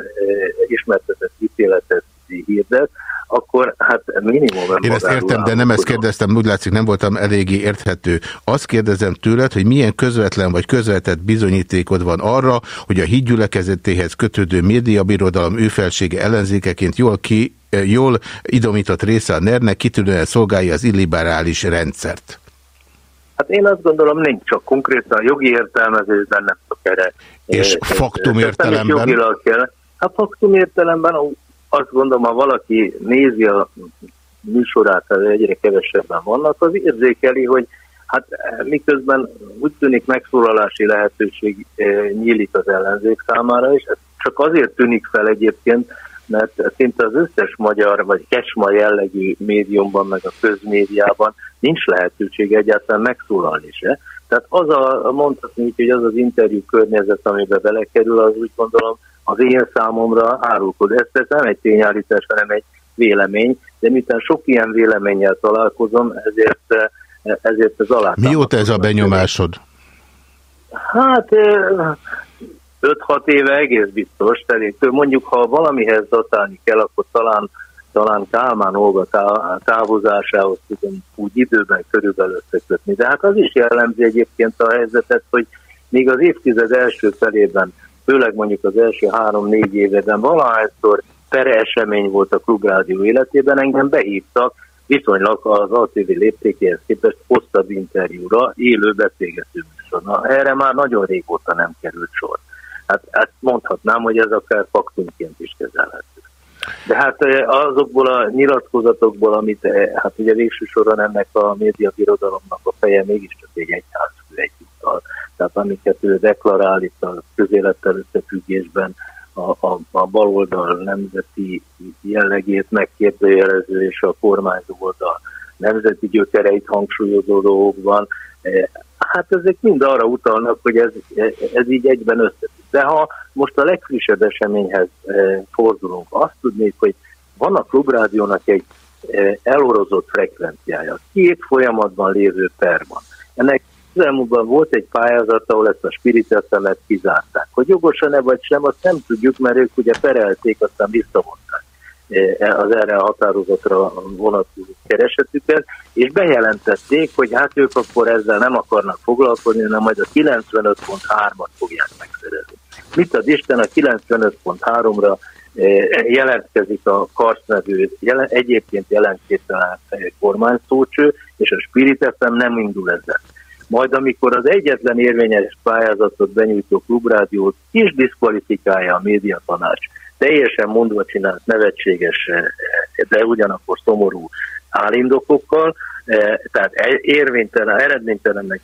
ismertetett ítéletet hirdet, akkor hát minimum... Én ezt értem, de nem ezt kérdeztem, úgy látszik nem voltam eléggé érthető. Azt kérdezem tőled, hogy milyen közvetlen vagy közvetett bizonyítékod van arra, hogy a hídgyülekezetéhez kötődő médiabirodalom őfelsége ellenzékeként jól ki jól idomított része a NER-nek kitűnően szolgálja az illiberális rendszert. Hát én azt gondolom, nincs csak konkrétan jogi értelmezésben, nem csak erre. És faktum értelemben? Kell. Hát faktum értelemben azt gondolom, ha valaki nézi a műsorát, egyre kevesebben vannak, az érzékeli, hogy hát miközben úgy tűnik megszólalási lehetőség nyílik az ellenzék számára, és ez csak azért tűnik fel egyébként, mert szinte az összes magyar vagy kesma jellegű médiumban, meg a közmédiában nincs lehetőség egyáltalán megszólalni se. Tehát az a, mondhatni, hogy az az interjú környezet, amiben belekerül, az úgy gondolom az én számomra árulkod. Ez, ez nem egy tényállítás, hanem egy vélemény, de miután sok ilyen véleménnyel találkozom, ezért, ezért ez alá. Mióta ez a benyomásod? Hát 5-6 éve egész biztos, tehát mondjuk ha valamihez datálni kell, akkor talán, talán Kálmán Olga távozásához tudom úgy időben körülbelül összekötni. De hát az is jellemzi egyébként a helyzetet, hogy még az évtized első felében, főleg mondjuk az első három-négy évben valahányszor pere esemény volt a klubrádió életében, engem behívtak viszonylag az ATV léptékéhez képest hosszabb interjúra, élő beszélgető műsor. erre már nagyon régóta nem került sor. Hát, hát mondhatnám, hogy ez akár faktumként is kezelhető. De hát azokból a nyilatkozatokból, amit hát ugye végső ennek a médiabirodalomnak a feje mégiscsak egy egyházfő egyúttal. Tehát amiket ő deklarál itt a közélettel összefüggésben, a, a, a baloldal nemzeti jellegét megkérdőjelező és a kormányzó oldal nemzeti gyökereit hangsúlyozó dolgokban, hát ezek mind arra utalnak, hogy ez, ez így egyben összefügg. De ha most a legfrissebb eseményhez eh, fordulunk, azt tudnék, hogy van a klubrádiónak egy eh, elorozott frekvenciája, két folyamatban lévő perban. Ennek közelmúltban volt egy pályázat, ahol ezt a spiritetemet kizárták. Hogy jogosan-e vagy sem, azt nem tudjuk, mert ők ugye perelték, aztán visszavonták eh, az erre a határozatra vonatkozó keresetüket, és bejelentették, hogy hát ők akkor ezzel nem akarnak foglalkozni, hanem majd a 95.3-at fogják megszerezni. Mit ad Isten a 95.3-ra eh, jelentkezik a Karsz nevű, jelen, egyébként jelentételen kormányszócső, és a Spirit FM nem indul ezzel. Majd amikor az egyetlen érvényes pályázatot benyújtó klubrádiót is diszkvalifikálja a médiatanács, teljesen mondva csinált nevetséges, eh, de ugyanakkor szomorú állindokokkal, eh, tehát e- érvénytelen, eredménytelennek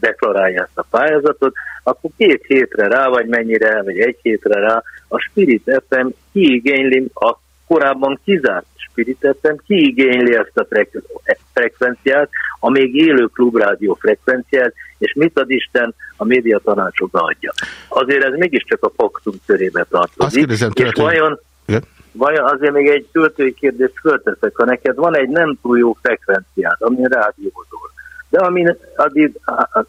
deklarálja ezt a pályázatot, akkor két hétre rá, vagy mennyire, vagy egy hétre rá, a Spirit FM kiigényli a korábban kizárt Spirit FM, kiigényli ezt a frekvenciát, a még élő klubrádió frekvenciát, és mit ad Isten, a média tanácsokba adja. Azért ez mégiscsak a faktum körébe tartozik. Azt és vajon, vajon azért még egy költői kérdést fölteszek, ha neked van egy nem túl jó frekvenciád, ami rádiózol, de ami ad,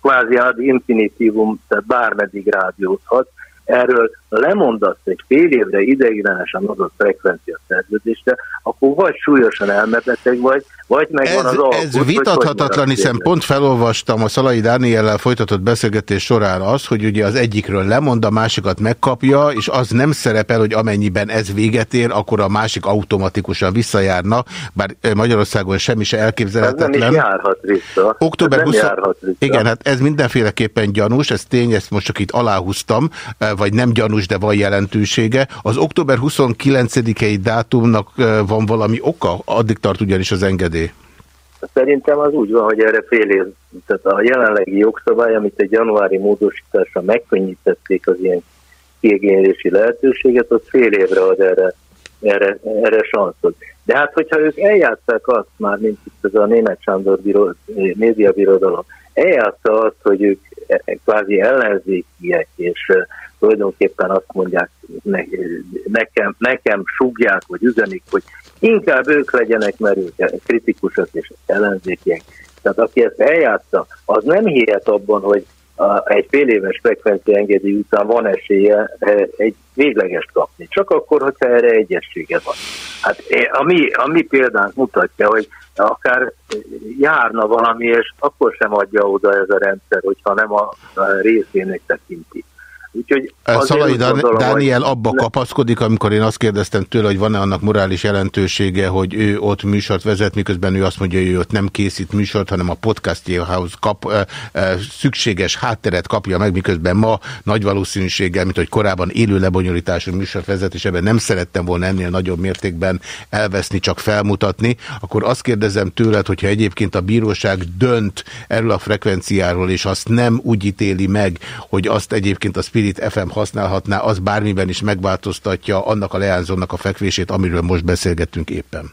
kvázi ad infinitivum, tehát bármeddig rádiózhat, erről lemondasz egy fél évre ideiglenesen adott frekvencia szerződésre, akkor vagy súlyosan elmebeteg vagy, vagy megvan ez, az alkut, Ez vitathatatlan, hiszen pont felolvastam a Szalai Dániellel folytatott beszélgetés során az, hogy ugye az egyikről lemond, a másikat megkapja, és az nem szerepel, hogy amennyiben ez véget ér, akkor a másik automatikusan visszajárna, bár Magyarországon semmi se elképzelhetetlen. Ez nem is járhat vissza. Október 20... járhat vissza. Igen, hát ez mindenféleképpen gyanús, ez tény, ezt most csak itt aláhúztam, vagy nem gyanús, de van jelentősége. Az október 29-i dátumnak van valami oka? Addig tart ugyanis az engedély. Szerintem az úgy van, hogy erre fél év, tehát a jelenlegi jogszabály, amit egy januári módosításra megkönnyítették az ilyen kiegészítési lehetőséget, az fél évre ad erre, erre, erre sanszot. De hát, hogyha ők eljátszák azt már, mint itt ez a német Sándor bíró, médiabirodalom, eljátsza azt, hogy ők e, e, kvázi ellenzékiek, és tulajdonképpen azt mondják, ne, nekem, nekem sugják, vagy üzenik, hogy inkább ők legyenek, mert ők kritikusok és ellenzékiek. Tehát aki ezt eljátsza, az nem hihet abban, hogy a, egy fél éves frekvencia engedély után van esélye e, egy véglegest kapni. Csak akkor, hogyha erre egyessége van. Hát a mi, a mi példánk mutatja, hogy akár járna valami, és akkor sem adja oda ez a rendszer, hogyha nem a részének tekinti. Úgyhogy Szalai gondolom, Dániel hogy... abba kapaszkodik, amikor én azt kérdeztem tőle, hogy van-e annak morális jelentősége, hogy ő ott műsort vezet, miközben ő azt mondja, hogy ő ott nem készít műsort, hanem a podcastjához kap, e, e, szükséges hátteret kapja meg, miközben ma nagy valószínűséggel, mint hogy korábban élő lebonyolítású műsort vezet, és ebben nem szerettem volna ennél nagyobb mértékben elveszni, csak felmutatni, akkor azt kérdezem tőled, hogyha egyébként a bíróság dönt erről a frekvenciáról, és azt nem úgy ítéli meg, hogy azt egyébként a Spirit Spirit FM használhatná, az bármiben is megváltoztatja annak a leányzónak a fekvését, amiről most beszélgettünk éppen.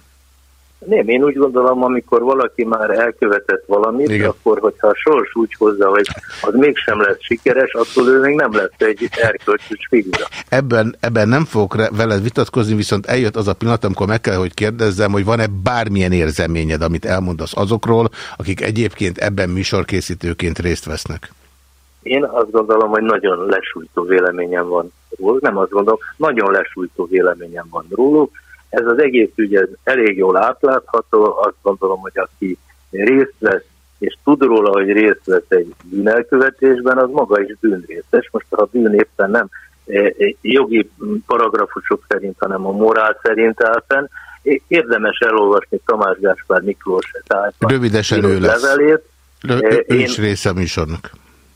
Nem, én úgy gondolom, amikor valaki már elkövetett valamit, Igen. akkor, hogyha a sors úgy hozza, hogy az mégsem lesz sikeres, attól ő még nem lesz egy erkölcsös figura. Ebben, ebben nem fogok veled vitatkozni, viszont eljött az a pillanat, amikor meg kell, hogy kérdezzem, hogy van-e bármilyen érzeményed, amit elmondasz azokról, akik egyébként ebben műsorkészítőként részt vesznek. Én azt gondolom, hogy nagyon lesújtó véleményem van róluk, nem azt gondolom, nagyon lesújtó véleményem van róluk. Ez az egész ügy ez elég jól átlátható, azt gondolom, hogy aki részt vesz, és tud róla, hogy részt vesz egy bűnelkövetésben, az maga is bűnrészes. Most ha a bűn éppen nem e, e, jogi paragrafusok szerint, hanem a morál szerint áll fenn, érdemes elolvasni Tamás Gáspár Miklós Rövidesen ő lesz. levelét. Ő, ő is része a műsornak.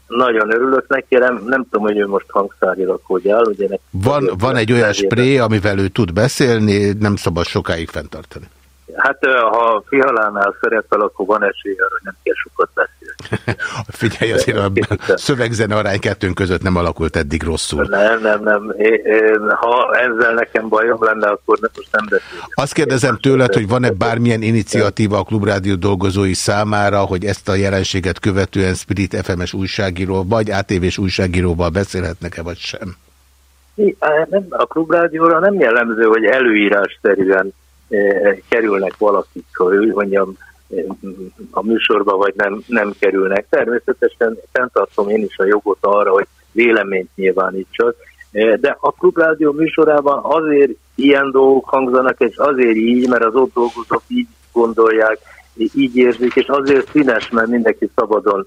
Nagyon örülök neki, nem, nem tudom, hogy ő most hangszárilag hogy áll. Ugye van, van egy olyan spré, amivel ő tud beszélni, nem szabad sokáig fenntartani. Hát ha Fihalánál szerepel, akkor van esély arra, hogy nem kell sokat beszélni. Figyelj, azért a szövegzene arány kettőnk között nem alakult eddig rosszul. Nem, nem, nem. Én, ha ezzel nekem bajom lenne, akkor nem, most nem beszélek. Azt kérdezem tőled, hogy van-e bármilyen iniciatíva a Klubrádió dolgozói számára, hogy ezt a jelenséget követően Spirit FM-es újságíró, vagy ATV-s újságíróval beszélhetnek-e, vagy sem? A Klubrádióra nem jellemző, hogy előírásszerűen kerülnek valakik, hogy mondjam, a műsorba, vagy nem, nem kerülnek. Természetesen fenntartom én is a jogot arra, hogy véleményt nyilvánítsak, de a Klubrádió műsorában azért ilyen dolgok hangzanak, és azért így, mert az ott dolgozók így gondolják, így érzik, és azért színes, mert mindenki szabadon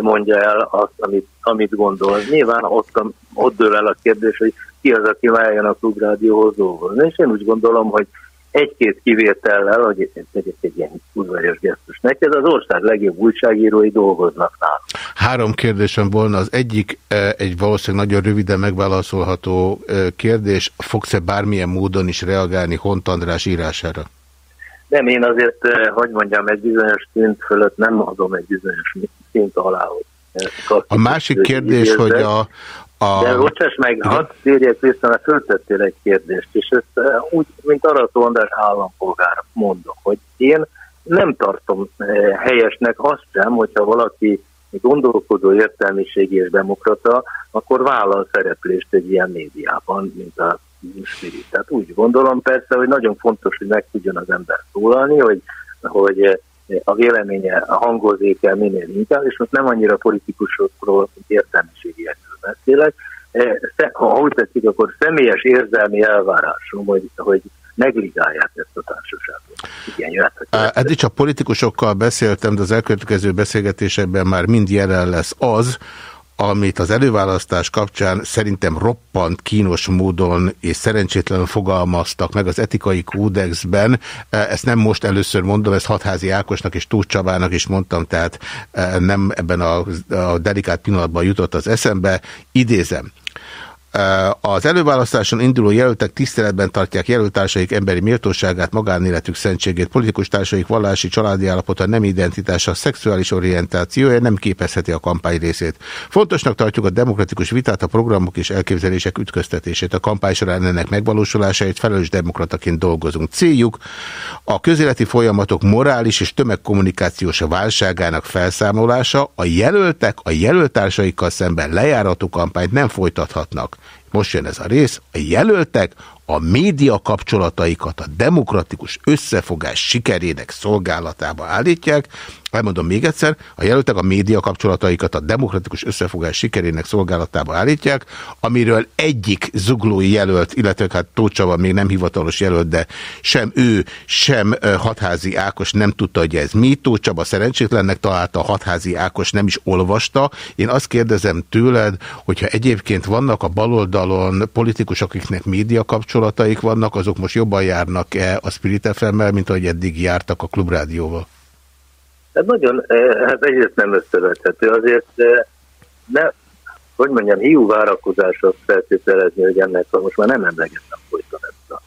mondja el azt, amit, amit gondol. Nyilván ott, ott dől el a kérdés, hogy ki az, aki eljön a Klubrádióhoz dolgozni. És én úgy gondolom, hogy egy-két kivétellel, hogy tegyek egy ilyen udvarias gesztus neked, az ország legjobb újságírói dolgoznak nálam. Három kérdésem volna. Az egyik e, egy valószínűleg nagyon röviden megválaszolható e, kérdés. Fogsz-e bármilyen módon is reagálni Hont András írására? Nem, én azért, e, hogy mondjam, egy bizonyos szint fölött nem adom egy bizonyos szint alá, hogy a másik kérdés, hogy a, a... De bocsáss meg, hadd térjek vissza, mert föltettél egy kérdést, és ezt eh, úgy, mint András állampolgár mondom, hogy én nem tartom eh, helyesnek azt sem, hogyha valaki gondolkodó értelmiségi és demokrata, akkor vállal szereplést egy ilyen médiában, mint a Spirit. Tehát úgy gondolom persze, hogy nagyon fontos, hogy meg tudjon az ember szólalni, hogy, hogy eh, a véleménye a hangozzék el minél inkább, és most nem annyira politikusokról, mint értelmiségiekről beszélek, e, ha úgy tetszik, akkor személyes érzelmi elvárásom, hogy, hogy negligálják ezt a társaságot. Igen, jöhet, Eddig csak politikusokkal beszéltem, de az elkövetkező beszélgetésekben már mind jelen lesz az, amit az előválasztás kapcsán szerintem roppant kínos módon és szerencsétlenül fogalmaztak meg az etikai kódexben. Ezt nem most először mondom, ezt Hatházi Ákosnak és Tóth Csabának is mondtam, tehát nem ebben a, a delikát pillanatban jutott az eszembe. Idézem. Az előválasztáson induló jelöltek tiszteletben tartják jelöltársaik emberi méltóságát, magánéletük szentségét, politikus társaik vallási, családi állapota, nem identitása, szexuális orientációja nem képezheti a kampány részét. Fontosnak tartjuk a demokratikus vitát, a programok és elképzelések ütköztetését. A kampány során ennek megvalósulásáért felelős demokrataként dolgozunk. Céljuk a közéleti folyamatok morális és tömegkommunikációs válságának felszámolása, a jelöltek a jelöltársaikkal szemben lejárató kampányt nem folytathatnak. Most jön ez a rész, a jelöltek a média kapcsolataikat a demokratikus összefogás sikerének szolgálatába állítják, elmondom még egyszer, a jelöltek a média kapcsolataikat a demokratikus összefogás sikerének szolgálatába állítják, amiről egyik zuglói jelölt, illetve hát Tócsava még nem hivatalos jelölt, de sem ő, sem Hatházi Ákos nem tudta, hogy ez mi. Tócsaba szerencsétlennek találta, Hatházi Ákos nem is olvasta. Én azt kérdezem tőled, hogyha egyébként vannak a baloldalon politikusok, akiknek média kapcsolataik vannak, azok most jobban járnak-e a Spirit fm mint ahogy eddig jártak a Klubrádióval? Ez nagyon, eh, hát egyrészt nem összevethető, azért eh, ne, hogy mondjam, hiú várakozás azt feltételezni, hogy ennek most már nem emlegettem folyton ezt a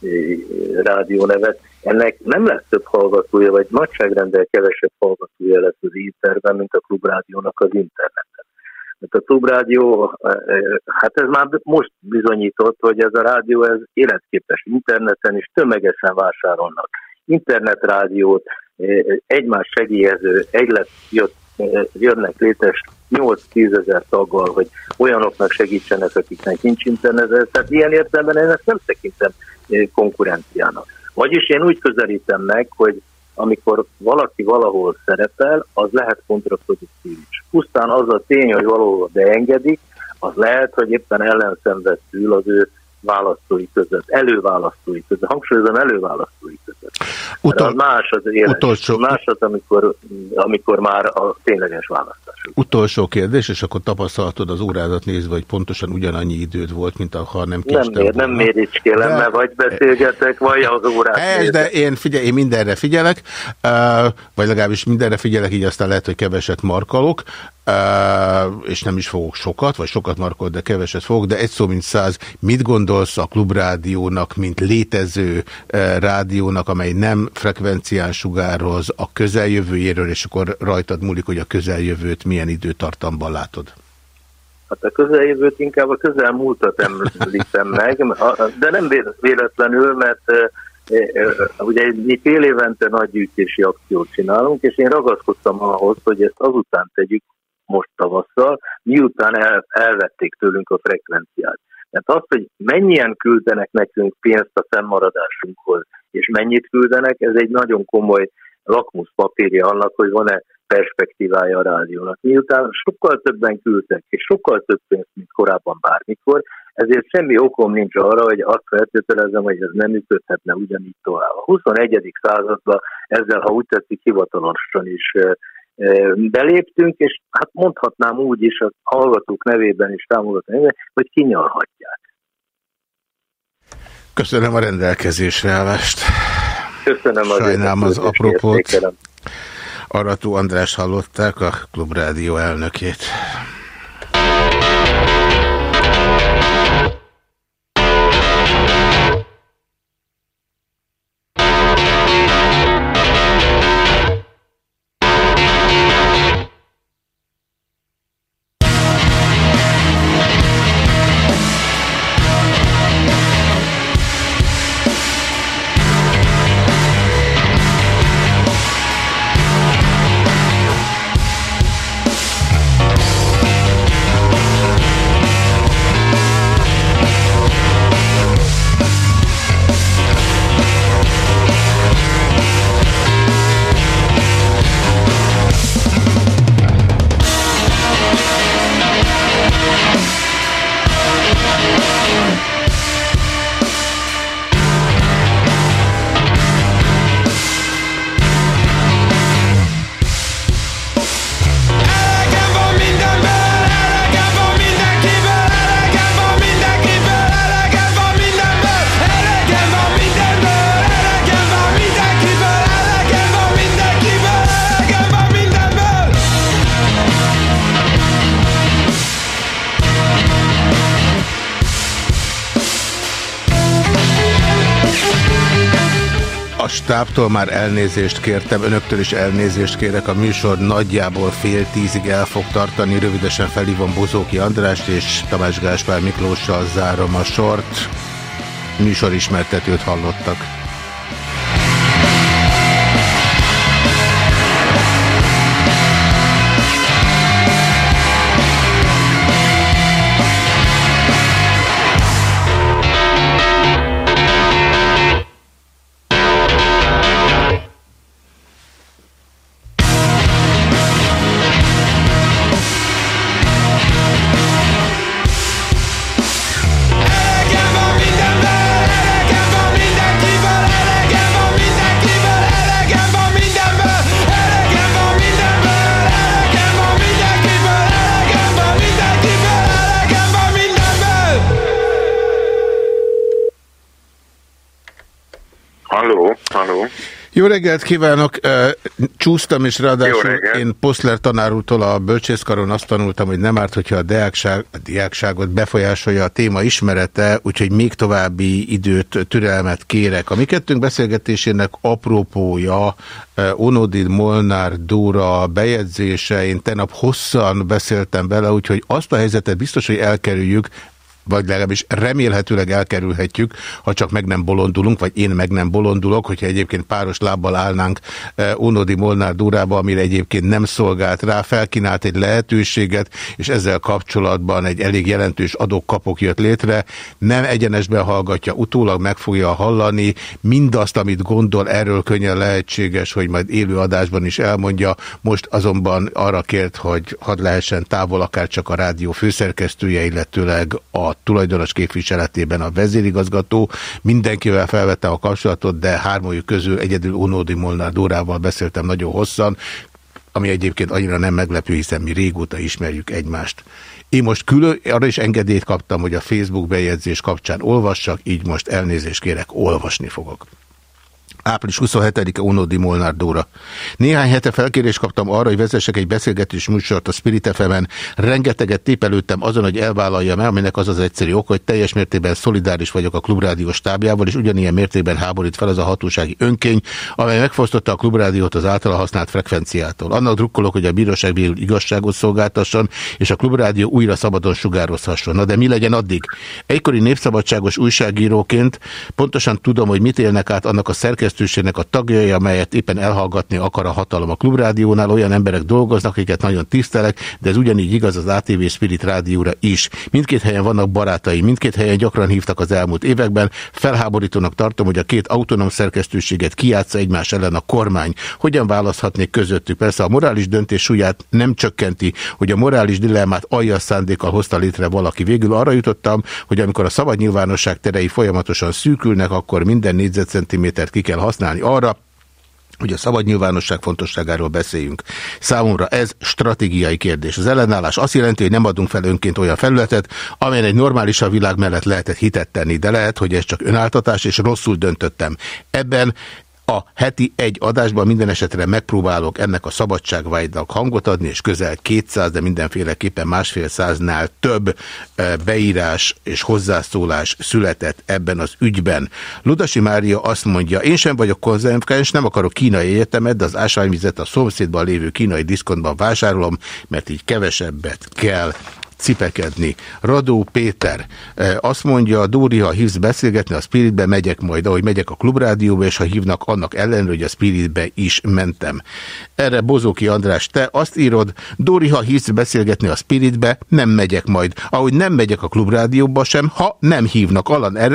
eh, rádiónevet. Ennek nem lesz több hallgatója, vagy nagyságrendel kevesebb hallgatója lesz az interben, mint a klubrádiónak az interneten. Mert a klubrádió, hát ez már most bizonyított, hogy ez a rádió ez életképes interneten, és tömegesen vásárolnak internetrádiót, egymás segélyező, egylet jött, jönnek létes 8-10 ezer taggal, hogy olyanoknak segítsenek, akiknek nincs internet, tehát ilyen értelemben én ezt nem tekintem konkurenciának. Vagyis én úgy közelítem meg, hogy amikor valaki valahol szerepel, az lehet kontraproduktív is. Pusztán az a tény, hogy valahol beengedik, az lehet, hogy éppen ellenszenvedtül az ő választói között, előválasztói között, hangsúlyozom előválasztói között. Utol... Az más az élet, Utolsó... más az, amikor, amikor már a tényleges választás. Utolsó kérdés, és akkor tapasztalatod az órádat nézve, hogy pontosan ugyanannyi időd volt, mint ha nem késtem Nem, mér, nem méricskélem, mert vagy beszélgetek, vagy az órát Ez, de én, figyelj, én mindenre figyelek, vagy legalábbis mindenre figyelek, így aztán lehet, hogy keveset markalok és nem is fogok sokat, vagy sokat markol, de keveset fogok, de egy szó mint száz, mit gondolsz a klubrádiónak, mint létező rádiónak, amely nem frekvencián sugároz a közeljövőjéről, és akkor rajtad múlik, hogy a közeljövőt milyen időtartamban látod? Hát a közeljövőt inkább a közelmúltat említem meg, de nem véletlenül, mert ugye mi fél évente nagy gyűjtési akciót csinálunk, és én ragaszkodtam ahhoz, hogy ezt azután tegyük, most tavasszal, miután el, elvették tőlünk a frekvenciát. Mert az, hogy mennyien küldenek nekünk pénzt a fennmaradásunkhoz, és mennyit küldenek, ez egy nagyon komoly lakmuszpapírja annak, hogy van-e perspektívája a rádiónak. Miután sokkal többen küldtek, és sokkal több pénzt, mint korábban bármikor, ezért semmi okom nincs arra, hogy azt feltételezem, hogy ez nem működhetne ugyanígy tovább. A 21. században ezzel, ha úgy tetszik, hivatalosan is beléptünk, és hát mondhatnám úgy is, a hallgatók nevében is támogatni, hogy kinyalhatják. Köszönöm a rendelkezésre állást. Köszönöm az Sajnálom az apropót. Arató András hallották, a Klubrádió elnökét. Stábtól már elnézést kértem, önöktől is elnézést kérek. A műsor nagyjából fél tízig el fog tartani. Rövidesen felhívom Bozóki Andrást és Tamás Gáspár Miklóssal zárom a sort. Műsorismertetőt hallottak. Reggelt kívánok! Csúsztam, és ráadásul én Poszler tanárútól a bölcsészkaron azt tanultam, hogy nem árt, hogyha a, diákság, a diákságot befolyásolja a téma ismerete, úgyhogy még további időt, türelmet kérek. A mi kettőnk beszélgetésének apropója Onodin Molnár Dóra bejegyzése, én tenap hosszan beszéltem bele, úgyhogy azt a helyzetet biztos, hogy elkerüljük, vagy legalábbis remélhetőleg elkerülhetjük, ha csak meg nem bolondulunk, vagy én meg nem bolondulok, hogyha egyébként páros lábbal állnánk Unodi eh, Molnár Durába, amire egyébként nem szolgált rá, felkínált egy lehetőséget, és ezzel kapcsolatban egy elég jelentős adok-kapok jött létre, nem egyenesben hallgatja, utólag meg fogja hallani, mindazt, amit gondol, erről könnyen lehetséges, hogy majd élő adásban is elmondja, most azonban arra kért, hogy hadd lehessen távol akár csak a rádió főszerkesztője, illetőleg a tulajdonos képviseletében a vezérigazgató. Mindenkivel felvette a kapcsolatot, de hármójuk közül egyedül Unódi Molnár Dórával beszéltem nagyon hosszan, ami egyébként annyira nem meglepő, hiszen mi régóta ismerjük egymást. Én most külön, arra is engedélyt kaptam, hogy a Facebook bejegyzés kapcsán olvassak, így most elnézést kérek, olvasni fogok. Április 27-e Unodi Molnár Dóra. Néhány hete felkérést kaptam arra, hogy vezessek egy beszélgetés műsort a Spirit FM-en. Rengeteget tépelődtem azon, hogy elvállaljam el, aminek az az egyszerű ok, hogy teljes mértékben szolidáris vagyok a klubrádió stábjával, és ugyanilyen mértékben háborít fel az a hatósági önkény, amely megfosztotta a klubrádiót az általa használt frekvenciától. Annak drukkolok, hogy a bíróság végül igazságot szolgáltasson, és a klubrádió újra szabadon sugározhasson. Na de mi legyen addig? Egykori népszabadságos újságíróként pontosan tudom, hogy mit élnek át annak a szerkesztő szerkesztőségnek a tagjai, amelyet éppen elhallgatni akar a hatalom a klubrádiónál, olyan emberek dolgoznak, akiket nagyon tisztelek, de ez ugyanígy igaz az ATV Spirit rádióra is. Mindkét helyen vannak barátai, mindkét helyen gyakran hívtak az elmúlt években. Felháborítónak tartom, hogy a két autonóm szerkesztőséget kiátsza egymás ellen a kormány. Hogyan választhatnék közöttük? Persze a morális döntés súlyát nem csökkenti, hogy a morális dilemmát aljas szándékkal hozta létre valaki. Végül arra jutottam, hogy amikor a szabad nyilvánosság terei folyamatosan szűkülnek, akkor minden négyzetcentimétert ki kell használni arra, hogy a szabad nyilvánosság fontosságáról beszéljünk. Számomra ez stratégiai kérdés. Az ellenállás azt jelenti, hogy nem adunk fel önként olyan felületet, amelyen egy normálisabb világ mellett lehetett hitet tenni, de lehet, hogy ez csak önáltatás, és rosszul döntöttem. Ebben a heti egy adásban minden esetre megpróbálok ennek a szabadságvágynak hangot adni, és közel 200, de mindenféleképpen másfél száznál több beírás és hozzászólás született ebben az ügyben. Ludasi Mária azt mondja, én sem vagyok konzervkás, nem akarok kínai egyetemet, de az ásványvizet a szomszédban lévő kínai diszkontban vásárolom, mert így kevesebbet kell cipekedni. Radó Péter eh, azt mondja, Dóri, ha hívsz beszélgetni a Spiritbe, megyek majd, ahogy megyek a klubrádióba, és ha hívnak annak ellenére, hogy a Spiritbe is mentem. Erre Bozóki András, te azt írod, Dóri, ha hívsz beszélgetni a Spiritbe, nem megyek majd. Ahogy nem megyek a klubrádióba sem, ha nem hívnak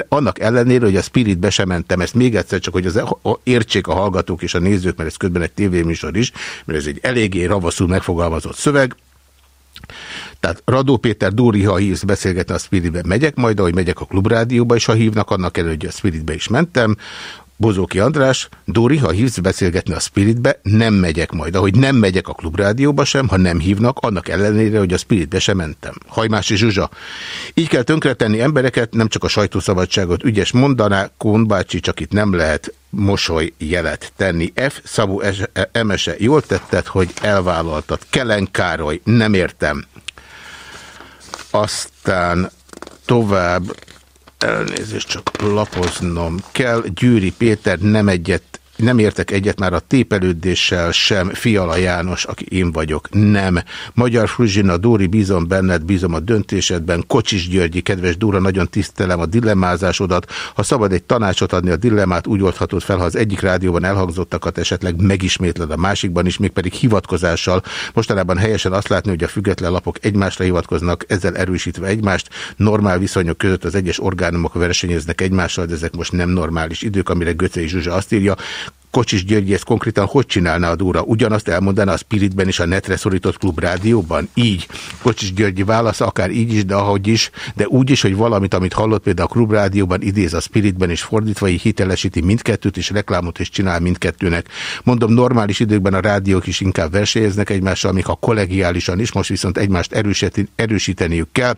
annak ellenére, hogy a Spiritbe sem mentem. Ezt még egyszer csak, hogy az értsék a hallgatók és a nézők, mert ez közben egy tévéműsor is, mert ez egy eléggé ravaszul megfogalmazott szöveg. Tehát Radó Péter, Dóri, ha hívsz beszélgetni a Spiritbe, megyek majd, ahogy megyek a klubrádióba, és ha hívnak, annak elő, hogy a Spiritbe is mentem. Bozóki András, Dóri, ha hívsz beszélgetni a Spiritbe, nem megyek majd. Ahogy nem megyek a klubrádióba sem, ha nem hívnak, annak ellenére, hogy a Spiritbe sem mentem. Hajmási Zsuzsa. Így kell tönkretenni embereket, nem csak a sajtószabadságot ügyes mondaná, Kón bácsi, csak itt nem lehet mosoly jelet tenni. F. Szabó Emese, jól tetted, hogy elvállaltad. Kelen Károly, nem értem. Aztán tovább elnézést csak lapoznom kell. Győri Péter nem egyet nem értek egyet már a tépelődéssel sem, Fiala János, aki én vagyok, nem. Magyar Fruzsina, Dóri, bízom benned, bízom a döntésedben, Kocsis Györgyi, kedves Dóra, nagyon tisztelem a dilemmázásodat. Ha szabad egy tanácsot adni a dilemmát, úgy oldhatod fel, ha az egyik rádióban elhangzottakat esetleg megismétled a másikban is, mégpedig hivatkozással. Mostanában helyesen azt látni, hogy a független lapok egymásra hivatkoznak, ezzel erősítve egymást. Normál viszonyok között az egyes orgánumok versenyeznek egymással, de ezek most nem normális idők, amire Göcei Zsuzsa azt írja, Kocsis György ezt konkrétan hogy csinálna a Dóra? Ugyanazt elmondaná a Spiritben és a netre szorított klubrádióban? Így. Kocsis Györgyi válasz, akár így is, de ahogy is, de úgy is, hogy valamit, amit hallott például a klubrádióban, idéz a Spiritben és fordítva, így hitelesíti mindkettőt, és reklámot is csinál mindkettőnek. Mondom, normális időkben a rádiók is inkább versenyeznek egymással, még ha kollegiálisan is, most viszont egymást erősíteniük kell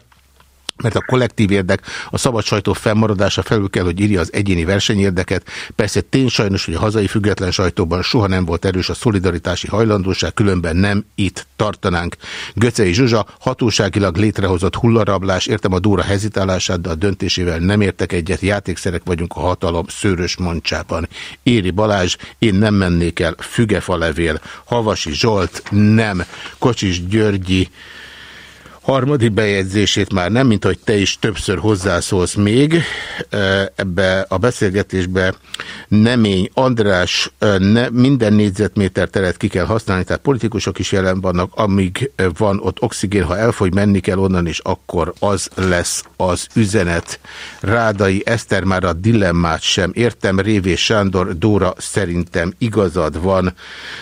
mert a kollektív érdek, a szabad sajtó fennmaradása felül kell, hogy írja az egyéni versenyérdeket. Persze tény sajnos, hogy a hazai független sajtóban soha nem volt erős a szolidaritási hajlandóság, különben nem itt tartanánk. Göcei Zsuzsa hatóságilag létrehozott hullarablás, értem a Dóra hezitálását, de a döntésével nem értek egyet, játékszerek vagyunk a hatalom szőrös mancsában. Éri Balázs, én nem mennék el, Fügefa levél, Havasi Zsolt, nem, Kocsis Györgyi, harmadik bejegyzését már nem, mint hogy te is többször hozzászólsz még ebbe a beszélgetésbe. Nemény András, ne, minden négyzetméter teret ki kell használni, tehát politikusok is jelen vannak, amíg van ott oxigén, ha elfogy, menni kell onnan, és akkor az lesz az üzenet. Rádai Eszter már a dilemmát sem értem, Révé Sándor, Dóra szerintem igazad van,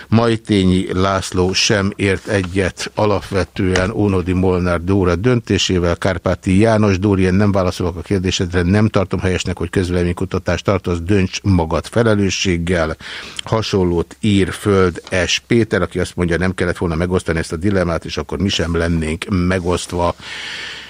Majtényi László sem ért egyet, alapvetően Ónodi Molnár Gáspár Dóra döntésével. Kárpáti János Dóri, én nem válaszolok a kérdésedre, nem tartom helyesnek, hogy közvéleménykutatást tartasz, dönts magad felelősséggel. Hasonlót ír Föld S. Péter, aki azt mondja, nem kellett volna megosztani ezt a dilemmát, és akkor mi sem lennénk megosztva.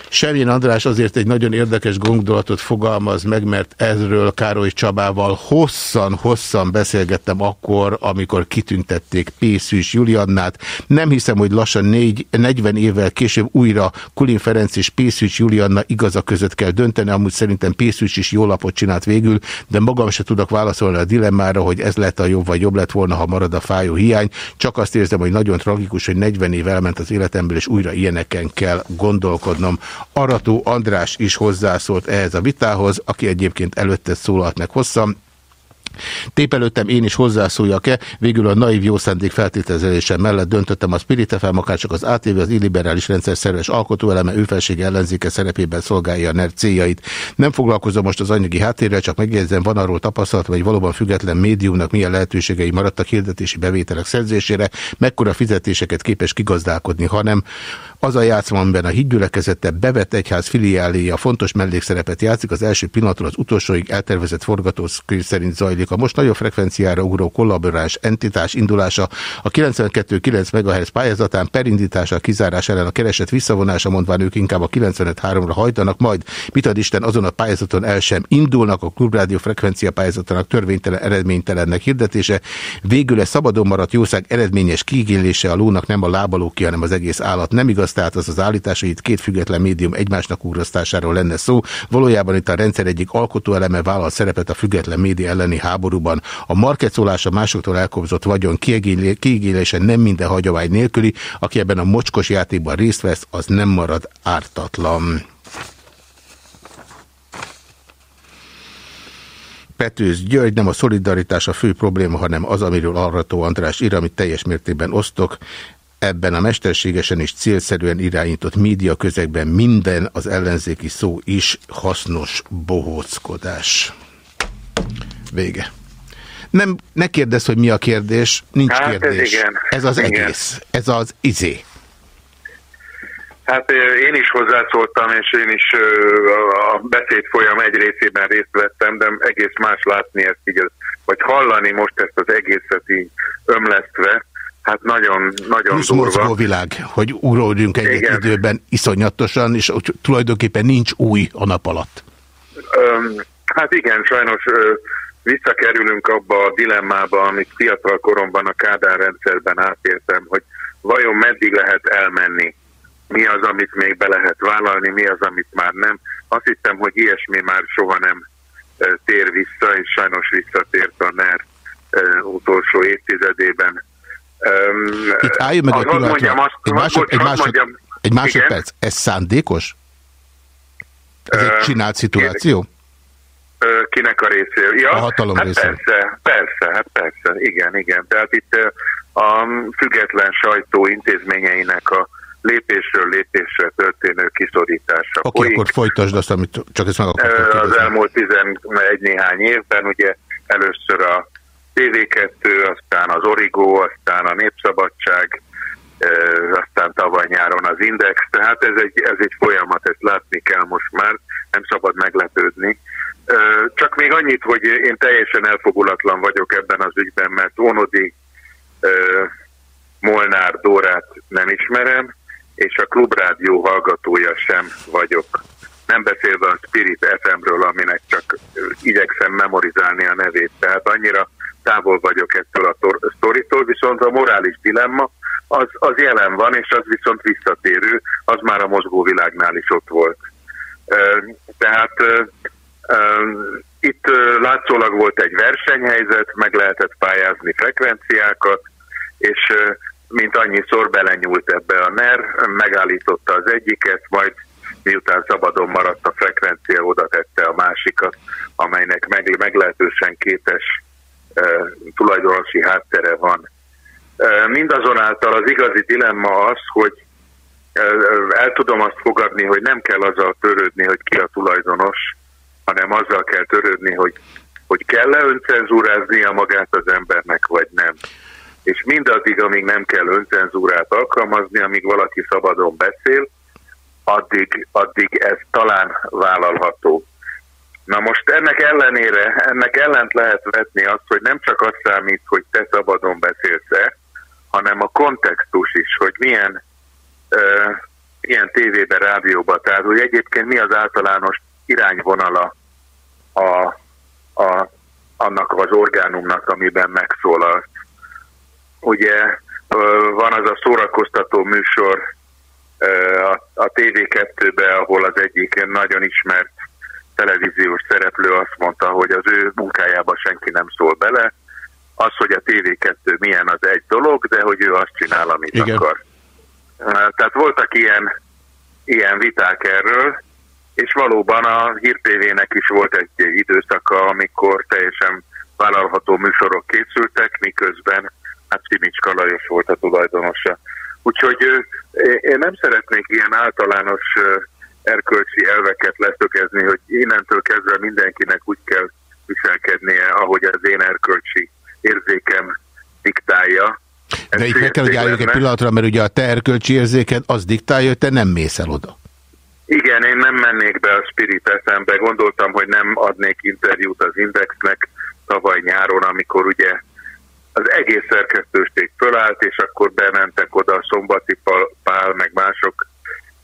Semjén András azért egy nagyon érdekes gondolatot fogalmaz meg, mert ezről Károly Csabával hosszan-hosszan beszélgettem akkor, amikor kitüntették Pészűs Juliannát. Nem hiszem, hogy lassan négy, 40 évvel később újra Kulin Ferenc és Pészűs Julianna igaza között kell dönteni, amúgy szerintem Pészűs is jó lapot csinált végül, de magam se tudok válaszolni a dilemmára, hogy ez lett a jobb vagy jobb lett volna, ha marad a fájó hiány. Csak azt érzem, hogy nagyon tragikus, hogy 40 év elment az életemből, és újra ilyeneken kell gondolkodnom. Arató András is hozzászólt ehhez a vitához, aki egyébként előtte szólalt meg hosszan. Tépelőttem én is hozzászóljak-e, végül a naív jó szándék feltételezése mellett döntöttem a Spirit FM, akár csak az ATV, az illiberális rendszer szerves alkotóeleme, ő felsége ellenzéke szerepében szolgálja a NER céljait. Nem foglalkozom most az anyagi háttérrel, csak megjegyzem, van arról tapasztalat, hogy valóban független médiumnak milyen lehetőségei maradtak hirdetési bevételek szerzésére, mekkora fizetéseket képes kigazdálkodni, hanem az a játszma, amiben a hídgyülekezete bevett egyház filiáléja fontos mellékszerepet játszik, az első pillanatról az utolsóig eltervezett forgatókönyv szerint zajlik. A most nagyobb frekvenciára ugró kollaboráns entitás indulása a 92,9 MHz pályázatán perindítása kizárás ellen a keresett visszavonása, mondván ők inkább a 95.3-ra hajtanak, majd mit ad Isten azon a pályázaton el sem indulnak, a klubrádió frekvencia pályázatának törvénytelen eredménytelennek hirdetése. Végül ez szabadon maradt jószág eredményes kiigélése a lónak nem a lábalóki, hanem az egész állat. Nem igaz, tehát az az állítás, hogy itt két független médium egymásnak úrasztásáról lenne szó. Valójában itt a rendszer egyik alkotóeleme vállal szerepet a független média elleni háborúban. A marketszólása másoktól elkobzott vagyon kiigélése nem minden hagyomány nélküli, aki ebben a mocskos játékban részt vesz, az nem marad ártatlan. Petőz György, nem a szolidaritás a fő probléma, hanem az, amiről Arrató András ír, amit teljes mértékben osztok ebben a mesterségesen és célszerűen irányított média közegben minden az ellenzéki szó is hasznos bohóckodás. Vége. Nem, ne kérdezz, hogy mi a kérdés, nincs hát kérdés. Ez, igen. ez az igen. egész, ez az izé. Hát én is hozzászóltam, és én is a beszéd folyam egy részében részt vettem, de egész más látni ezt így, vagy hallani most ezt az egészet így ömlesztve, hát nagyon, nagyon durva. világ, hogy ugródjunk egy időben iszonyatosan, és tulajdonképpen nincs új a nap alatt. Öm, hát igen, sajnos ö, visszakerülünk abba a dilemmába, amit fiatal koromban a Kádár rendszerben átéltem, hogy vajon meddig lehet elmenni, mi az, amit még be lehet vállalni, mi az, amit már nem. Azt hittem, hogy ilyesmi már soha nem tér vissza, és sajnos visszatért a NER utolsó évtizedében. Itt álljon meg egy pillanatra. Egy, másod, egy, másod, egy másodperc. Ez szándékos? Ez egy csinált szituáció? Kinek a részéről? Ja, a hatalom hát részéről. Persze, persze, hát persze, igen, igen. Tehát itt a független sajtó intézményeinek a lépésről lépésre történő kiszorítása. Oké, okay, akkor folytasd azt, amit csak ezt meg akartam Az elmúlt 11 néhány évben ugye először a TV2, aztán az Origo, aztán a Népszabadság, aztán tavaly nyáron az Index, tehát ez egy, ez egy folyamat, ezt látni kell most már, nem szabad meglepődni. Csak még annyit, hogy én teljesen elfogulatlan vagyok ebben az ügyben, mert Ónodi Molnár Dórát nem ismerem, és a klubrádió hallgatója sem vagyok. Nem beszélve a Spirit FM-ről, aminek csak igyekszem memorizálni a nevét, tehát annyira távol vagyok ettől a sztoritól, viszont a morális dilemma az, az jelen van, és az viszont visszatérő, az már a mozgóvilágnál is ott volt. Tehát itt látszólag volt egy versenyhelyzet, meg lehetett pályázni frekvenciákat, és mint annyiszor belenyúlt ebbe a NER, megállította az egyiket, majd miután szabadon maradt a frekvencia, oda tette a másikat, amelynek meg, meglehetősen kétes e, tulajdonosi háttere van. E, mindazonáltal az igazi dilemma az, hogy e, el tudom azt fogadni, hogy nem kell azzal törődni, hogy ki a tulajdonos, hanem azzal kell törődni, hogy, hogy kell-e öncenzúráznia magát az embernek, vagy nem és mindaddig, amíg nem kell öncenzúrát alkalmazni, amíg valaki szabadon beszél, addig, addig ez talán vállalható. Na most ennek ellenére, ennek ellent lehet vetni azt, hogy nem csak azt számít, hogy te szabadon beszélsz-e, hanem a kontextus is, hogy milyen, uh, milyen tévébe, rádióba, tehát hogy egyébként mi az általános irányvonala a, a, annak az orgánumnak, amiben megszólalsz ugye van az a szórakoztató műsor a TV2-be, ahol az egyik nagyon ismert televíziós szereplő azt mondta, hogy az ő munkájába senki nem szól bele, az, hogy a TV2 milyen, az egy dolog, de hogy ő azt csinál, amit Igen. akar. Tehát voltak ilyen, ilyen viták erről, és valóban a Hír TV-nek is volt egy időszaka, amikor teljesen vállalható műsorok készültek, miközben hát Simicska Lajos volt a tulajdonosa. Úgyhogy én nem szeretnék ilyen általános erkölcsi elveket leszögezni, hogy innentől kezdve mindenkinek úgy kell viselkednie, ahogy az én erkölcsi érzékem diktálja. De itt meg kell, hogy álljunk egy pillanatra, mert ugye a te erkölcsi érzéked az diktálja, hogy te nem mész el oda. Igen, én nem mennék be a Spirit eszembe. Gondoltam, hogy nem adnék interjút az Indexnek tavaly nyáron, amikor ugye az egész szerkesztőség fölállt, és akkor bementek oda a Szombati Pál, meg mások,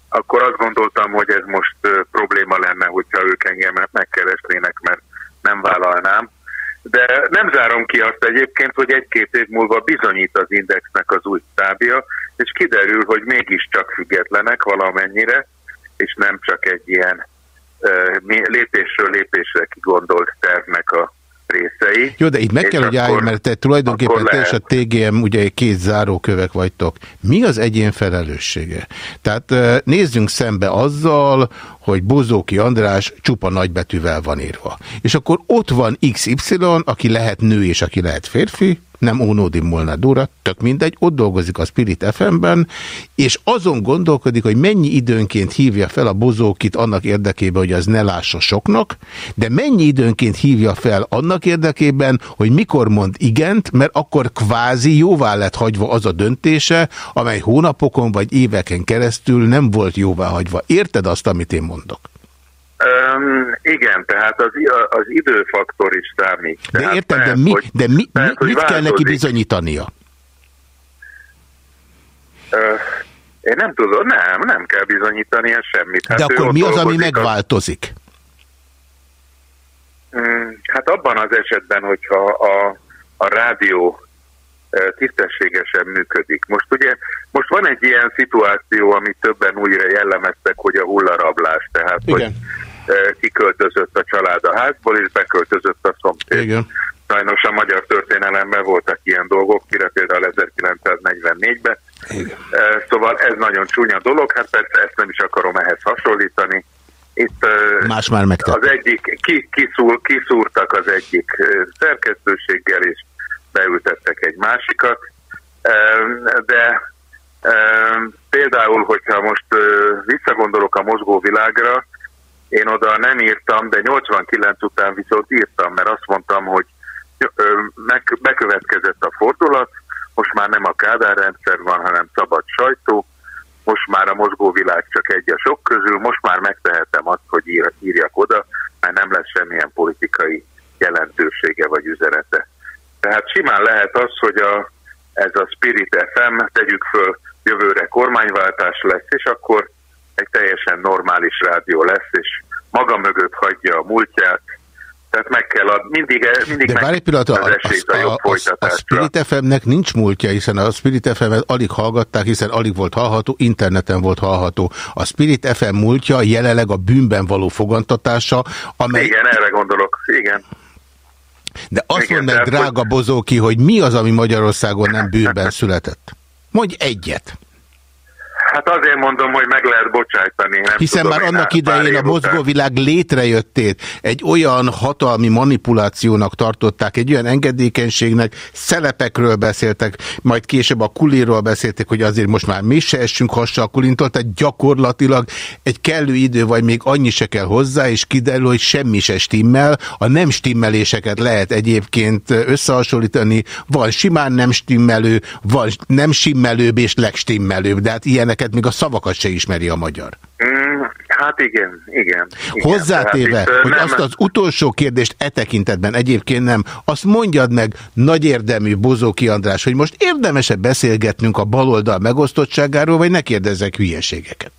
akkor azt gondoltam, hogy ez most probléma lenne, hogyha ők engem megkeresnének, mert nem vállalnám. De nem zárom ki azt egyébként, hogy egy-két év múlva bizonyít az Indexnek az új stábja, és kiderül, hogy mégiscsak függetlenek valamennyire, és nem csak egy ilyen lépésről lépésre kigondolt tervnek a részei. Jó, de itt meg kell, hogy álljon, mert te tulajdonképpen te és a TGM ugye két zárókövek vagytok. Mi az egyén felelőssége? Tehát nézzünk szembe azzal, hogy Bozóki András csupa nagybetűvel van írva. És akkor ott van XY, aki lehet nő és aki lehet férfi, nem Ónódi Molnár Dóra, tök mindegy, ott dolgozik a Spirit FM-ben, és azon gondolkodik, hogy mennyi időnként hívja fel a bozókit annak érdekében, hogy az ne lássa soknak, de mennyi időnként hívja fel annak érdekében, hogy mikor mond igent, mert akkor kvázi jóvá lett hagyva az a döntése, amely hónapokon vagy éveken keresztül nem volt jóvá hagyva. Érted azt, amit én mondok? Um, igen, tehát az, az időfaktor is számít. De tehát értem, de, mi, hogy, de mi, tehát, mit változik. kell neki bizonyítania? Uh, én nem tudom, nem, nem kell bizonyítania semmit. Hát de akkor mi az, ami megváltozik? Um, hát abban az esetben, hogyha a, a rádió tisztességesen működik. Most ugye, most van egy ilyen szituáció, amit többen újra jellemeztek, hogy a hullarablás, tehát Igen. hogy kiköltözött a család a házból, és beköltözött a szomszéd. Igen. sajnos a magyar történelemben voltak ilyen dolgok, mire például 1944-ben. Szóval ez nagyon csúnya dolog, hát persze ezt nem is akarom ehhez hasonlítani. Itt Más már az egyik, ki, kiszúr, kiszúrtak az egyik szerkesztőséggel, és beültettek egy másikat, de például, hogyha most visszagondolok a mozgóvilágra, én oda nem írtam, de 89 után viszont írtam, mert azt mondtam, hogy meg, bekövetkezett a fordulat, most már nem a Kádár rendszer van, hanem szabad sajtó, most már a mozgóvilág csak egy a sok közül, most már megtehetem azt, hogy ír, írjak oda, mert nem lesz semmilyen politikai jelentősége vagy üzenete. Tehát simán lehet az, hogy a, ez a Spirit FM, tegyük föl, jövőre kormányváltás lesz, és akkor egy teljesen normális rádió lesz, és maga mögött hagyja a múltját, tehát meg kell ad, mindig, mindig De meg pillanat, a, a, a, a, a Spirit FM-nek nincs múltja, hiszen a Spirit FM-et alig hallgatták, hiszen alig volt hallható, interneten volt hallható. A Spirit FM múltja jelenleg a bűnben való fogantatása, amely... Igen, erre gondolok, igen. De azt igen, mondd meg, drága Bozóki, hogy mi az, ami Magyarországon nem bűnben született? Mondj egyet. Hát azért mondom, hogy meg lehet bocsájtani. Nem Hiszen tudom, már annak idején a mozgóvilág létrejöttét egy olyan hatalmi manipulációnak tartották, egy olyan engedékenységnek, szelepekről beszéltek, majd később a kuliról beszéltek, hogy azért most már mi se essünk hassa a kulintól, tehát gyakorlatilag egy kellő idő, vagy még annyi se kell hozzá, és kiderül, hogy semmi se stimmel. A nem stimmeléseket lehet egyébként összehasonlítani, van simán nem stimmelő, van nem stimmelőbb és legstimmelőbb, de hát ilyenek ezeket még a szavakat se ismeri a magyar. Mm, hát igen, igen. igen. Hozzátéve, itt, hogy nem... azt az utolsó kérdést e tekintetben egyébként nem, azt mondjad meg nagy érdemű Bozóki András, hogy most érdemese beszélgetnünk a baloldal megosztottságáról, vagy ne kérdezzek hülyeségeket?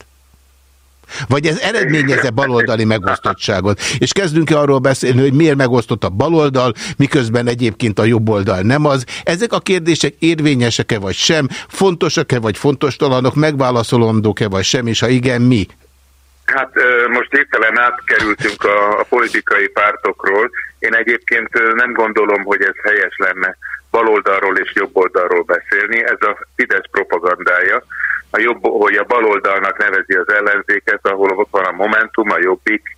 Vagy ez eredményeze baloldali megosztottságot? És kezdünk -e arról beszélni, hogy miért megosztott a baloldal, miközben egyébként a jobb oldal nem az. Ezek a kérdések érvényesek-e vagy sem, fontosak-e vagy fontostalanok, megválaszolandók-e vagy sem, és ha igen, mi? Hát most hirtelen átkerültünk a, a politikai pártokról. Én egyébként nem gondolom, hogy ez helyes lenne baloldalról és jobboldalról beszélni. Ez a Fidesz propagandája a jobb, hogy a baloldalnak nevezi az ellenzéket, ahol ott van a Momentum, a Jobbik,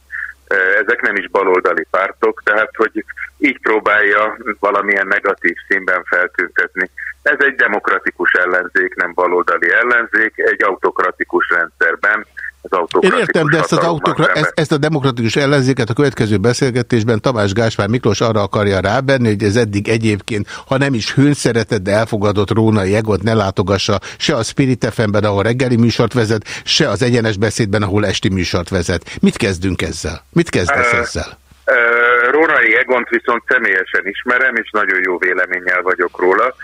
ezek nem is baloldali pártok, tehát hogy így próbálja valamilyen negatív színben feltüntetni. Ez egy demokratikus ellenzék, nem baloldali ellenzék, egy autokratikus rendszerben, én értem, de ezt, az autokra, ezt, ezt a demokratikus ellenzéket a következő beszélgetésben Tamás Gáspár Miklós arra akarja rábenni, hogy ez eddig egyébként, ha nem is hőn szeretett, de elfogadott Rónai Egot ne látogassa se a Spirit FM-ben, ahol reggeli műsort vezet, se az egyenes beszédben, ahol esti műsort vezet. Mit kezdünk ezzel? Mit kezdesz uh, ezzel? Uh, Rónai Egont viszont személyesen ismerem, és nagyon jó véleménnyel vagyok róla.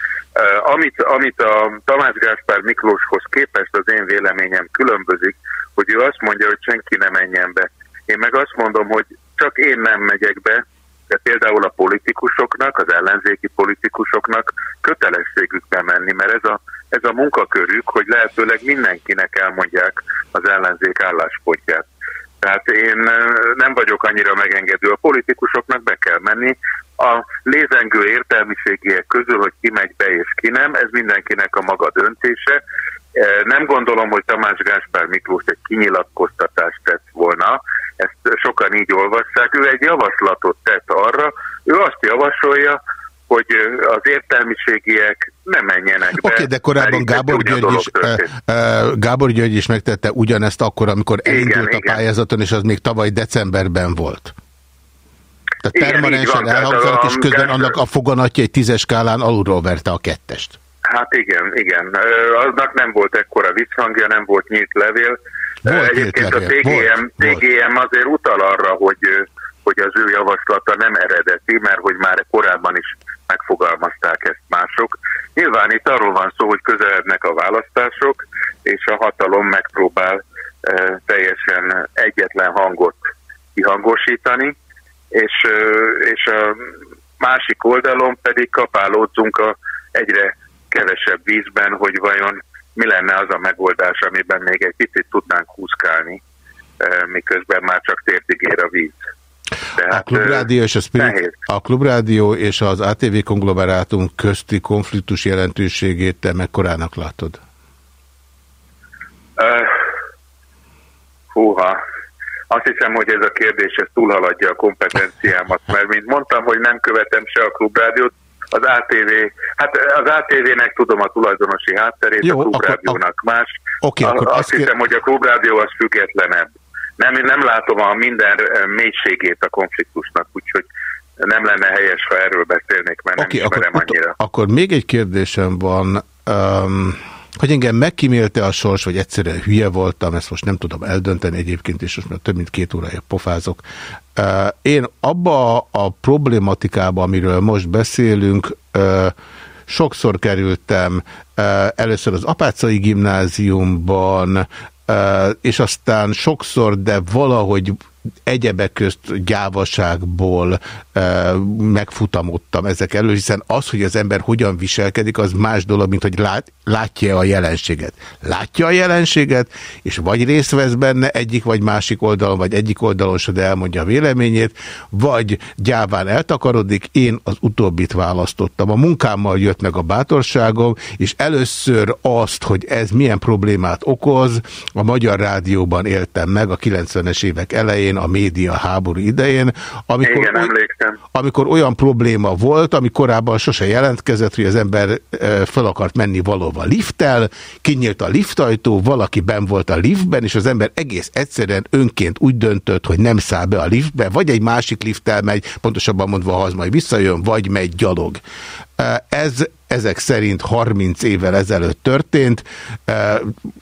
Amit, amit a Tamás Gáspár Miklóshoz képest az én véleményem különbözik, hogy ő azt mondja, hogy senki nem menjen be. Én meg azt mondom, hogy csak én nem megyek be, de például a politikusoknak, az ellenzéki politikusoknak kötelességük bemenni, mert ez a, ez a munkakörük, hogy lehetőleg mindenkinek elmondják az ellenzék álláspontját. Tehát én nem vagyok annyira megengedő. A politikusoknak be kell menni. A lézengő értelmiségiek közül, hogy ki megy be és ki nem, ez mindenkinek a maga döntése. Nem gondolom, hogy Tamás Gáspár Miklós egy kinyilatkoztatást tett volna, ezt sokan így olvassák. Ő egy javaslatot tett arra, ő azt javasolja, hogy az értelmiségiek nem menjenek be. Oké, okay, de korábban Gábor György, is, Gábor György is megtette ugyanezt akkor, amikor elindult igen, a pályázaton, és az még tavaly decemberben volt. Tehát permanensen elhangzott, és közben annak a foganatja egy tízes skálán alulról verte a kettest. Hát igen, igen. Aznak nem volt ekkora visszhangja, nem volt nyílt levél. Volt Egyébként levél. a TGM, volt, TGM volt. azért utal arra, hogy, hogy az ő javaslata nem eredeti, mert hogy már korábban is megfogalmazták ezt mások. Nyilván itt arról van szó, hogy közelednek a választások, és a hatalom megpróbál e, teljesen egyetlen hangot kihangosítani, és, e, és a másik oldalon pedig kapálódzunk a egyre kevesebb vízben, hogy vajon mi lenne az a megoldás, amiben még egy picit tudnánk húzkálni, eh, miközben már csak térdig ér a víz. Tehát, a Klubrádió és a Spirit, a Klubrádió és az ATV konglomerátum közti konfliktus jelentőségét te mekkorának látod? Uh, húha, azt hiszem, hogy ez a kérdés ez túlhaladja a kompetenciámat, mert mint mondtam, hogy nem követem se a klubrádiót, az ATV, hát az ATV-nek tudom a tulajdonosi hátterét, Jó, a klubrádiónak akkor, más. Okay, akkor azt, azt hiszem, kér... hogy a klubrádió az függetlenebb. Nem, nem látom a minden mélységét a konfliktusnak, úgyhogy nem lenne helyes, ha erről beszélnék, mert okay, nem ismerem akkor, annyira. Akkor még egy kérdésem van. Um, hogy engem megkímélte a sors, vagy egyszerűen hülye voltam, ezt most nem tudom eldönteni egyébként, és most már több mint két órája pofázok. Én abba a problématikába, amiről most beszélünk, sokszor kerültem először az Apácai gimnáziumban, és aztán sokszor, de valahogy egyebek közt gyávaságból e, megfutamodtam ezek elő, hiszen az, hogy az ember hogyan viselkedik, az más dolog, mint hogy lát, látja a jelenséget. Látja a jelenséget, és vagy részt vesz benne egyik vagy másik oldalon, vagy egyik oldalon se, de elmondja a véleményét, vagy gyáván eltakarodik, én az utóbbit választottam. A munkámmal jött meg a bátorságom, és először azt, hogy ez milyen problémát okoz, a Magyar Rádióban éltem meg a 90-es évek elején, elején, a média háború idején, amikor, Igen, emlékszem. amikor olyan probléma volt, ami korábban sose jelentkezett, hogy az ember fel akart menni valóban lifttel, kinyílt a liftajtó, valaki ben volt a liftben, és az ember egész egyszerűen önként úgy döntött, hogy nem száll be a liftbe, vagy egy másik lifttel megy, pontosabban mondva, ha az majd visszajön, vagy megy gyalog. Ez ezek szerint 30 évvel ezelőtt történt.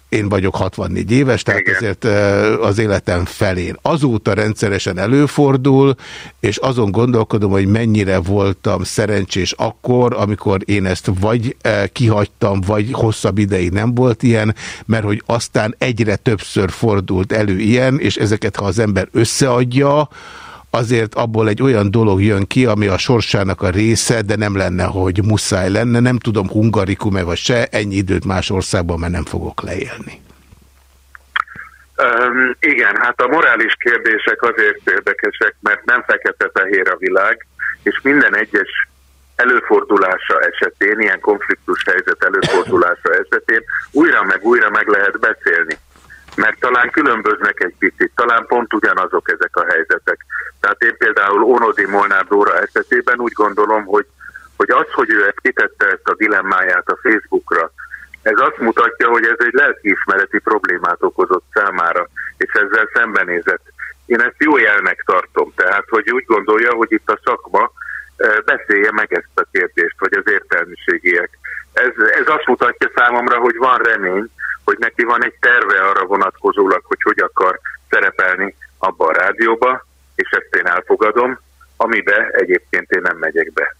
Én vagyok 64 éves, tehát Igen. ezért az életem felén. Azóta rendszeresen előfordul, és azon gondolkodom, hogy mennyire voltam szerencsés akkor, amikor én ezt vagy kihagytam, vagy hosszabb ideig nem volt ilyen, mert hogy aztán egyre többször fordult elő ilyen, és ezeket, ha az ember összeadja, azért abból egy olyan dolog jön ki, ami a sorsának a része, de nem lenne, hogy muszáj lenne. Nem tudom, hungarikum-e vagy se, ennyi időt más országban mert nem fogok leélni. Um, igen, hát a morális kérdések azért érdekesek, mert nem fekete-fehér a világ, és minden egyes előfordulása esetén, ilyen konfliktus helyzet előfordulása esetén újra meg újra meg lehet beszélni mert talán különböznek egy picit, talán pont ugyanazok ezek a helyzetek. Tehát én például Onodi Molnár Dóra esetében úgy gondolom, hogy, hogy az, hogy ő ezt kitette ezt a dilemmáját a Facebookra, ez azt mutatja, hogy ez egy lelkiismereti problémát okozott számára, és ezzel szembenézett. Én ezt jó jelnek tartom, tehát hogy úgy gondolja, hogy itt a szakma eh, beszélje meg ezt a kérdést, vagy az értelmiségiek. Ez, ez azt mutatja számomra, hogy van remény, hogy neki van egy terve arra vonatkozólag, hogy hogy akar szerepelni abba a rádióba, és ezt én elfogadom, amibe egyébként én nem megyek be.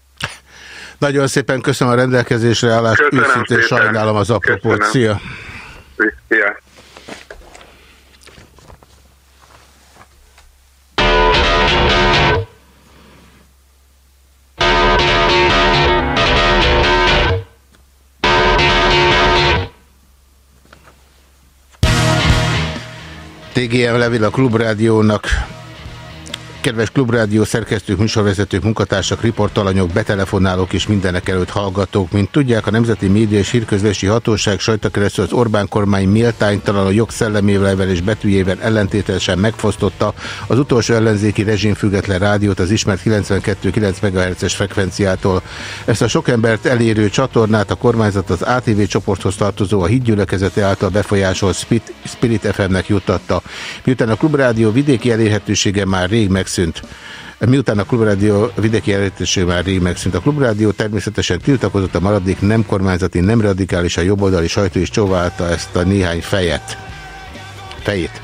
Nagyon szépen köszönöm a rendelkezésre állást, őszintén sajnálom az apropót. Szia! Szia! TGM Levil a Klubrádiónak Kedves Klubrádió szerkesztők, műsorvezetők, munkatársak, riportalanyok, betelefonálók és mindenek előtt hallgatók. Mint tudják, a Nemzeti Média és Hírközlési Hatóság sajtakeresztül az Orbán kormány méltánytalan a jogszellemével és betűjével ellentétesen megfosztotta az utolsó ellenzéki rezsimfüggetlen rádiót az ismert 92,9 MHz-es frekvenciától. Ezt a sok embert elérő csatornát a kormányzat az ATV csoporthoz tartozó a hídgyülekezete által befolyásolt Spirit FM-nek juttatta. Miután a Klubrádió vidéki elérhetősége már rég meg megszűnt. Miután a Klubrádió vidéki elérhetőség már rég megszűnt. A Klubrádió természetesen tiltakozott a maradék nem kormányzati, nem radikális, a jobboldali sajtó is csóválta ezt a néhány fejet. Fejét.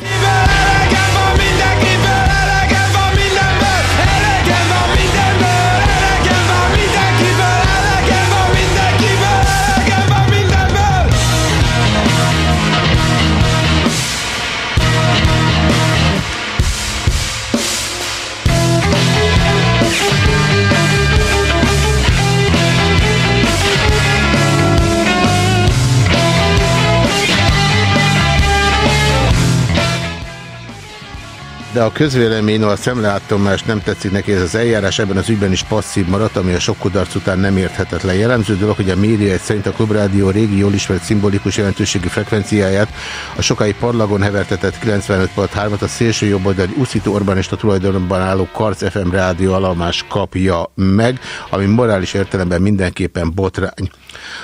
De a közvélemény a szemleáttomás nem tetszik neki ez az eljárás, ebben az ügyben is passzív maradt, ami a sok kudarc után nem érthetetlen. Jellemző dolog, hogy a média szerint a Klubrádió régi, jól ismert szimbolikus jelentőségi frekvenciáját a sokai parlagon hevertetett 95.3-at a szélső jobboldali uszító Orbánista tulajdonban álló Karc FM rádió alomás kapja meg, ami morális értelemben mindenképpen botrány.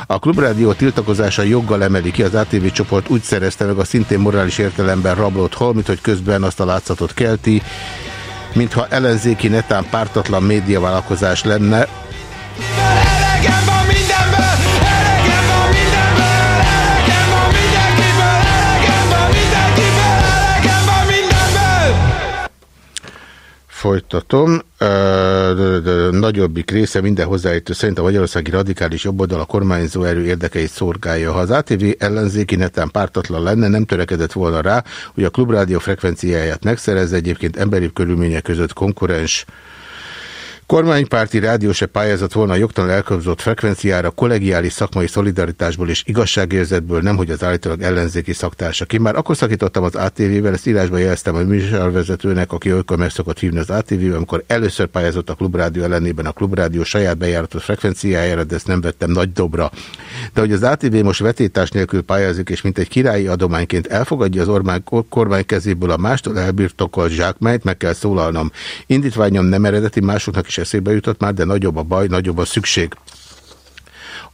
A Klubrádió tiltakozása joggal emeli ki, az ATV csoport úgy szerezte meg a szintén morális értelemben rablott holmit, hogy közben azt a látszatot kelti, mintha ellenzéki netán pártatlan médiavállalkozás lenne, Folytatom. Nagyobbik része minden hozzáértő szerint a magyarországi radikális jobboldal a kormányzó erő érdekeit szorgálja. Ha az ATV ellenzéki netán pártatlan lenne, nem törekedett volna rá, hogy a klubrádió frekvenciáját megszerezze, egyébként emberi körülmények között konkurens Kormánypárti rádió se volna a jogtalan elkobzott frekvenciára kollegiális szakmai szolidaritásból és igazságérzetből, nemhogy az állítólag ellenzéki szaktársak. Én már akkor szakítottam az ATV-vel, ezt írásban jeleztem a műsorvezetőnek, aki olykor meg szokott hívni az ATV-vel, amikor először pályázott a klubrádió ellenében a klubrádió saját bejáratott frekvenciájára, de ezt nem vettem nagy dobra. De hogy az ATV most vetétás nélkül pályázik, és mint egy királyi adományként elfogadja az Orbán kormány kezéből a mástól elbirtokolt zsákmányt, meg kell szólalnom. Indítványom nem eredeti, másoknak is eszébe jutott már, de nagyobb a baj, nagyobb a szükség.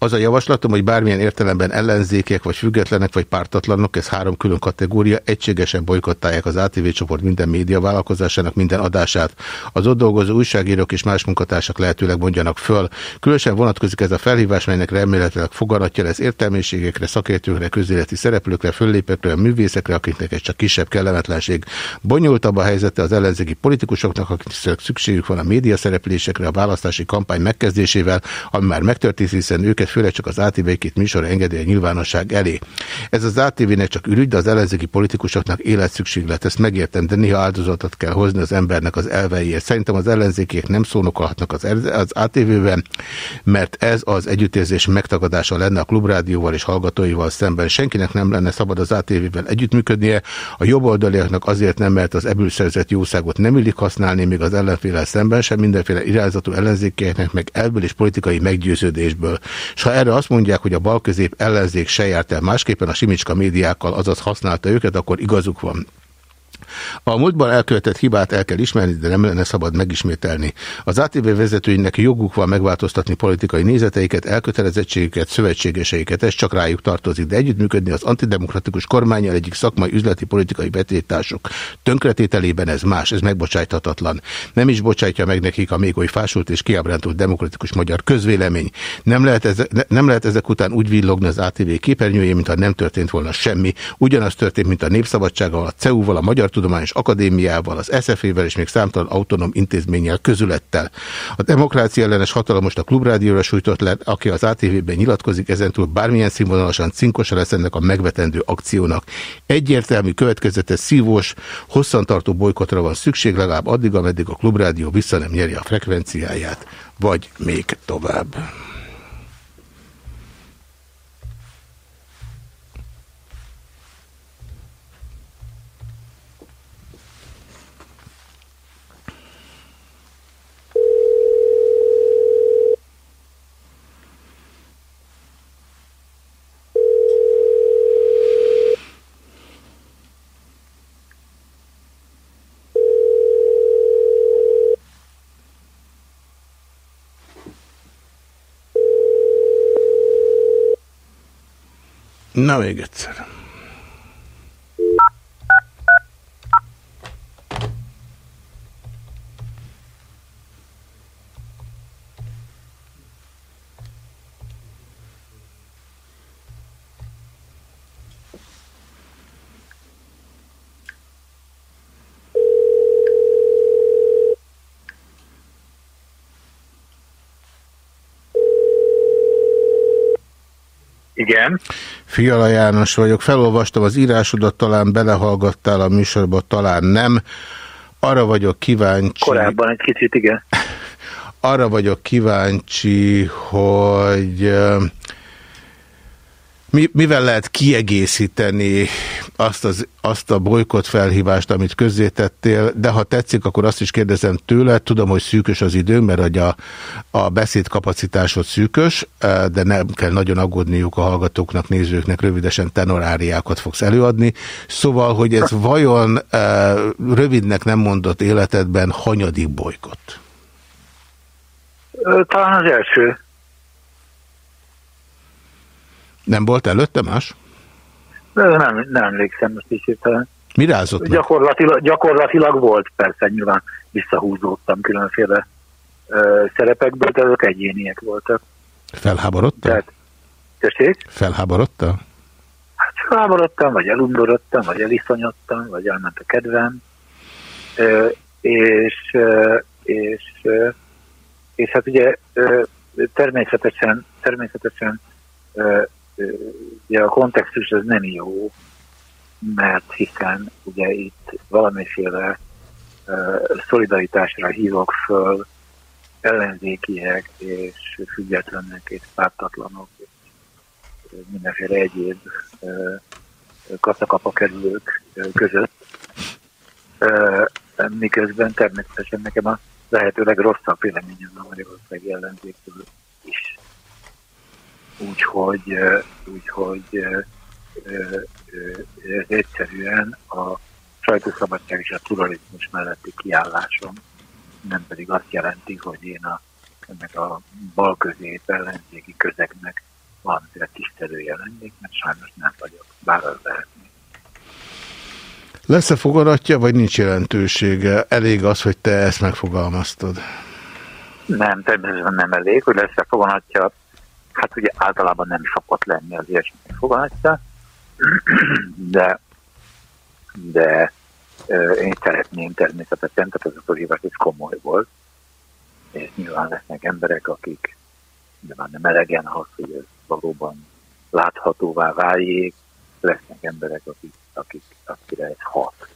Az a javaslatom, hogy bármilyen értelemben ellenzékek, vagy függetlenek, vagy pártatlanok, ez három külön kategória, egységesen bolykottálják az ATV csoport minden média vállalkozásának minden adását. Az ott dolgozó újságírók és más munkatársak lehetőleg mondjanak föl. Különösen vonatkozik ez a felhívás, melynek remélhetőleg fogadatja lesz értelmiségekre, szakértőkre, közéleti szereplőkre, föllépekre, művészekre, akiknek ez csak kisebb kellemetlenség. Bonyolultabb a helyzete az ellenzéki politikusoknak, akiknek szükségük van a média szereplésekre a választási kampány megkezdésével, ami már megtörtént, hiszen őket főleg csak az ATV két műsor engedélye nyilvánosság elé. Ez az ATV-nek csak ürügy, de az ellenzéki politikusoknak életszükséglet, ezt megértem, de néha áldozatot kell hozni az embernek az elveiért. Szerintem az ellenzékiek nem szónokolhatnak az, az ATV-ben, mert ez az együttérzés megtagadása lenne a klubrádióval és hallgatóival szemben. Senkinek nem lenne szabad az ATV-vel együttműködnie, a jobboldaliaknak azért nem, mert az ebből szerzett jószágot nem illik használni, még az ellenfélel szemben sem, mindenféle irányzatú ellenzékieknek, meg ebből is politikai meggyőződésből. És ha erre azt mondják, hogy a balközép ellenzék se járt el másképpen a Simicska médiákkal, azaz használta őket, akkor igazuk van. A múltban elkövetett hibát el kell ismerni, de nem lenne szabad megismételni. Az ATV vezetőinek joguk van megváltoztatni politikai nézeteiket, elkötelezettségüket, szövetségeseiket, ez csak rájuk tartozik, de együttműködni az antidemokratikus kormányjal egyik szakmai üzleti politikai betétások tönkretételében ez más, ez megbocsájthatatlan. Nem is bocsátja meg nekik a még oly fásult és kiábrándult demokratikus magyar közvélemény. Nem lehet, eze, nem lehet ezek után úgy villogni az ATV képernyőjén, mintha nem történt volna semmi. Ugyanaz történt, mint a Népszabadsággal, a CEU-val, a Magyar Tudományos Akadémiával, az SZF-vel és még számtalan autonóm intézménnyel közülettel. A demokrácia ellenes hatalom most a klubrádióra sújtott le, aki az ATV-ben nyilatkozik, ezentúl bármilyen színvonalasan cinkosa lesz ennek a megvetendő akciónak. Egyértelmű, következetes, szívós, hosszantartó bolykotra van szükség, legalább addig, ameddig a klubrádió vissza nem nyeri a frekvenciáját, vagy még tovább. Na még egyszer. Igen. Fiala János vagyok. Felolvastam az írásodat, talán belehallgattál a műsorba, talán nem. Arra vagyok kíváncsi... Korábban egy kicsit, igen. Arra vagyok kíváncsi, hogy mi, mivel lehet kiegészíteni azt, az, azt a bolykott felhívást, amit közzétettél, de ha tetszik, akkor azt is kérdezem tőle, tudom, hogy szűkös az idő, mert hogy a, a beszédkapacitásod szűkös, de nem kell nagyon aggódniuk a hallgatóknak, nézőknek, rövidesen tenoráriákat fogsz előadni. Szóval, hogy ez vajon rövidnek nem mondott életedben hanyadik bolykott? Talán az első. Nem volt előtte más? Nem, nem emlékszem most is hirtelen. Mi rázott gyakorlatilag, gyakorlatilag volt, persze, nyilván visszahúzódtam különféle ö, szerepekből, de azok egyéniek voltak. Felháborodtál? Tehát, tessék? Felháborodtál? Hát felháborodtam, vagy elundorodtam, vagy eliszonyodtam, vagy elment a kedvem. Ö, és, ö, és, ö, és hát ugye ö, természetesen, természetesen ö, ugye a kontextus az nem jó, mert hiszen ugye itt valamiféle uh, szolidaritásra hívok föl ellenzékiek és függetlenek és pártatlanok és mindenféle egyéb uh, kaszakapa kerülők uh, között. Miközben természetesen nekem a lehetőleg rosszabb véleményem a Magyarországi ellenzékről. Úgyhogy, úgyhogy ez egyszerűen a sajtószabadság és a pluralizmus melletti kiállásom, nem pedig azt jelenti, hogy én a, ennek a balközép ellenzéki közegnek van azért tisztelője lennék, mert sajnos nem vagyok, bár az lehetnék. Lesz-e fogadatja, vagy nincs jelentősége? Elég az, hogy te ezt megfogalmaztad? Nem, természetesen nem elég, hogy lesz-e foganatja hát ugye általában nem szokott lenni az ilyesmi fogalmazta, de, de én szeretném természetesen, tehát ez a fölhívás is komoly volt, és nyilván lesznek emberek, akik nyilván nem elegen ahhoz, hogy ez valóban láthatóvá váljék, lesznek emberek, akik, akik akire ez hat.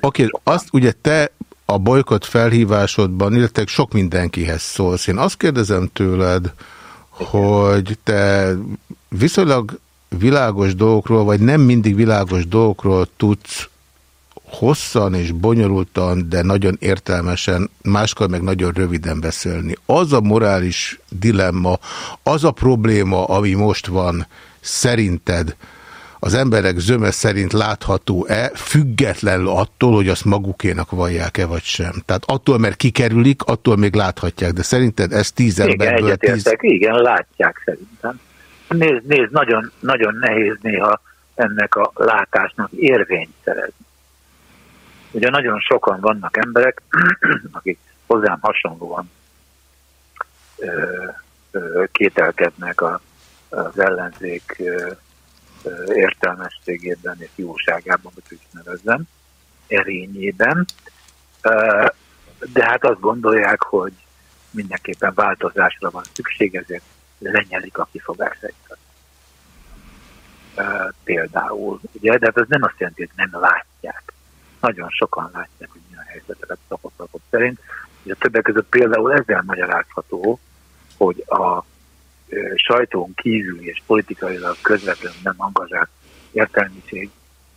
Oké, okay, azt ugye te a bolykott felhívásodban, illetve sok mindenkihez szólsz. Én azt kérdezem tőled, hogy te viszonylag világos dolgokról, vagy nem mindig világos dolgokról tudsz hosszan és bonyolultan, de nagyon értelmesen, máskor meg nagyon röviden beszélni. Az a morális dilemma, az a probléma, ami most van, szerinted, az emberek zöme szerint látható-e, függetlenül attól, hogy azt magukénak vallják-e vagy sem. Tehát attól, mert kikerülik, attól még láthatják, de szerinted ez tíz emberből igen, tíz... Igen, látják szerintem. Nézd, nézd nagyon, nagyon nehéz néha ennek a látásnak érvényt szerezni. Ugye nagyon sokan vannak emberek, akik hozzám hasonlóan ö, ö, kételkednek a, az ellenzék ö, értelmességében és jóságában, hogy úgy nevezzem, erényében. De hát azt gondolják, hogy mindenképpen változásra van szükség, ezért lenyelik a kifogásaikat. Például, ugye, de hát ez nem azt jelenti, hogy nem látják. Nagyon sokan látják, hogy milyen helyzetet tapasztalatok szerint. Ugye többek között például ezzel magyarázható, hogy a sajtón kívül és politikailag közvetlenül nem angazált értelmiség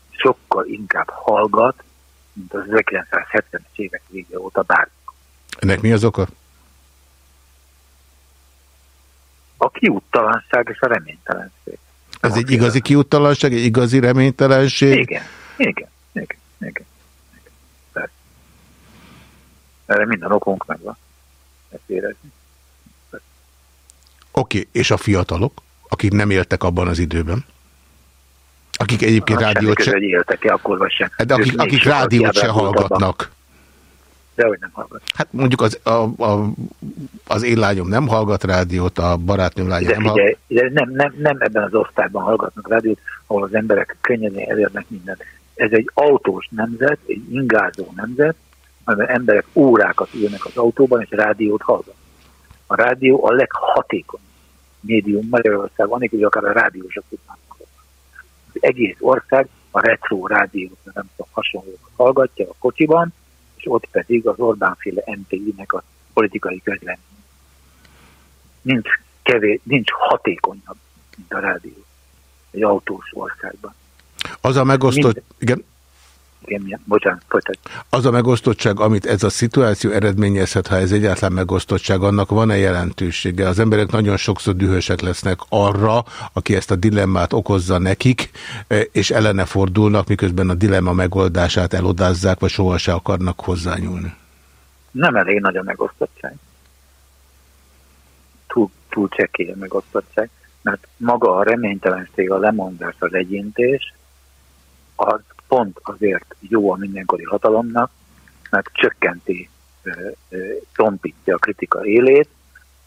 sokkal inkább hallgat, mint az 1970-es évek vége óta bármikor. Ennek mi az oka? A kiúttalanság és a reménytelenség. Ez egy igazi kiúttalanság, egy igazi reménytelenség? Igen, igen, igen, igen. igen. Erre minden okunk megvan. Ezt érezni. Oké, okay. és a fiatalok, akik nem éltek abban az időben? Akik egyébként hát rádiót se... éltek -e, akkor vagy sem. De akik, akik rádiót se hallgatnak. Dehogy nem hallgat. Hát mondjuk az, a, a, az én lányom nem hallgat rádiót, a barátnőm lánya nem hallgat. De nem, nem, nem ebben az osztályban hallgatnak rádiót, ahol az emberek könnyedén elérnek mindent. Ez egy autós nemzet, egy ingázó nemzet, amiben emberek órákat ülnek az autóban, és rádiót hallgatnak a rádió a leghatékonyabb médium Magyarországon, anélkül, hogy akár a rádiósok tudnának. Az egész ország a retro rádiót, nem tudom, hasonlókat hallgatja a kocsiban, és ott pedig az Orbánféle MTI-nek a politikai közlemény. Nincs, kevés, nincs hatékonyabb, mint a rádió egy autós országban. Az a megosztott... Igen? Igen, bocsánat, Az a megosztottság, amit ez a szituáció eredményezhet, ha ez egyáltalán megosztottság, annak van-e jelentősége? Az emberek nagyon sokszor dühösek lesznek arra, aki ezt a dilemmát okozza nekik, e, és ellene fordulnak, miközben a dilemma megoldását elodázzák, vagy soha se akarnak hozzányúlni. Nem elég nagy a megosztottság. Túl, túl csekély a megosztottság, mert maga a reménytelenség, a lemondás, az egyintés, az pont azért jó a mindenkori hatalomnak, mert csökkenti, tompítja a kritika élét,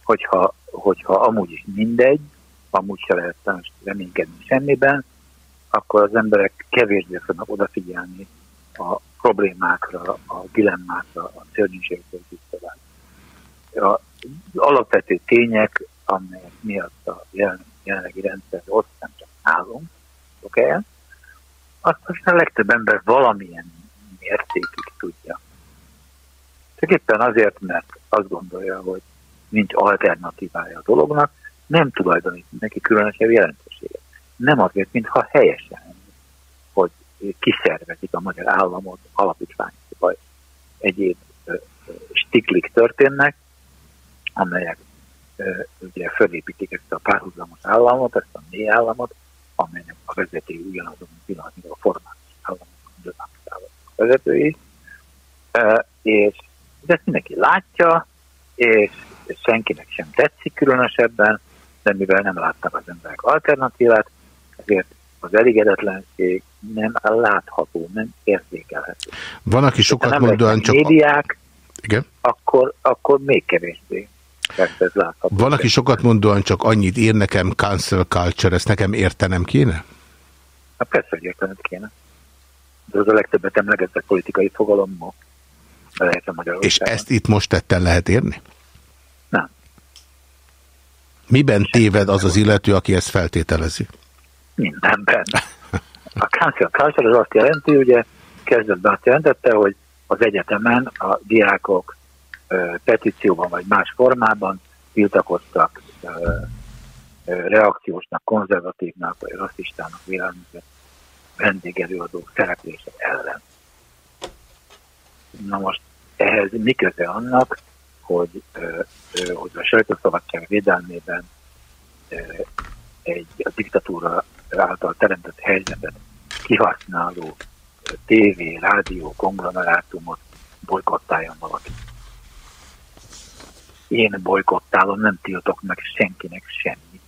hogyha, hogyha amúgy is mindegy, amúgy se lehet reménykedni semmiben, akkor az emberek kevésbé fognak odafigyelni a problémákra, a dilemmákra, a szörnyűségekre, Az alapvető tények, amelyek miatt a jelenlegi rendszer ott nem csak állunk, oké, okay? Azt aztán a legtöbb ember valamilyen mértékig tudja. Csak éppen azért, mert azt gondolja, hogy nincs alternatívája a dolognak, nem tulajdonít neki különösebb jelentőséget. Nem azért, mintha helyesen, hogy kiszervezik a magyar államot, alapítvány vagy egyéb stiklik történnek, amelyek ugye fölépítik ezt a párhuzamos államot, ezt a mély államot, amelynek a vezetői ugyanazon a pillanatban a formális államok a vezetői, és ezt mindenki látja, és senkinek sem tetszik különösebben, de mivel nem láttak az emberek alternatívát, ezért az elégedetlenség nem látható, nem érzékelhető. Van, aki sokat mondóan csak... Médiák, Igen? Akkor, akkor még kevésbé. Persze ez látható. Van, aki sokat mondóan csak annyit ír nekem cancel culture, ezt nekem értenem kéne? Hát persze, hogy értenem kéne. De az a legtöbbet emlegetett politikai fogalom ma. És ezt itt most tetten lehet érni? Nem. Miben téved az az illető, aki ezt feltételezi? Mindenben. A cancel culture az azt jelenti, ugye kezdetben azt jelentette, hogy az egyetemen a diákok petícióban vagy más formában tiltakoztak reakciósnak, konzervatívnak vagy rasszistának véleményezett vendégelőadók szereplése ellen. Na most ehhez mi köze annak, hogy, hogy a sajtószabadság védelmében egy a diktatúra által teremtett helyzetet kihasználó tévé, rádió, konglomerátumot bolykottáljon valaki én bolykottálom, nem tiltok meg senkinek semmi.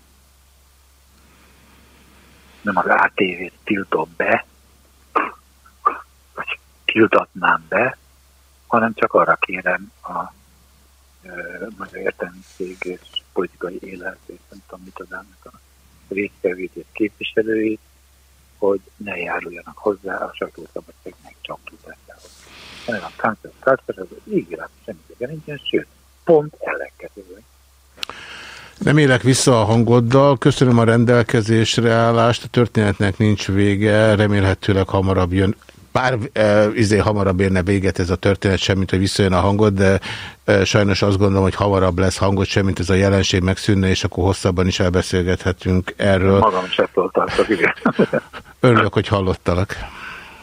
Nem az ATV-t tiltom be, vagy tiltatnám be, hanem csak arra kérem a magyar értelmiség és politikai élet, és nem tudom mit az a résztvevőt és képviselőit, hogy ne járuljanak hozzá a sajtószabadság megcsaptulásához. Ennek a Council Culture az ígéret semmi nincsen, sőt, pont ellenkezőleg. Nem élek vissza a hangoddal, köszönöm a rendelkezésre állást, a történetnek nincs vége, remélhetőleg hamarabb jön, bár e, izé hamarabb érne véget ez a történet, semmit, hogy visszajön a hangod, de e, sajnos azt gondolom, hogy hamarabb lesz hangod, semmint ez a jelenség megszűnne, és akkor hosszabban is elbeszélgethetünk erről. Magam ettől tartok, igen. Örülök, hogy hallottalak.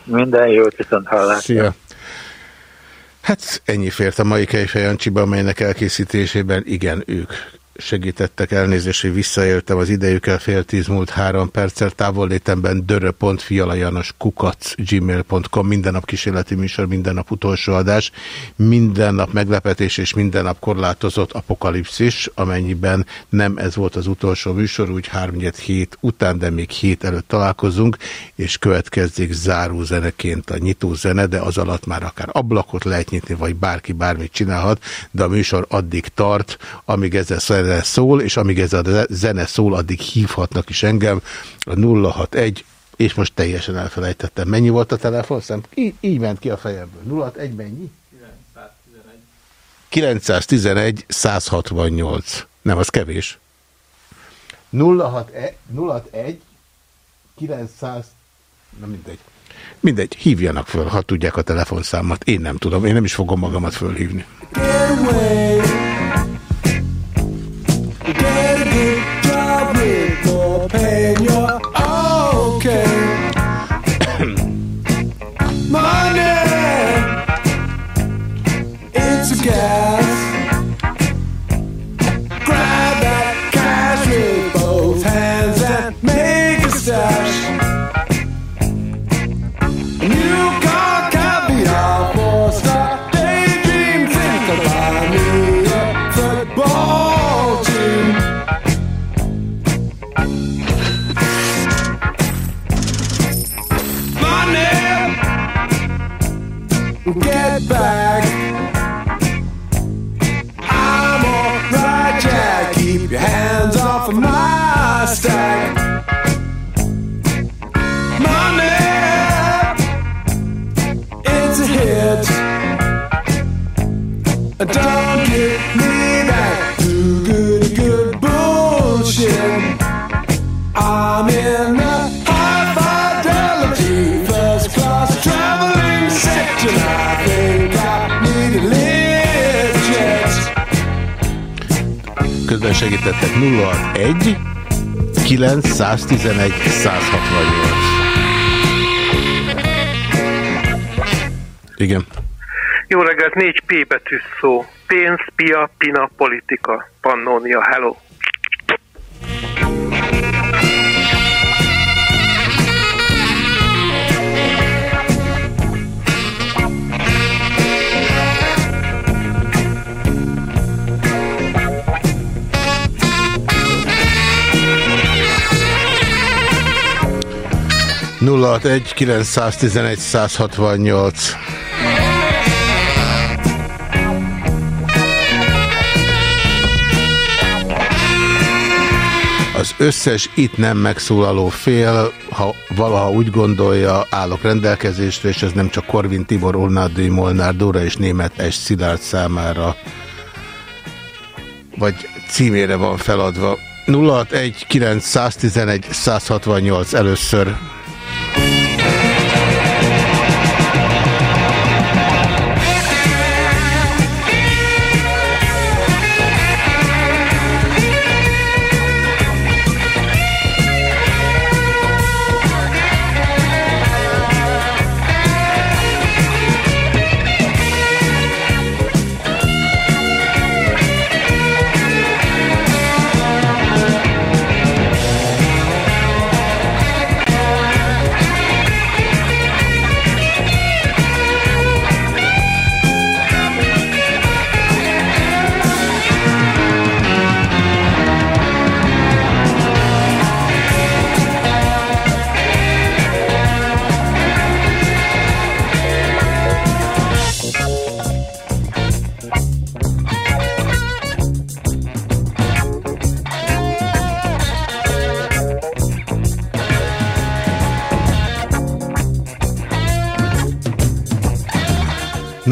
Minden jót, viszont hallásra. Szia. Hát ennyi fért a mai Kejfejancsiba, amelynek elkészítésében igen, ők segítettek elnézést, hogy visszaéltem az idejükkel fél tíz múlt három perccel távollétemben kukac gmail.com minden nap kísérleti műsor, minden nap utolsó adás, minden nap meglepetés és minden nap korlátozott apokalipszis, amennyiben nem ez volt az utolsó műsor, úgy 3 hét után, de még hét előtt találkozunk, és következik záró zeneként a nyitó zene, de az alatt már akár ablakot lehet nyitni, vagy bárki bármit csinálhat, de a műsor addig tart, amíg ezzel zene szól, és amíg ez a zene szól, addig hívhatnak is engem. A 061, és most teljesen elfelejtettem. Mennyi volt a telefonszám? Így, így ment ki a fejemből. 061 mennyi? 911. 911 168. Nem, az kevés. 061, 061 900, na mindegy. Mindegy, hívjanak föl, ha tudják a telefonszámot. Én nem tudom, én nem is fogom magamat fölhívni. Get a good job with more pay. Back. I'm alright, Jack. Keep your hands off of my stack. Money, it's a hit. Don't Közben segítettek 061 911 168. Igen. Jó reggelt, négy P betűs szó. Pénz, pia, pina, politika. Pannónia, hello. Nulla egy 911 168. Az összes itt nem megszólaló fél, ha valaha úgy gondolja, állok rendelkezésre, és ez nem csak Korvin Tibor, Olnárdi, Molnár, Dóra és Német S. Szilárd számára, vagy címére van feladva. 061 911 168 először.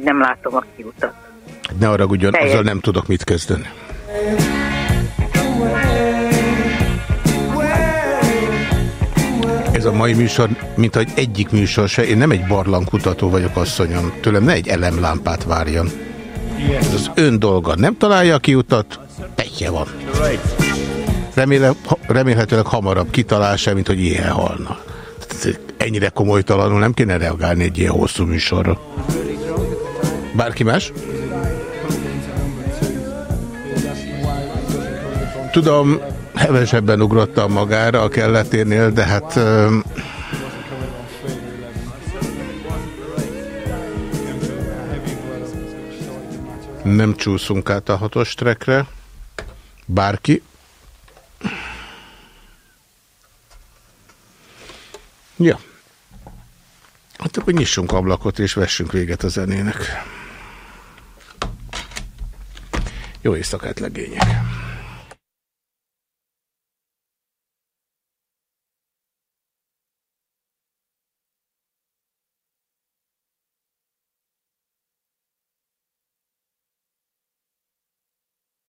Hogy nem látom a kiutat. Ne haragudjon, azzal nem tudok mit kezdeni. Ez a mai műsor, mint hogy egyik műsor se, én nem egy barlangkutató vagyok, asszonyom. Tőlem ne egy elemlámpát várjon. Ez az ön dolga. Nem találja a kiutat, petje van. Remélem, remélhetőleg hamarabb kitalál sem, mint hogy ilyen halna. Ennyire komolytalanul nem kéne reagálni egy ilyen hosszú műsorra. Bárki más? Tudom, hevesebben ugrottam magára a kelleténél, de hát... Nem csúszunk át a hatos trekre. Bárki. Ja. Hát akkor nyissunk ablakot és vessünk véget a zenének. Jó éjszakát, legények!